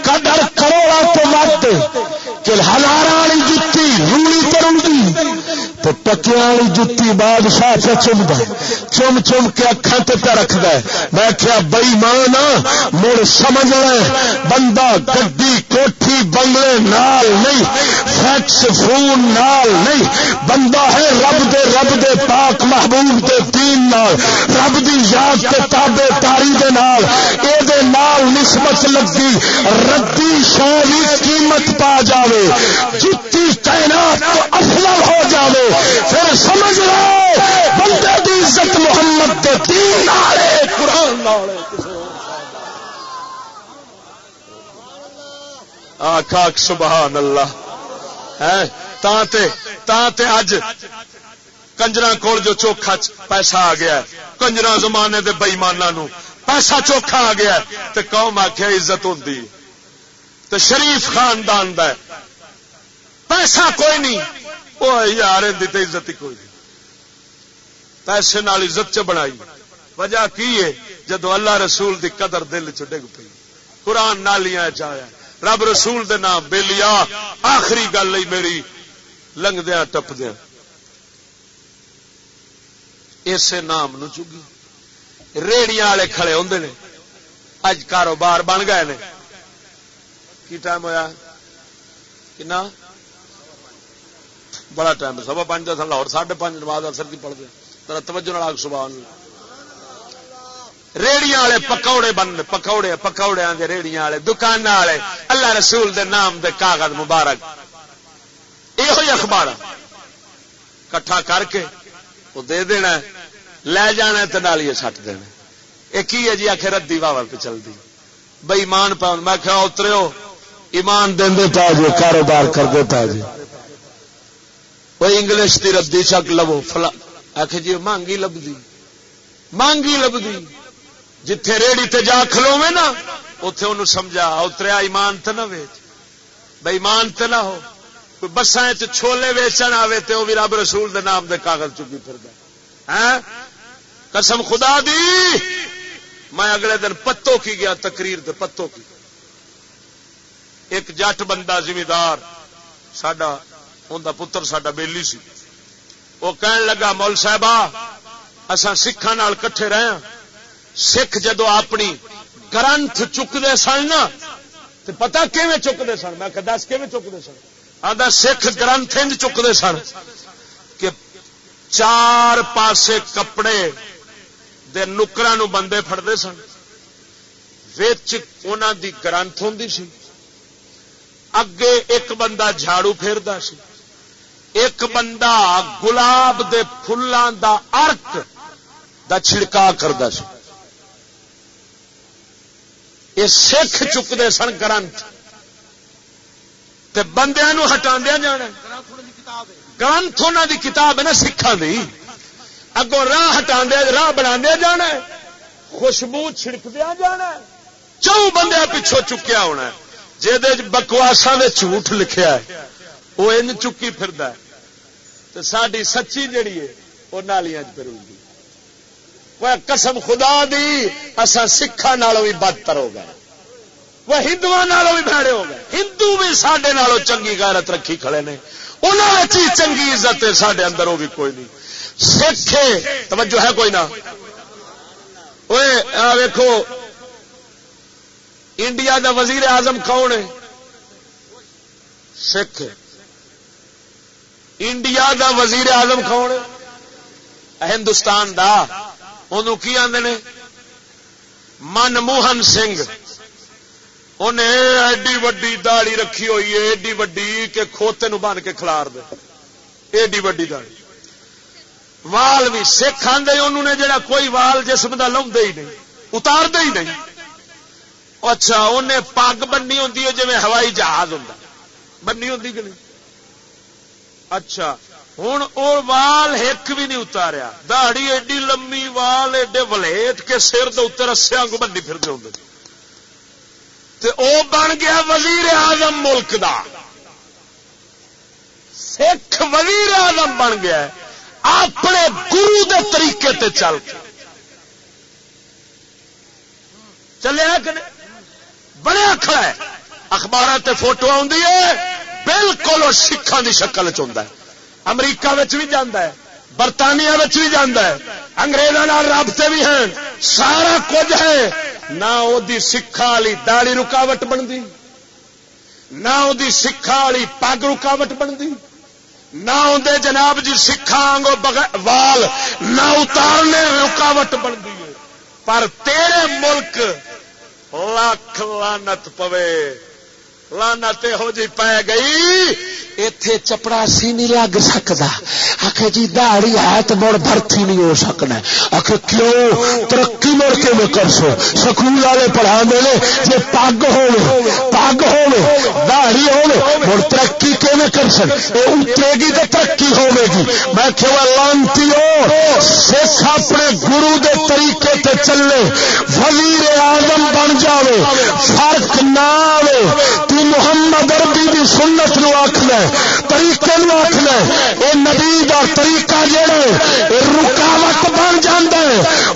قدر کروڑا تو مت کہ ہزار والی جتی روڑی تو روڑی تو ٹکیا والی جتی بادشاہ سے چم دے۔ چم چم کے اکھان تے پہ رکھ دے۔ میں کیا بئی مان مڑ سمجھ لے۔ بندہ گڈی کوٹھی بنگلے نال نہیں، فیکس فون نال نہیں۔ بندہ ہے رب دے رب دے پاک محبوب دے دین نال، رب دی یاد تے تابے تاری دے نال۔ اے دے نال نسبت لگی ردی شوری قیمت پا جاوے۔ جاوے، جتی تعینات تو افضل ہو جاوے۔ پھر سمجھ لو، بندے دی عزت محمد کے تین نالے، قرآن آخ آخ سبحان اللہ ہے اج کنجرا کول جو چوکھا پیسہ آ گیا کنجرا زمانے دے بئیمانا نو پیسہ چوکھا آ گیا تو قوم آخیا عزت ہوتی تو شریف خاندان دا پیسہ کوئی نہیں۔ وہ یار تو عزت ہی کوئی نہیں۔ پیسے نال عزت چ بنائی۔ وجہ کی ہے؟ جدو اللہ رسول دی قدر دل چ ڈگ پی قرآن نالیاں چایا رب رسول دے نام بے لیا۔ آخری گل میری لنگدیا ٹپدیا اسے نام نو چگی۔ ریڑیاں والے کھڑے ہوں نے۔ اج کاروبار بن گئے نے۔ کی ٹائم ہوا کنا؟ بڑا ٹائم سوا پانچ دس لاہور، ساڑھے پانچ نماز اثر کی جی پڑھتے ترا توجہ نال سبحان ریڑیاں والے پکوڑے بن پکوڑے پکوڑے دے ریڑیاں والے، دکان والے۔ اللہ رسول دے نام دے کاغذ مبارک۔ یہ اخبار۔ کٹھا کر کے وہ دے دینا لے جانا تو نالیے سٹ دینا یہ کی ہے جی؟ آخر ردی واہ پہ چلتی بئی مان پاؤں میں کیا اترے ایمان دے پا جی کاروبار کر پا جی وہ انگلش کی ردی چک لو فلا آخ جی مانگی لبھی مانگی لبھی جتھے ریڑی تے جا کھلو نا اتے ان سمجھا اتریا ایمان تو نہ ویچ بھائی ایمان تو نہ ہو بسان چھولے ویچن آئے تو وہ بھی رب رسول دے نام دے کاغذ چکی پھر ہاں؟ قسم خدا دی میں اگلے دن پتوں کی گیا تقریر دے پتوں کی ایک جٹ بندہ زمیندار سڈا ان پتر سڈا بیلی سی۔ وہ کہن لگا، مول صاحب اصا سکھان کٹھے رہے ہاں۔ سکھ جدو اپنی گرنتھ چکتے سن نا تو پتا کیون چکتے سن؟ میں دس کیون چکتے سن؟ آدھا سکھ گرنتھ چکتے سن کہ چار پاسے کپڑے دے نکرا بندے فٹتے سن۔ دی گرنتھ ہوں سی۔ اگے ایک بندہ جھاڑو پھیرتا سی۔ ایک بندہ گلاب دے فلان دا ارک دا چھڑکا کرتا سی۔ یہ سکھ چکتے سن گرنتھ۔ بندیا ہٹا جانا۔ گرنتھ انہوں دی کتاب ہے نا سکھان دی۔ اگوں راہ ہٹا راہ بنا جانا۔ خوشبو چھڑک دیا جانا۔ چون بندے پچھوں چکیا ہونا۔ ہے بکواسا نے جھوٹ لکھیا ہے۔ وہ ان چکی پھر ساری سچی جڑی ہے وہ نالیاں پھر قسم خدا دی اصا سکھان بھی بدتر ہو گئے۔ وہ ہندو بھی بھڑے ہو گئے۔ ہندو بھی سڈے چنگی غیرت رکھی کھڑے نے۔ انہوں چنگی عزت ہے سڈے اندر وہ بھی کوئی نہیں۔ سکھ توجہ ہے کوئی نہ ویکو انڈیا دا وزیر اعظم کون ہے؟ سکھ انڈیا دا وزیر اعظم کون ہندوستان دا۔ انہوں کی آدھے منموہن سنگھ۔ انہیں ایڈی وڈی داڑی رکھی ہوئی ہے، ایڈی وڈی کہ کھوتے نو بن کے کھلار دے۔ ایڈی وڈی داڑی وال بھی سکھ آدھے انہوں نے جڑا کوئی وال جسم کا لا ہی نہیں اتار دے ہی نہیں۔ اچھا انہیں پگ بننی ہوں جی ہوائی جہاز ہوں بننی ہوں کہ نہیں؟ اچھا ہوں وہ وال ایک بھی نہیں اتاریا۔ دہڑی ایڈی لمبی وال، ایڈے ولیٹ کے سر دے رسیا کو بنی ہوں او بن گیا وزیر اعظم ملک دا۔ سکھ وزیر اعظم بن گیا اپنے گرو دے طریقے تے چل کے۔ چلے بڑے کھڑا ہے۔ اخبار تے فوٹو آدھی ہے۔ بالکل سکھان دی شکل چاہتا ہے۔ امریکہ بھی جانا ہے، برطانیہ بھی جانا ہے انگریزوں رابطے بھی ہیں، سارا کچھ ہے۔ نہ وہ سکھا والی داڑی رکاوٹ بنتی نہ وہ سکھا والی پگ رکاوٹ بنتی نہ اندر جناب جی سکھا وال نہ اتارنے رکاوٹ بنتی ہے۔ پر تیرے ملک لاکھ لانت پوے۔ لانت ہو جی پی گئی۔ اتے چپڑا سی نہیں لگ سکتا آخ جی دہڑی ہے تو مڑ برتھی نہیں ہو سکنا۔ آخ کیوں؟ ترقی مڑ کے میں کر سو سکول والے پڑھا دے جی پگ ہو پگ ہو دہڑی ہو مڑ ترقی کی کر سک اترے گی تو ترقی ہوے گی۔ میں کہ لانتی ہو سکھ اپنے گرو دے طریقے تے چلے۔ وزیر آزم بن جاوے، فرق نہ آئے تو محمد اربی کی سنت نو آخنا طریقے نو آخنا یہ نبی کا طریقہ جہا رکاوٹ بن جانا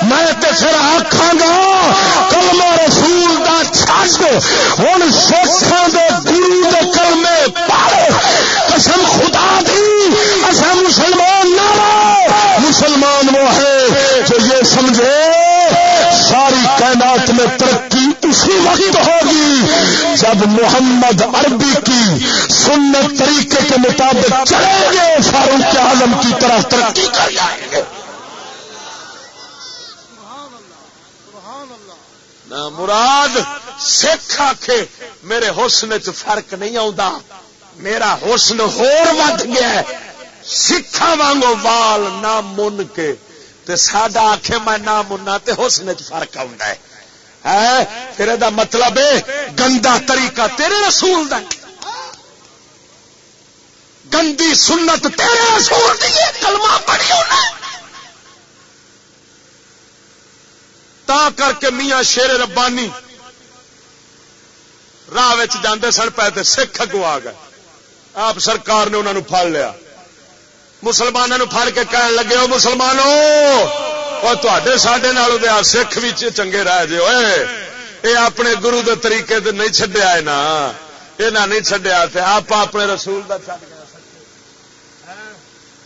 میں تو پھر آخا گا، کلمہ رسول کا چھٹ ہوں سکھان دے گرو دے کلمے پڑھ۔ قسم خدا دی اصا مسلمان نہ مسلمان وہ ہے جو یہ سمجھے، ساری کائنات میں ترقی اسی وقت ہوگی جب محمد عربی کی سنت طریقے کے مطابق چلیں گے، فاروق اعظم کی طرح ترقی کر جائیں گے۔ مراد سکھ آخ میرے حسن چ فرق نہیں آتا میرا حسن ہور ود گیا سکھا وانگو وال نہ من کے۔ ساڈا آخ میں نہ منا تو حسن چ فرق آ ہے پھر دا مطلب ہے گندا طریقہ تیرے رسول دا گندی سنت تیرے رسول دی کلمہ پڑھی ہونا تا کر کے میاں شیر ربانی راہ جاندے سن پے تے سکھ اگو آ گئے۔ آپ سرکار نے انہوں پھڑ لیا۔ مسلمانوں پھڑ کے کہن لگے ہو مسلمانوں اور تے سڈے سکھ بھی چنگے رہ جے اے اپنے گرو دے طریقے دے نہیں چڈیا ہے نا یہ نہیں چڈیا آپ اپنے رسول دا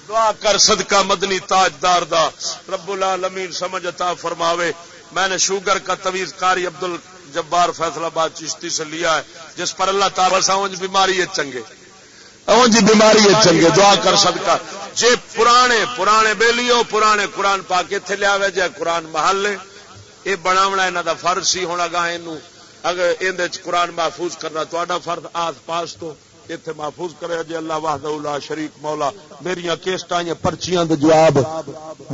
دعا کر صدقہ مدنی تاجدار دا رب العالمین سمجھ عطا فرماوے میں نے شوگر کا طویز کاری عبد الجبار فیصلہ آباد چشتی سے لیا ہے جس پر اللہ تعالی سمجھ بیماری ہے چنگے اون جی بیماری ہے چنگے، دعا کر سکتا جی پرانے پرانے بیلیو پرانے قرآن پا کے اتنے لیا جائے قرآن محل یہ بناونا یہاں کا فرض سی ہونا گا یہ اگر یہ قرآن محفوظ کرنا تا فرد آس پاس تو اتنے محفوظ کرے۔ جی اللہ واہد اللہ شریف مولا میری کیسٹ پرچیاں دے جواب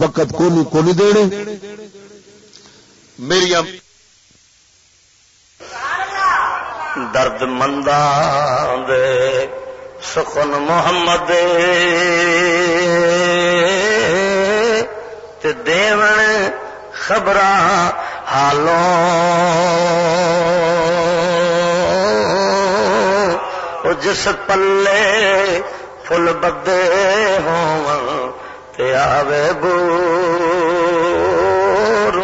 وقت کو نہیں کو دینے۔ میری درد مندہ دے سخن محمد تے دیون خبر حالوں جس پلے فل بدے ہوں تے آوے بور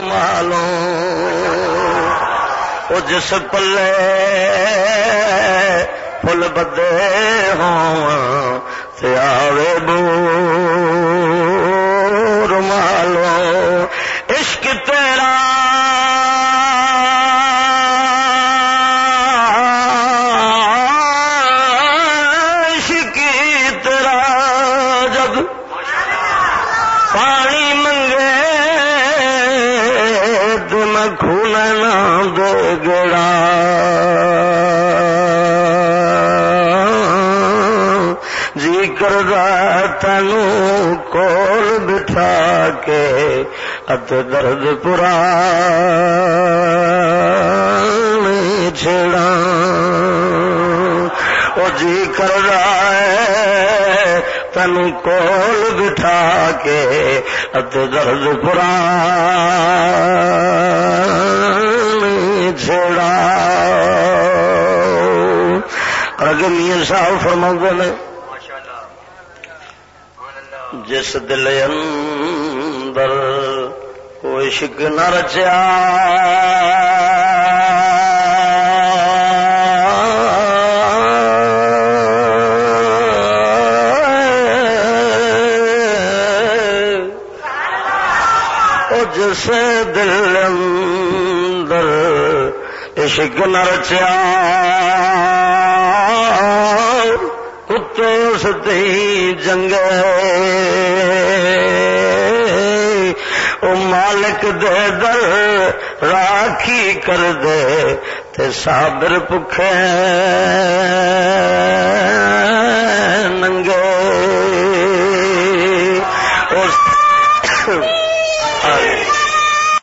مالوں جس پلے فل بدے ہوں تے آوے بور کے ات درد پورا چھڑا وہ جی کر رہا ہے تن کول بٹھا کے ات درد پورا چھڑا اگر میاں صاحب فرما نے، جس دل اندر کوئی شک نہ رچیا۔ جس دل اندر عشق نہ رچیا۔ ستی جنگ او مالک دے در راکھی کر دے تے صابر پکھے ننگے۔